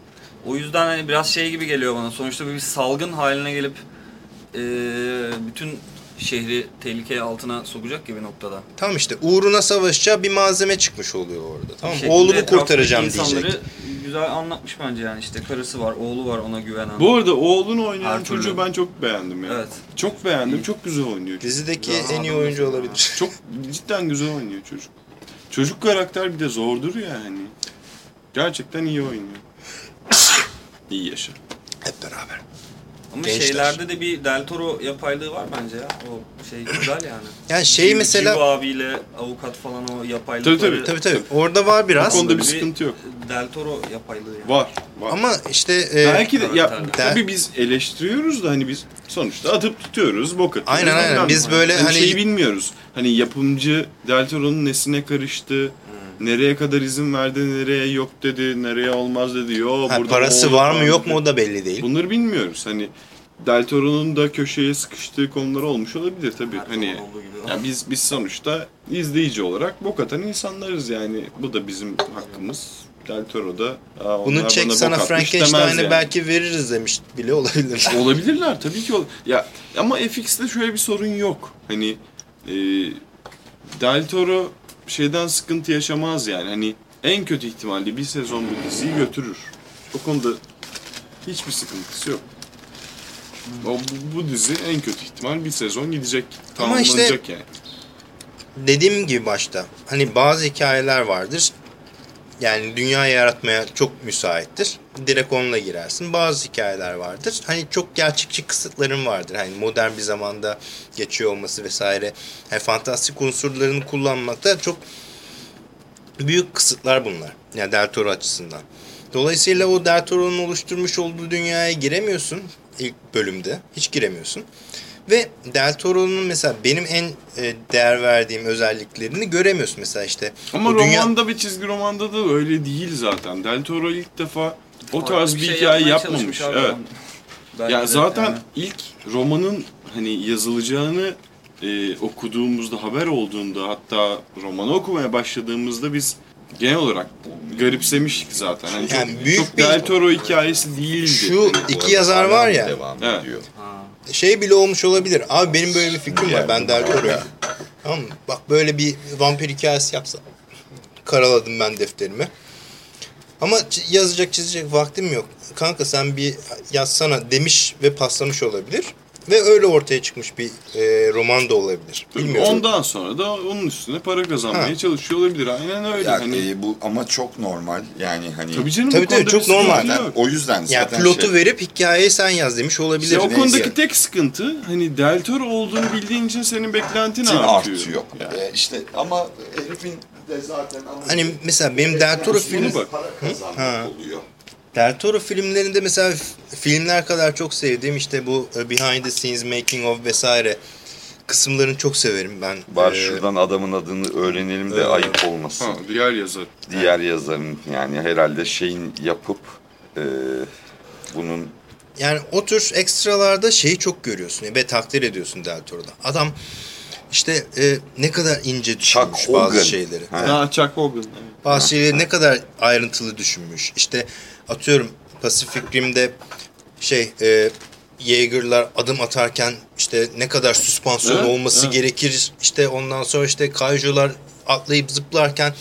O yüzden hani biraz şey gibi geliyor bana. Sonuçta bir salgın haline gelip eee, bütün şehri tehlike altına sokacak gibi noktada. Tamam işte uğruna savaşacağı bir malzeme çıkmış oluyor orada. Tamam mı? şekilde Oğlumu kurtaracağım diyecek. güzel anlatmış bence yani işte karısı var, oğlu var ona güvenen. Bu arada oğlunu oynayan Her türlü. çocuğu ben çok beğendim ya. Evet. Çok beğendim, çok güzel oynuyor. Dizideki Güzel en iyi oyuncu olabilir. Çok cidden güzel oynuyor çocuk. Çocuk karakter bir de zordur yani. Gerçekten iyi oynuyor. İyi yaşa. Hep beraber. Ama Gençler. şeylerde de bir Del Toro yapaylığı var bence ya. O şey güzel yani. Yani şey Civ- mesela- Civ abiyle avukat falan o yapaylıkları. Tabii, Tabii tabii. Orada var Bu biraz. konuda bir Bir- sıkıntı yok. Del Toro yapaylığı yani. Var, var. Ama işte e, Belki de ya karakterler. tabii biz eleştiriyoruz da hani biz sonuçta atıp tutuyoruz, bok atıyoruz. Aynen, aynen. Biz böyle hani- şeyi bilmiyoruz. Hani yapımcı Del Toro'nun nesine karıştı. Nereye kadar izin verdi, nereye yok dedi, nereye olmaz dedi. Yo, ha, burada parası var mı yok dedi. mu o da belli değil. Bunları bilmiyoruz. Hani Del Toro'nun da köşeye sıkıştığı konular olmuş olabilir tabii. Her hani zaman olduğu gibi. ya biz biz sonuçta izleyici olarak bok atan insanlarız yani. Bu da bizim hakkımız. Del Toro da "Aa, onlar Bunu çek bana sana bok atmış" demez Frankenstein'e yani. belki veririz demiş bile olabilir. Olabilirler tabii ki. Ol ya ama FX'te şöyle bir sorun yok. Hani e, Del Toro şeyden sıkıntı yaşamaz yani. Hani en kötü ihtimalle bir sezon bu diziyi götürür. O konuda hiçbir sıkıntısı yok. O, bu, bu dizi en kötü ihtimal bir sezon gidecek. Ama işte- yani. Dediğim gibi başta hani bazı hikayeler vardır. Yani dünya yaratmaya çok müsaittir. Direkt onunla girersin. Bazı hikayeler vardır. Hani çok gerçekçi kısıtların vardır. Hani modern bir zamanda geçiyor olması vesaire. Yani fantastik unsurlarını kullanmakta çok büyük kısıtlar bunlar. Yani Del Toro açısından. Dolayısıyla o Del Toro'nun oluşturmuş olduğu dünyaya giremiyorsun. ilk bölümde. Hiç giremiyorsun. Ve Del Toro'nun mesela benim en e, değer verdiğim özelliklerini göremiyorsun. Mesela işte Ama bu dünya- romanda ve çizgi romanda da öyle değil zaten. Del Toro ilk defa o Farklı tarz bir, şey hikaye yapmamış. Evet. Belki Ya de zaten yani. ilk romanın hani yazılacağını e, okuduğumuzda haber olduğunda hatta romanı okumaya başladığımızda biz genel olarak garipsemiştik zaten. Hani Yani çok, büyük çok bir- Del Toro hikayesi değildi. şu iki yazar var ya Devam Evet. ediyor. Şey bile olmuş olabilir. Abi benim böyle bir fikrim var. Ben Del Toro'yum. Tamam mı? Bak böyle bir vampir hikayesi yapsa. Karaladım ben defterimi. Ama yazacak çizecek vaktim yok. Kanka sen bir yazsana demiş ve paslamış olabilir. Ve öyle ortaya çıkmış bir e, roman da olabilir. Bilmiyorum. Ondan sonra da onun üstüne para kazanmaya Ha. çalışıyor olabilir. Aynen öyle. Ya, hani, e, bu ama çok normal yani hani tabii canım Tabii tabii, çok normal. yok. o yüzden yani zaten plotu şey, verip hikayeyi sen yaz demiş olabilir. İşte o Neyse. konudaki tek sıkıntı hani Del Toro olduğunu bildiğin için senin beklentin Tin artıyor. artıyor. Yani. E, işte ama herifin de zaten Hani mesela benim Del Toro film bak. para kazanmak Ha. oluyor. Del Toro filmlerinde mesela filmler kadar çok sevdiğim işte bu e, behind the scenes making of vesaire kısımlarını çok severim ben. Var Ee, şuradan adamın adını öğrenelim de Evet. ayıp olmasın. Ha, diğer yazar. Diğer yazarın yani herhalde şeyin yapıp e, bunun Yani o tür ekstralarda şeyi çok görüyorsun ve takdir ediyorsun Del Toro'da. Adam işte e, ne kadar ince düşünmüş Chuck Hogan. bazı şeyleri. Ha. Ha, Chuck Hogan. evet. Bazı şeyleri ne kadar ayrıntılı düşünmüş. İşte atıyorum Pacific Rim'de şey e, Jaeger'lar adım atarken işte ne kadar süspansiyon Evet, olması evet. gerekir. İşte ondan sonra işte Kaiju'lar atlayıp zıplarken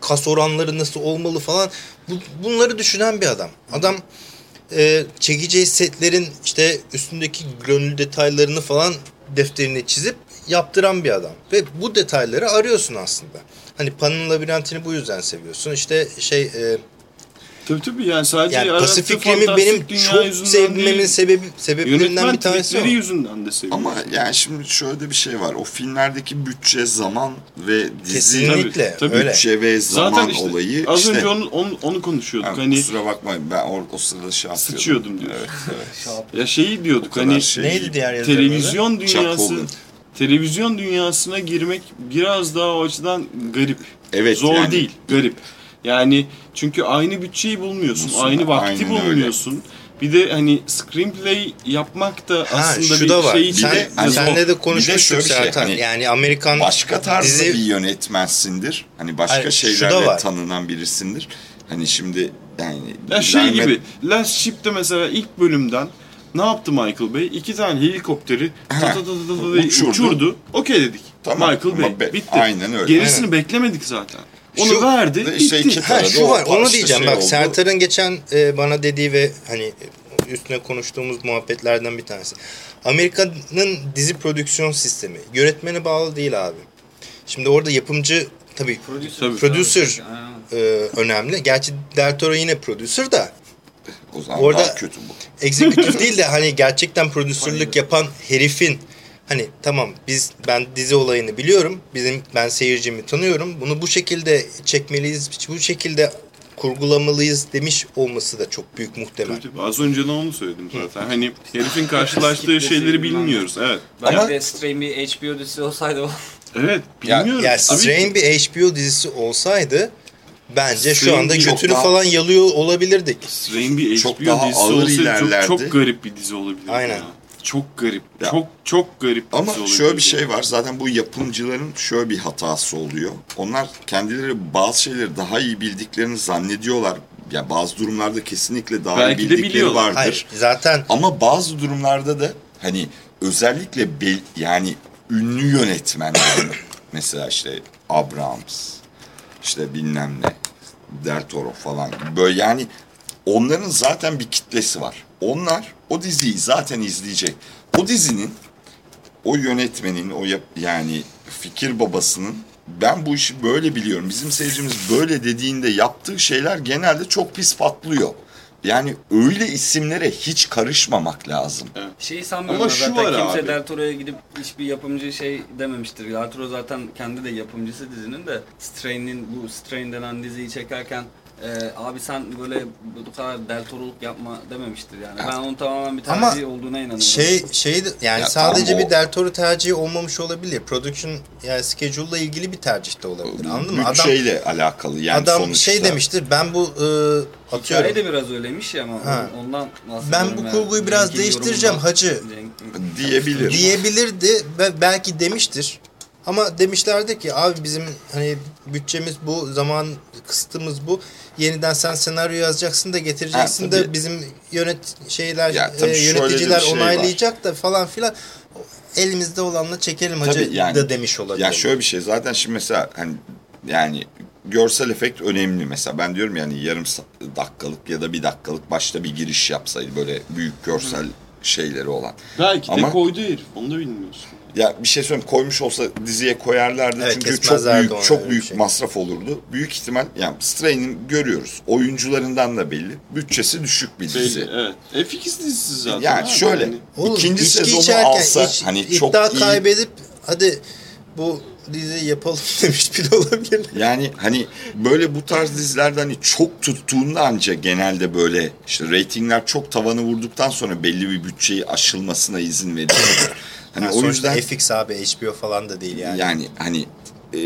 kas oranları nasıl olmalı falan. Bu, bunları düşünen bir adam. Adam e, çekeceği setlerin işte üstündeki gönül detaylarını falan defterine çizip yaptıran bir adam. Ve bu detayları arıyorsun aslında. Hani Pan'ın labirentini bu yüzden seviyorsun. İşte şey e, Tabii tabii yani sadece yani Pasifik Rim'i benim çok sevmemin değil, sebebi sebeplerinden bir tanesi o. yüzünden de seviyorum. Ama yani şimdi şöyle bir şey var. O filmlerdeki bütçe, zaman ve dizi Kesinlikle Tabii, tabii. öyle. bütçe ve zaman Zaten işte olayı az işte önce onu, onu, onu konuşuyorduk. Ha, hani kusura bakmayın ben o, o sırada şey yapıyordum. sıçıyordum diyorsun. Evet, evet. Ya şeyi diyorduk hani şey- Neydi diğer televizyon Chuck dünyası televizyon dünyasına girmek biraz daha o açıdan garip. Evet, Zor yani- değil, garip. Yani çünkü aynı bütçeyi bulmuyorsun, Bulsun, aynı vakti aynen öyle. bulmuyorsun. Bir de hani screenplay yapmak da Ha, aslında şu bir da var. şey için Sen, de- hani senle de konuşmuştuk bir şey, zaten. hani yani Amerikan Başka tarzda dizi bir yönetmensindir. Hani başka da şeylerle tanınan birisindir. Hani şimdi yani Ya şey Lionel- gibi, Last Ship'te mesela ilk bölümden ne yaptı Michael Bay? İki tane helikopteri ta ta ta ta ta Uçurdu. uçurdu. Okey dedik. Tamam, Michael Bay. be- Bitti. aynen öyle. Gerisini beklemedik zaten. Onu Şu- verdi, de bitti. iki- Ha şu var onu diyeceğim şey bak oldu. Sertar'ın geçen e, bana dediği ve hani üstüne konuştuğumuz muhabbetlerden bir tanesi. Amerika'nın dizi prodüksiyon sistemi yönetmene bağlı değil abi. Şimdi orada yapımcı tabii Tabii. producer Aynen. e, önemli. Gerçi Del Toro yine producer da o zaman Orada- daha kötü bu. Executive değil de hani gerçekten prodüsörlük yapan herifin hani tamam biz ben dizi olayını biliyorum. Bizim ben seyircimi tanıyorum. Bunu bu şekilde çekmeliyiz. Bu şekilde kurgulamalıyız demiş olması da çok büyük muhtemel. Tabii, tabii. Az önce de onu söyledim zaten. Hani herifin karşılaştığı şeyleri bilmiyoruz. Evet. Belki Ama- de Strain bir HBO dizisi olsaydı o. Evet, Ya- bilmiyoruz. Ya ki. Strain bir HBO dizisi olsaydı bence şu Strain anda çok götünü daha- falan yalıyor olabilirdik. Strain bir Çok HBO daha dizisi ağır olsaydı çok, ilerlerdi. çok garip bir dizi olabilir. Aynen. Çok garip. Ya. Çok çok garip bir Ama olabilir. şöyle bir şey var. Zaten bu yapımcıların şöyle bir hatası oluyor. Onlar kendileri bazı şeyleri daha iyi bildiklerini zannediyorlar. Ya bazı durumlarda kesinlikle daha Belki iyi de bildikleri vardır. Hayır zaten Ama bazı durumlarda da hani özellikle bel- yani ünlü yönetmenler mesela işte Abrams işte bilmem ne Del Toro falan böyle yani onların zaten bir kitlesi var. Onlar o diziyi zaten izleyecek. O dizinin o yönetmenin o yap, yani fikir babasının ben bu işi böyle biliyorum. Bizim seyircimiz böyle dediğinde yaptığı şeyler genelde çok pis patlıyor. Yani öyle isimlere hiç karışmamak lazım. Şeyi sanmıyorum Ama da şu zaten var kimse abi. Del Toro'ya gidip hiçbir yapımcı şey dememiştir. Del Toro zaten kendi de yapımcısı dizinin de Strain'in bu Strain denen diziyi çekerken Ee, abi sen böyle bu kadar deltoruluk yapma dememiştir yani. Ben onun tamamen bir Ama tercih olduğuna inanıyorum. Şey şey de- yani Ya sadece tamam, o- bir Del Toro tercihi olmamış olabilir. Production yani schedule'la ilgili bir tercih de olabilir. Anladın mı? Adam Bütçeyle alakalı yani adam sonuçta. şey demiştir. Ben bu e, Hikaye atıyorum. de biraz öyleymiş ya ama Ha. ondan bahsediyorum. Ben bu yani. kurguyu biraz Cenk'in değiştireceğim yorumundan. hacı. Cenk- diyebilir. diyebilirdi ve belki demiştir. Ama demişlerdi ki abi bizim hani bütçemiz bu, zaman kısıtımız bu. Yeniden sen senaryo yazacaksın da getireceksin Ha, de bizim yönet şeyler Ya, e, de yöneticiler şey var. onaylayacak da falan filan. Elimizde olanla çekelim hacı yani- da demiş olabilir. Ya şöyle bir şey zaten şimdi mesela hani yani görsel efekt önemli mesela ben diyorum yani yarım dakikalık ya da bir dakikalık başta bir giriş yapsaydı böyle büyük görsel şeyleri olan. Belki de Ama- koydu herif. Onu da bilmiyorsun. Ya bir şey söyleyeyim koymuş olsa diziye koyarlardı Evet, çünkü çok büyük çok büyük şey. masraf olurdu. Büyük ihtimal yani Strain'in görüyoruz. Oyuncularından da belli. Bütçesi düşük bir dizi. Belli, evet. F2 dizisi zaten. Yani abi. şöyle Hani- Oğlum, ikinci sezonu içerken alsa iç- hani çok iddia iyi kaybedip hadi bu diziyi yapalım demiş bile olabilir. Yani hani böyle bu tarz dizilerde hani çok tuttuğunda anca genelde böyle işte reytingler çok tavanı vurduktan sonra belli bir bütçeyi aşılmasına izin veriyor. Hani Yani o yüzden FX abi HBO falan da değil yani. yani hani e,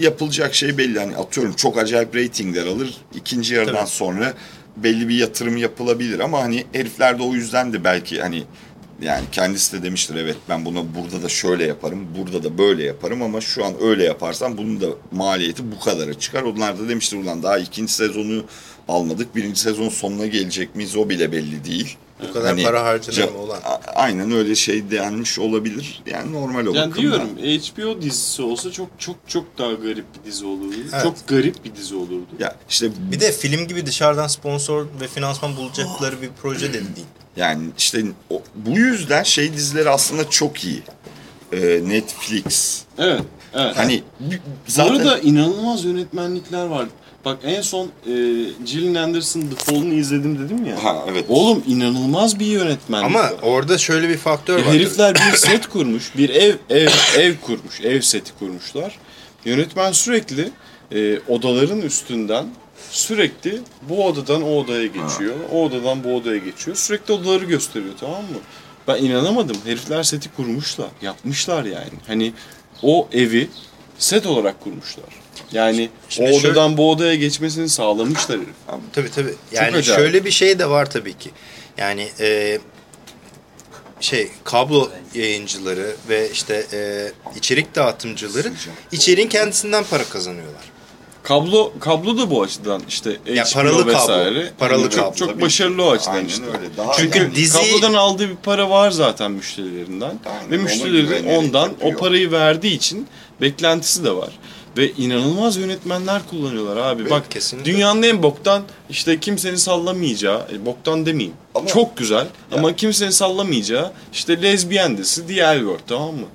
yapılacak şey belli. Hani atıyorum çok acayip reytingler alır. İkinci yarıdan Tabii. sonra belli bir yatırım yapılabilir ama hani herifler de o yüzden de belki hani yani kendisi de demiştir evet ben bunu burada da şöyle yaparım, burada da böyle yaparım ama şu an öyle yaparsam bunun da maliyeti bu kadara çıkar. Onlar da demiştir ulan daha ikinci sezonu almadık. Birinci sezonun sonuna gelecek miyiz o bile belli değil. Bu kadar Hani para harcanır mı olan? Aynen öyle şey denmiş olabilir. Yani normal o Yani bakımdan. diyorum HBO dizisi olsa çok çok çok daha garip bir dizi olurdu. Evet. Çok garip bir dizi olurdu. Ya işte Bir de film gibi dışarıdan sponsor ve finansman bulacakları bir proje de değil. Yani işte o- bu yüzden şey dizileri aslında çok iyi. Ee, Netflix. Evet. Evet. Hani b- Bu zaten arada inanılmaz yönetmenlikler var. Bak en son e, Gillian Anderson The Fall'ını izledim dedim ya. ha evet. Oğlum inanılmaz bir yönetmenlik Ama var. orada şöyle bir faktör Ya var. herifler bir set kurmuş, bir ev ev ev kurmuş, ev seti kurmuşlar. Yönetmen sürekli e, odaların üstünden sürekli bu odadan o odaya geçiyor, o odadan bu odaya geçiyor. Sürekli odaları gösteriyor tamam mı? Ben inanamadım. Herifler seti kurmuşlar, yapmışlar yani. Hani o evi set olarak kurmuşlar. Yani Şimdi o şöyle- odadan bu odaya geçmesini sağlamışlar herif. Tabii tabii. Yani acayip. şöyle bir şey de var tabii ki. Yani e, şey kablo yayıncıları ve işte e, içerik dağıtımcıları içeriğin kendisinden para kazanıyorlar. Kablo kablo da bu açıdan işte Ya HBO paralı kablo, vesaire. paralı çok, kablo Çok başarılı o açıdan Aynen işte. öyle. Daha Çünkü yani- dizi- kablodan aldığı bir para var zaten müşterilerinden. Aynen, Ve müşterileri ondan yapıyor. o parayı verdiği için beklentisi de var. Ve inanılmaz yönetmenler kullanıyorlar abi. Evet, Bak kesinlikle. dünyanın en boktan işte kimsenin sallamayacağı, e, boktan demeyeyim. Ama- çok güzel ama kimsenin sallamayacağı işte lezbiyen The L Word tamam mı?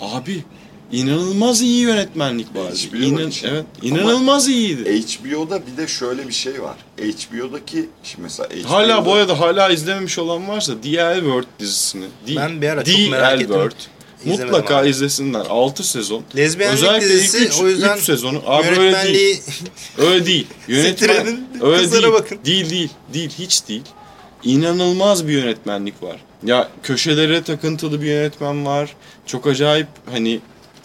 Abi inanılmaz iyi yönetmenlik var. HBO İnan, için. evet, Ama- inanılmaz iyiydi. HBO'da bir de şöyle bir şey var. HBO'daki şimdi mesela HBO'da, Hala bu arada hala izlememiş olan varsa The L Word dizisini. The, Ben bir ara The çok merak L ettim. Word. İzlemedim Mutlaka hala. izlesinler. 6 sezon. Lezbiyenlik Özellikle dizisi ilk üç, o yüzden üç sezonu. Abi öyle değil. yönetmenliği Öyle değil. Yönetmen Sitrenin öyle kızlara değil. bakın. Değil değil. Değil hiç değil. İnanılmaz bir yönetmenlik var. Ya köşelere takıntılı bir yönetmen var. Çok acayip hani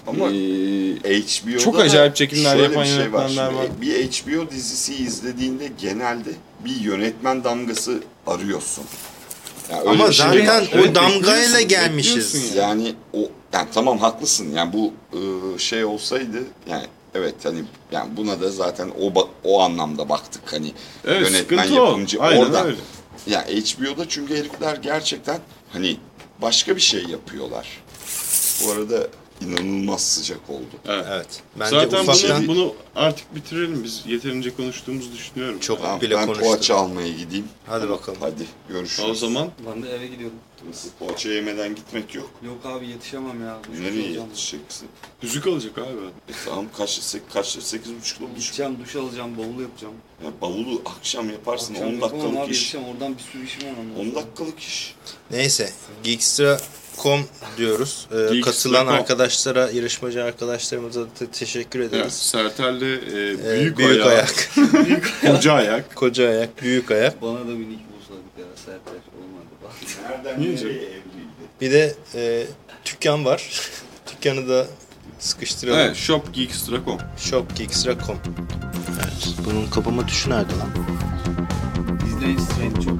Ama eee, HBO'da Çok acayip çekimler şöyle yapan bir şey yönetmenler Şimdi var. Bir HBO dizisi izlediğinde genelde bir yönetmen damgası arıyorsun. Ya öyle ama bir şey zaten var. o damgayla gelmişiz. bekliyorsun ya. Yani o yani tamam haklısın. Yani bu ıı, şey olsaydı yani evet hani yani buna da zaten o o anlamda baktık hani evet, yönetmen o. yapımcı Aynen oradan. öyle. Ya HBO'da çünkü herifler gerçekten hani başka bir şey yapıyorlar. Bu arada inanılmaz sıcak oldu. Evet. Evet. Bence Zaten ufaktan bunu, bunu artık bitirelim. Biz yeterince konuştuğumuzu düşünüyorum. çok Tamam, bile ben konuştuk. poğaça almaya gideyim. Hadi bakalım. Hadi görüşürüz. O zaman Ben de eve gidiyorum. Poğaça yemeden gitmek yok. Yok abi yetişemem ya. Duş Nereye yetişeceksin? yüzük alacak abi. E tamam kaç, sek, kaç, sekiz buçukta buluşalım. Gideceğim duş alacağım, bavul yapacağım. Ya bavulu akşam yaparsın Akşam 10 yapamam dakikalık abi, iş. yetişeceğim. Oradan bir sürü işim var ondan 10 sonra. dakikalık iş. Neyse Geekstra Geekstra.com diyoruz. Ee, Geekstra.com. katılan arkadaşlara, yarışmacı arkadaşlarımıza da teşekkür Evet, ederiz. Sertel'le e, Ee, büyük, büyük ayak, ayak, koca ayak. koca ayak, büyük ayak. Bana da bir nick bulsadık ya Sertaç olmadı. Nereden Niye nereye? Bir de e, dükkan var. Dükkanı da sıkıştıralım. Evet, shopgeeks.com. Shopgeekstra.com Evet, bunun kapama tuşu nerede lan? İzleyici sayını çok.